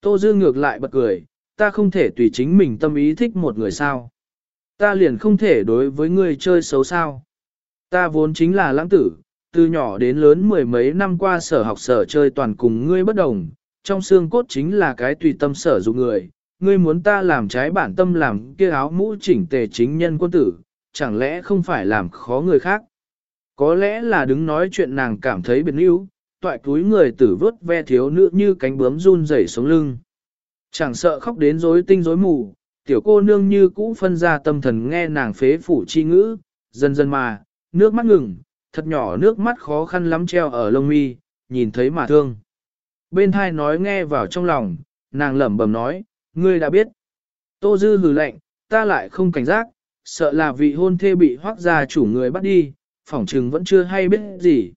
Tô Dư ngược lại bật cười, ta không thể tùy chính mình tâm ý thích một người sao. Ta liền không thể đối với ngươi chơi xấu sao. Ta vốn chính là lãng tử, từ nhỏ đến lớn mười mấy năm qua sở học sở chơi toàn cùng ngươi bất đồng, trong xương cốt chính là cái tùy tâm sở dụng người. Ngươi muốn ta làm trái bản tâm làm kia áo mũ chỉnh tề chính nhân quân tử, chẳng lẽ không phải làm khó người khác. Có lẽ là đứng nói chuyện nàng cảm thấy biệt níu, toại túi người tử vớt ve thiếu nữ như cánh bướm run rẩy sống lưng. Chẳng sợ khóc đến rối tinh rối mù, tiểu cô nương như cũ phân ra tâm thần nghe nàng phế phủ chi ngữ, dần dần mà, nước mắt ngừng, thật nhỏ nước mắt khó khăn lắm treo ở lông mi, nhìn thấy mà thương. Bên thai nói nghe vào trong lòng, nàng lẩm bẩm nói, ngươi đã biết. Tô Dư hừ lạnh, ta lại không cảnh giác, sợ là vị hôn thê bị hoác gia chủ người bắt đi, phỏng trừng vẫn chưa hay biết gì.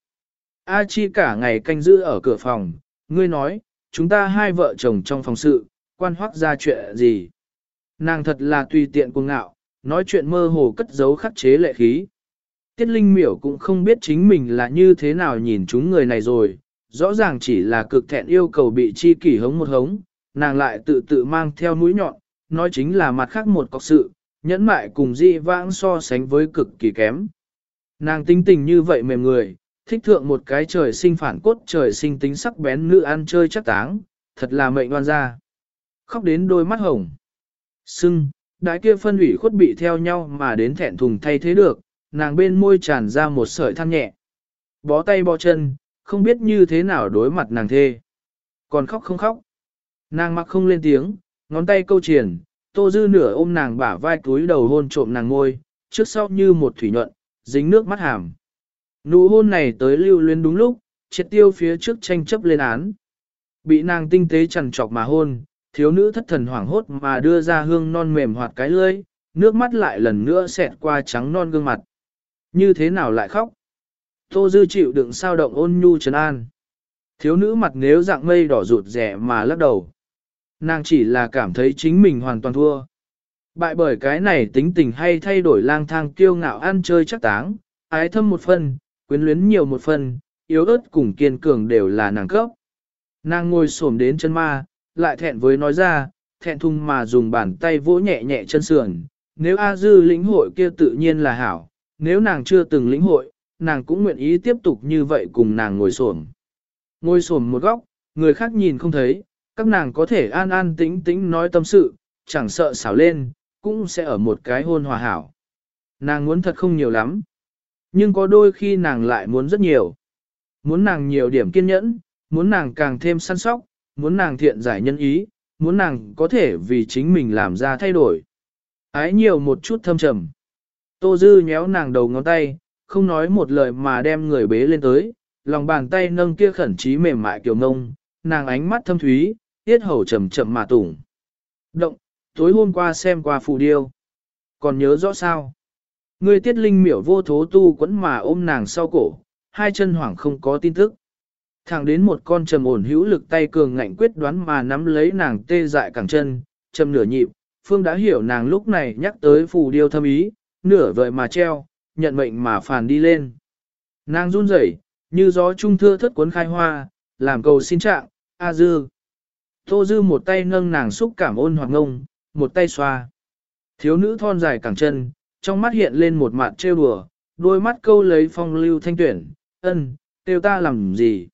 A Chi cả ngày canh giữ ở cửa phòng, ngươi nói, chúng ta hai vợ chồng trong phòng sự, quan hoác gia chuyện gì. Nàng thật là tùy tiện cuồng ngạo, nói chuyện mơ hồ cất giấu khắc chế lệ khí. Tiết Linh miểu cũng không biết chính mình là như thế nào nhìn chúng người này rồi, rõ ràng chỉ là cực thẹn yêu cầu bị chi kỷ hống một hống, nàng lại tự tự mang theo mũi nhọn, nói chính là mặt khác một cọc sự, nhẫn mại cùng di vãng so sánh với cực kỳ kém. Nàng tinh tình như vậy mềm người, thích thượng một cái trời sinh phản cốt trời sinh tính sắc bén nữ ăn chơi chắc táng, thật là mệnh đoan ra. Khóc đến đôi mắt hồng. Sưng, đại kia phân ủy khuất bị theo nhau mà đến thẹn thùng thay thế được, nàng bên môi tràn ra một sợi than nhẹ. Bó tay bó chân, không biết như thế nào đối mặt nàng thê. Còn khóc không khóc. Nàng mặc không lên tiếng, ngón tay câu triển, tô dư nửa ôm nàng bả vai túi đầu hôn trộm nàng ngôi, trước sau như một thủy nhuận, dính nước mắt hàm. Nụ hôn này tới lưu luyến đúng lúc, triệt tiêu phía trước tranh chấp lên án. Bị nàng tinh tế chằn trọc mà hôn, thiếu nữ thất thần hoảng hốt mà đưa ra hương non mềm hoạt cái lưỡi, nước mắt lại lần nữa xẹt qua trắng non gương mặt. Như thế nào lại khóc? Tô Dư chịu đựng sao động ôn nhu trấn an. Thiếu nữ mặt nếu dạng mây đỏ rụt rẻ mà lắc đầu. Nàng chỉ là cảm thấy chính mình hoàn toàn thua. Bại bởi cái này tính tình hay thay đổi lang thang kiêu ngạo ăn chơi chắc táng, ái thâm một phần, quyến luyến nhiều một phần, yếu ớt cùng kiên cường đều là nàng cấp. Nàng ngồi xổm đến chân ma, lại thẹn với nói ra, thẹn thùng mà dùng bàn tay vỗ nhẹ nhẹ chân sườn. Nếu A Dư lĩnh hội kia tự nhiên là hảo, nếu nàng chưa từng lĩnh hội, nàng cũng nguyện ý tiếp tục như vậy cùng nàng ngồi xổm. Ngồi xổm một góc, người khác nhìn không thấy, các nàng có thể an an tĩnh tĩnh nói tâm sự, chẳng sợ xảo lên, cũng sẽ ở một cái hôn hòa hảo. Nàng muốn thật không nhiều lắm, nhưng có đôi khi nàng lại muốn rất nhiều. Muốn nàng nhiều điểm kiên nhẫn, muốn nàng càng thêm săn sóc, muốn nàng thiện giải nhân ý, muốn nàng có thể vì chính mình làm ra thay đổi. Ái nhiều một chút thâm trầm. Tô Dư nhéo nàng đầu ngón tay, không nói một lời mà đem người bế lên tới, lòng bàn tay nâng kia khẩn trí mềm mại kiểu ngông, nàng ánh mắt thâm thúy, tiết hầu chậm chậm mà tủng. Động, tối hôm qua xem qua phù điêu. Còn nhớ rõ sao? Người tiết linh miểu vô thố tu quẫn mà ôm nàng sau cổ, hai chân hoảng không có tin tức. Thẳng đến một con trầm ổn hữu lực tay cường ngạnh quyết đoán mà nắm lấy nàng tê dại cẳng chân, trầm nửa nhịp, Phương đã hiểu nàng lúc này nhắc tới phù điêu thâm ý, nửa vời mà treo, nhận mệnh mà phàn đi lên. Nàng run rẩy, như gió trung thưa thất cuốn khai hoa, làm cầu xin trạng, A Dư. Tô Dư một tay nâng nàng xúc cảm ôn hoặc ngông, một tay xoa. Thiếu nữ thon dài cẳng chân, trong mắt hiện lên một mặt trêu đùa, đôi mắt câu lấy phong lưu thanh tuyển, ân, tiêu ta làm gì?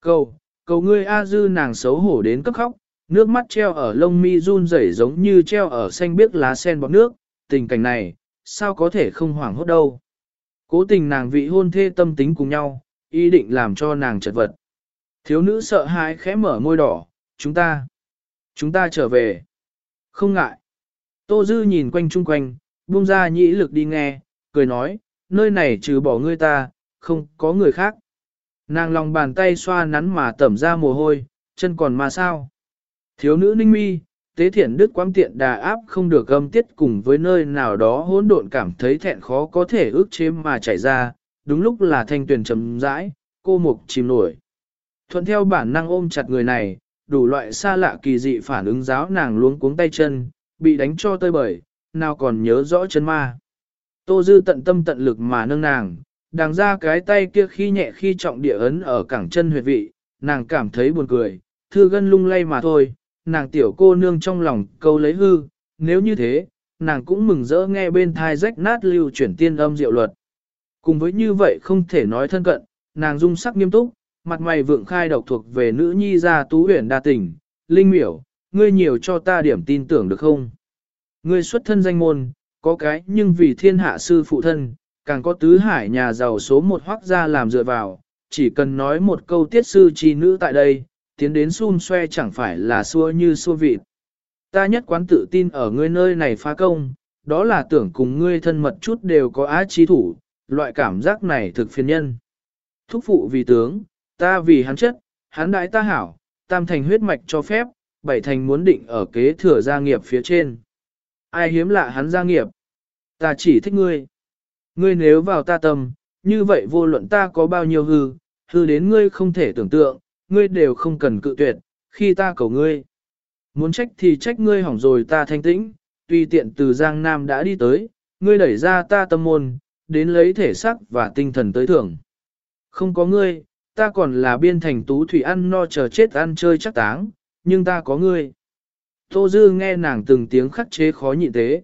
Câu, cầu ngươi A Dư nàng xấu hổ đến cấp khóc, nước mắt treo ở lông mi run rẩy giống như treo ở xanh biếc lá sen bọc nước, tình cảnh này, sao có thể không hoảng hốt đâu. Cố tình nàng vị hôn thê tâm tính cùng nhau, ý định làm cho nàng chật vật. Thiếu nữ sợ hãi khẽ mở môi đỏ, chúng ta, chúng ta trở về. Không ngại. Tô Dư nhìn quanh chung quanh, buông ra nhĩ lực đi nghe, cười nói, nơi này trừ bỏ ngươi ta, không có người khác. Nàng lòng bàn tay xoa nắn mà tẩm ra mồ hôi, chân còn mà sao. Thiếu nữ ninh mi, tế thiện đức quang tiện đà áp không được âm tiết cùng với nơi nào đó hỗn độn cảm thấy thẹn khó có thể ước chế mà chảy ra, đúng lúc là thanh tuyển chấm rãi, cô mục chìm nổi. Thuận theo bản năng ôm chặt người này, đủ loại xa lạ kỳ dị phản ứng giáo nàng luống cuống tay chân, bị đánh cho tơi bời, nào còn nhớ rõ chân ma. Tô Dư tận tâm tận lực mà nâng nàng, đàng ra cái tay kia khi nhẹ khi trọng địa ấn ở cẳng chân huyệt vị, nàng cảm thấy buồn cười, thư gân lung lay mà thôi, nàng tiểu cô nương trong lòng câu lấy hư, nếu như thế, nàng cũng mừng rỡ nghe bên thai rách nát lưu chuyển tiên âm diệu luật. Cùng với như vậy không thể nói thân cận, nàng dung sắc nghiêm túc, mặt mày vượng khai độc thuộc về nữ nhi gia tú huyền đa tình, linh miểu, ngươi nhiều cho ta điểm tin tưởng được không? Ngươi xuất thân danh môn, có cái nhưng vì thiên hạ sư phụ thân, càng có tứ hải nhà giàu số một hoác gia làm dựa vào, chỉ cần nói một câu tiết sư chi nữ tại đây, tiến đến xun xoe chẳng phải là xua như xua vịt. Ta nhất quán tự tin ở ngươi nơi này phá công, đó là tưởng cùng ngươi thân mật chút đều có á trí thủ, loại cảm giác này thực phiền nhân. Thúc phụ vì tướng, ta vì hắn chất, hắn đại ta hảo, tam thành huyết mạch cho phép, bảy thành muốn định ở kế thừa gia nghiệp phía trên. Ai hiếm lạ hắn gia nghiệp? Ta chỉ thích ngươi. Ngươi nếu vào ta tâm, như vậy vô luận ta có bao nhiêu hư, hư đến ngươi không thể tưởng tượng, ngươi đều không cần cự tuyệt, khi ta cầu ngươi. Muốn trách thì trách ngươi hỏng rồi ta thanh tĩnh, tùy tiện từ Giang Nam đã đi tới, ngươi đẩy ra ta tâm môn, đến lấy thể sắc và tinh thần tới thưởng. Không có ngươi, ta còn là biên thành tú thủy ăn no chờ chết ăn chơi chắc táng, nhưng ta có ngươi. Tô Dư nghe nàng từng tiếng khắc chế khó nhịn tế.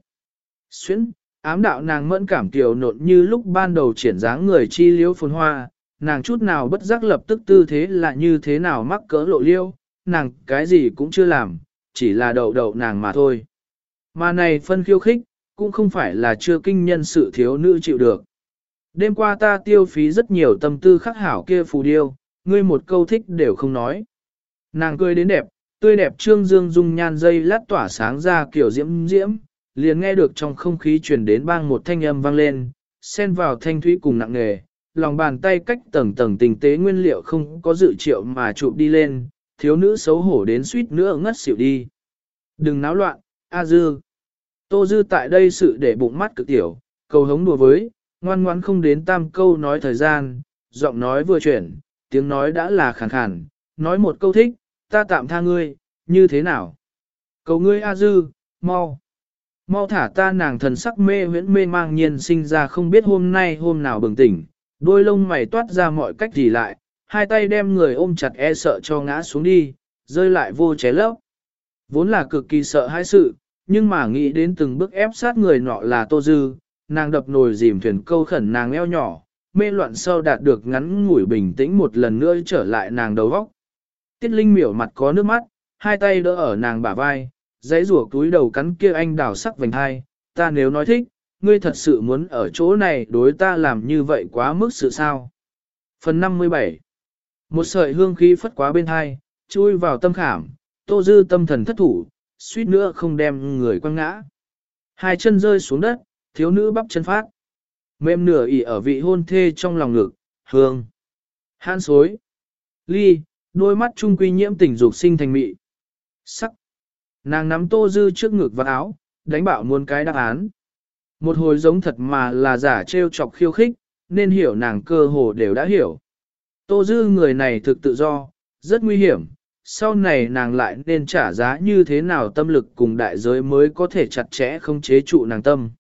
Xuyến, ám đạo nàng mẫn cảm tiểu nộn như lúc ban đầu triển dáng người chi liễu phồn hoa, nàng chút nào bất giác lập tức tư thế là như thế nào mắc cỡ lộ liêu, nàng cái gì cũng chưa làm, chỉ là đậu đậu nàng mà thôi. Mà này phân khiêu khích, cũng không phải là chưa kinh nhân sự thiếu nữ chịu được. Đêm qua ta tiêu phí rất nhiều tâm tư khắc hảo kia phù điêu, ngươi một câu thích đều không nói. Nàng cười đến đẹp, tươi đẹp trương dương dung nhan dây lát tỏa sáng ra kiểu diễm diễm, liền nghe được trong không khí truyền đến bang một thanh âm vang lên, xen vào thanh thủy cùng nặng nghề, lòng bàn tay cách tầng tầng tình tế nguyên liệu không có dự triệu mà chụp đi lên, thiếu nữ xấu hổ đến suýt nữa ngất xỉu đi. Đừng náo loạn, A Dư. Tô Dư tại đây sự để bụng mắt cực tiểu, cầu hống đùa với, ngoan ngoãn không đến tam câu nói thời gian, giọng nói vừa chuyển, tiếng nói đã là khàn khàn, nói một câu thích, ta tạm tha ngươi, như thế nào? Cầu ngươi A Dư, mau. Mau thả ta nàng thần sắc mê huyễn mê mang nhiên sinh ra không biết hôm nay hôm nào bừng tỉnh, đôi lông mày toát ra mọi cách gì lại, hai tay đem người ôm chặt e sợ cho ngã xuống đi, rơi lại vô ché lấp. Vốn là cực kỳ sợ hai sự, nhưng mà nghĩ đến từng bước ép sát người nọ là Tô Dư, nàng đập nồi dìm thuyền câu khẩn nàng eo nhỏ, mê loạn sau đạt được ngắn ngủi bình tĩnh một lần nữa trở lại nàng đầu góc. Tiết Linh miểu mặt có nước mắt, hai tay đỡ ở nàng bả vai, giấy rủa túi đầu cắn kia anh đào sắc vành hai, ta nếu nói thích, ngươi thật sự muốn ở chỗ này đối ta làm như vậy quá mức sự sao. Phần 57 Một sợi hương khí phất quá bên hai, chui vào tâm khảm, tô dư tâm thần thất thủ, suýt nữa không đem người quăng ngã. Hai chân rơi xuống đất, thiếu nữ bắp chân phát. Mềm nửa ỉ ở vị hôn thê trong lòng ngực, hương. Han xối. Ly, đôi mắt trung quy nhiễm tình dục sinh thành mị. Sắc. Nàng nắm tô dư trước ngực và áo, đánh bạo muôn cái đáp án. Một hồi giống thật mà là giả trêu chọc khiêu khích, nên hiểu nàng cơ hồ đều đã hiểu. Tô dư người này thực tự do, rất nguy hiểm, sau này nàng lại nên trả giá như thế nào tâm lực cùng đại giới mới có thể chặt chẽ không chế trụ nàng tâm.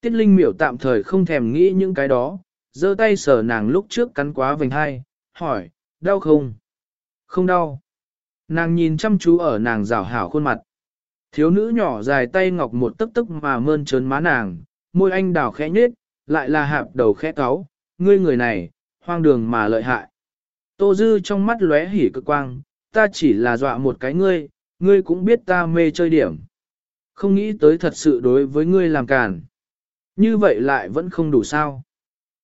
Tiết Linh miểu tạm thời không thèm nghĩ những cái đó, giơ tay sờ nàng lúc trước cắn quá vành hai, hỏi, đau không? Không đau. Nàng nhìn chăm chú ở nàng rào hảo khuôn mặt. Thiếu nữ nhỏ dài tay ngọc một tức tức mà mơn trớn má nàng, môi anh đào khẽ nhết, lại là hạp đầu khẽ cáu, ngươi người này, hoang đường mà lợi hại. Tô Dư trong mắt lóe hỉ cực quang, ta chỉ là dọa một cái ngươi, ngươi cũng biết ta mê chơi điểm. Không nghĩ tới thật sự đối với ngươi làm cản. Như vậy lại vẫn không đủ sao.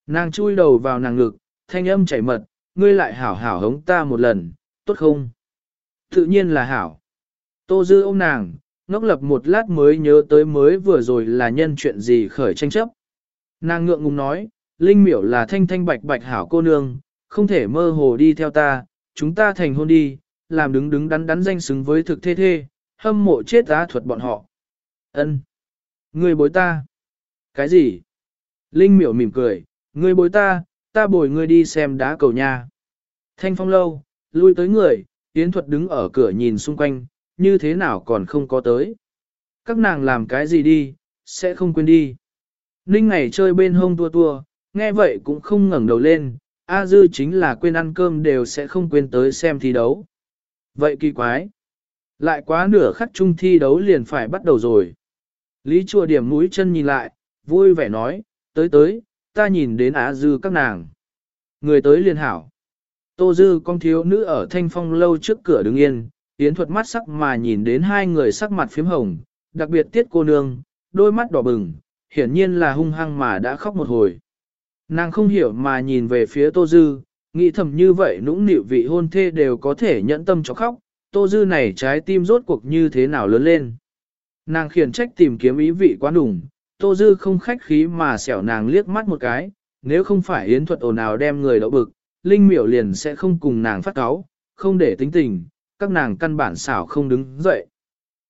Nàng chui đầu vào nàng ngực, thanh âm chảy mật, ngươi lại hảo hảo hống ta một lần, tốt không? Tự nhiên là hảo. Tô Dư ôm nàng, ngốc lập một lát mới nhớ tới mới vừa rồi là nhân chuyện gì khởi tranh chấp. Nàng ngượng ngùng nói, Linh miểu là thanh thanh bạch bạch hảo cô nương, không thể mơ hồ đi theo ta, chúng ta thành hôn đi, làm đứng đứng đắn đắn danh xứng với thực thê thê, hâm mộ chết giá thuật bọn họ. Ân, Ngươi bối ta. Cái gì? Linh miểu mỉm cười, ngươi bối ta, ta bồi ngươi đi xem đá cầu nha. Thanh phong lâu, lui tới người, Yến thuật đứng ở cửa nhìn xung quanh, như thế nào còn không có tới. Các nàng làm cái gì đi, sẽ không quên đi. Ninh ngày chơi bên hông tua tua, nghe vậy cũng không ngẩng đầu lên, A Dư chính là quên ăn cơm đều sẽ không quên tới xem thi đấu. Vậy kỳ quái. Lại quá nửa khắc chung thi đấu liền phải bắt đầu rồi. Lý chùa điểm mũi chân nhìn lại, vui vẻ nói, tới tới, ta nhìn đến Á Dư các nàng. Người tới liền hảo. Tô Dư con thiếu nữ ở thanh phong lâu trước cửa đứng yên, Yến thuật mắt sắc mà nhìn đến hai người sắc mặt phím hồng, đặc biệt tiết cô nương, đôi mắt đỏ bừng, hiển nhiên là hung hăng mà đã khóc một hồi. Nàng không hiểu mà nhìn về phía Tô Dư, nghĩ thầm như vậy nũng nịu vị hôn thê đều có thể nhẫn tâm cho khóc, Tô Dư này trái tim rốt cuộc như thế nào lớn lên. Nàng khiển trách tìm kiếm ý vị quá đủng, Tô Dư không khách khí mà xẻo nàng liếc mắt một cái, nếu không phải yến thuật ồn ào đem người đậu bực, Linh miểu liền sẽ không cùng nàng phát cáo, không để tính tình, các nàng căn bản xảo không đứng dậy.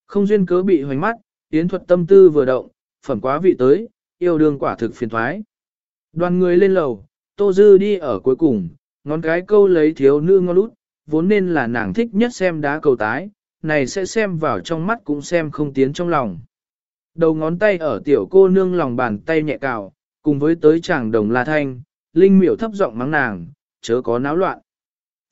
Không duyên cớ bị hoành mắt, yến thuật tâm tư vừa động, phẩm quá vị tới, yêu đương quả thực phiền thoái. Đoàn người lên lầu, Tô Dư đi ở cuối cùng, ngón cái câu lấy thiếu nữ ngon lút, vốn nên là nàng thích nhất xem đá cầu tái, này sẽ xem vào trong mắt cũng xem không tiến trong lòng. Đầu ngón tay ở tiểu cô nương lòng bàn tay nhẹ cào, cùng với tới chàng đồng la thanh, linh miểu thấp giọng mắng nàng, chớ có náo loạn.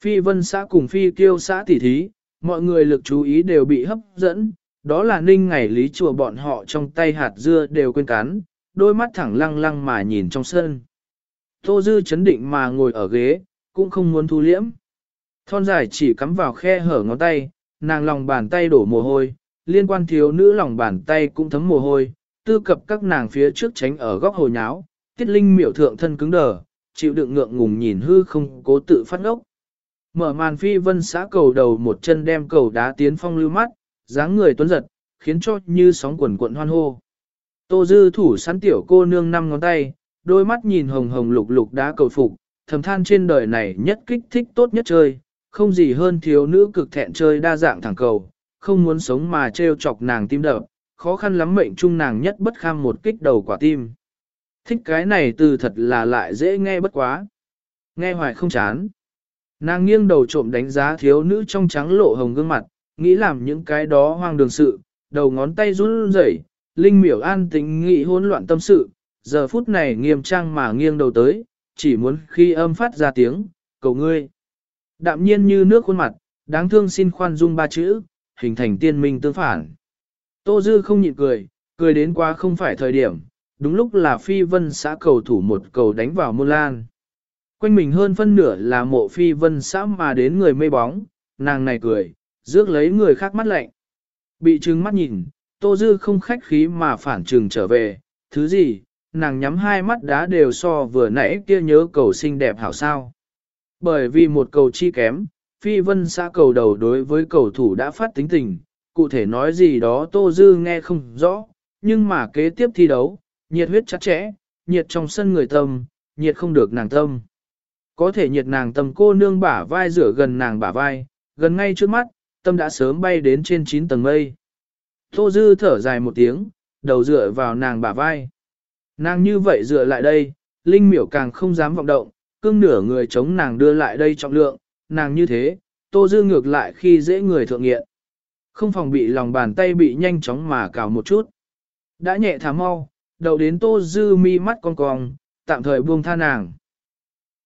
Phi vân xã cùng phi kiêu xã tỉ thí, mọi người lực chú ý đều bị hấp dẫn, đó là ninh ngày lý chùa bọn họ trong tay hạt dưa đều quên cắn, đôi mắt thẳng lăng lăng mà nhìn trong sân. Tô Dư chấn định mà ngồi ở ghế, cũng không muốn thu liễm. Thon dài chỉ cắm vào khe hở ngón tay, nàng lòng bàn tay đổ mồ hôi, liên quan thiếu nữ lòng bàn tay cũng thấm mồ hôi, tư cập các nàng phía trước tránh ở góc hồ nháo, tiết linh miểu thượng thân cứng đờ, chịu đựng ngượng ngùng nhìn hư không cố tự phát ngốc. Mở màn phi vân xã cầu đầu một chân đem cầu đá tiến phong lưu mắt, dáng người tuấn giật, khiến cho như sóng quần cuộn hoan hô. Tô dư thủ sắn tiểu cô nương năm ngón tay, đôi mắt nhìn hồng hồng lục lục đá cầu phục, thầm than trên đời này nhất kích thích tốt nhất chơi, không gì hơn thiếu nữ cực thẹn chơi đa dạng thẳng cầu, không muốn sống mà trêu chọc nàng tim đập, khó khăn lắm mệnh chung nàng nhất bất kham một kích đầu quả tim. Thích cái này từ thật là lại dễ nghe bất quá. Nghe hoài không chán. Nàng nghiêng đầu trộm đánh giá thiếu nữ trong trắng lộ hồng gương mặt, nghĩ làm những cái đó hoang đường sự, đầu ngón tay run rẩy, linh miểu an tính nghĩ hỗn loạn tâm sự, giờ phút này nghiêm trang mà nghiêng đầu tới, chỉ muốn khi âm phát ra tiếng, cầu ngươi. Đạm nhiên như nước khuôn mặt, đáng thương xin khoan dung ba chữ, hình thành tiên minh tương phản. Tô Dư không nhịn cười, cười đến quá không phải thời điểm, đúng lúc là phi vân xã cầu thủ một cầu đánh vào môn lan. Quanh mình hơn phân nửa là mộ phi vân xã mà đến người mê bóng, nàng này cười, rước lấy người khác mắt lạnh. Bị trừng mắt nhìn, Tô Dư không khách khí mà phản trừng trở về, thứ gì, nàng nhắm hai mắt đá đều so vừa nãy kia nhớ cầu xinh đẹp hảo sao. Bởi vì một cầu chi kém, phi vân xã cầu đầu đối với cầu thủ đã phát tính tình, cụ thể nói gì đó Tô Dư nghe không rõ, nhưng mà kế tiếp thi đấu, nhiệt huyết chặt chẽ, nhiệt trong sân người tâm, nhiệt không được nàng tâm. Có thể nhiệt nàng tâm cô nương bả vai rửa gần nàng bả vai, gần ngay trước mắt, tâm đã sớm bay đến trên 9 tầng mây. Tô Dư thở dài một tiếng, đầu dựa vào nàng bả vai. Nàng như vậy dựa lại đây, Linh miểu càng không dám vọng động, cương nửa người chống nàng đưa lại đây trọng lượng, nàng như thế, Tô Dư ngược lại khi dễ người thượng nghiện. Không phòng bị lòng bàn tay bị nhanh chóng mà cào một chút. Đã nhẹ thả mau, đầu đến tô dư mi mắt con cong, tạm thời buông tha nàng.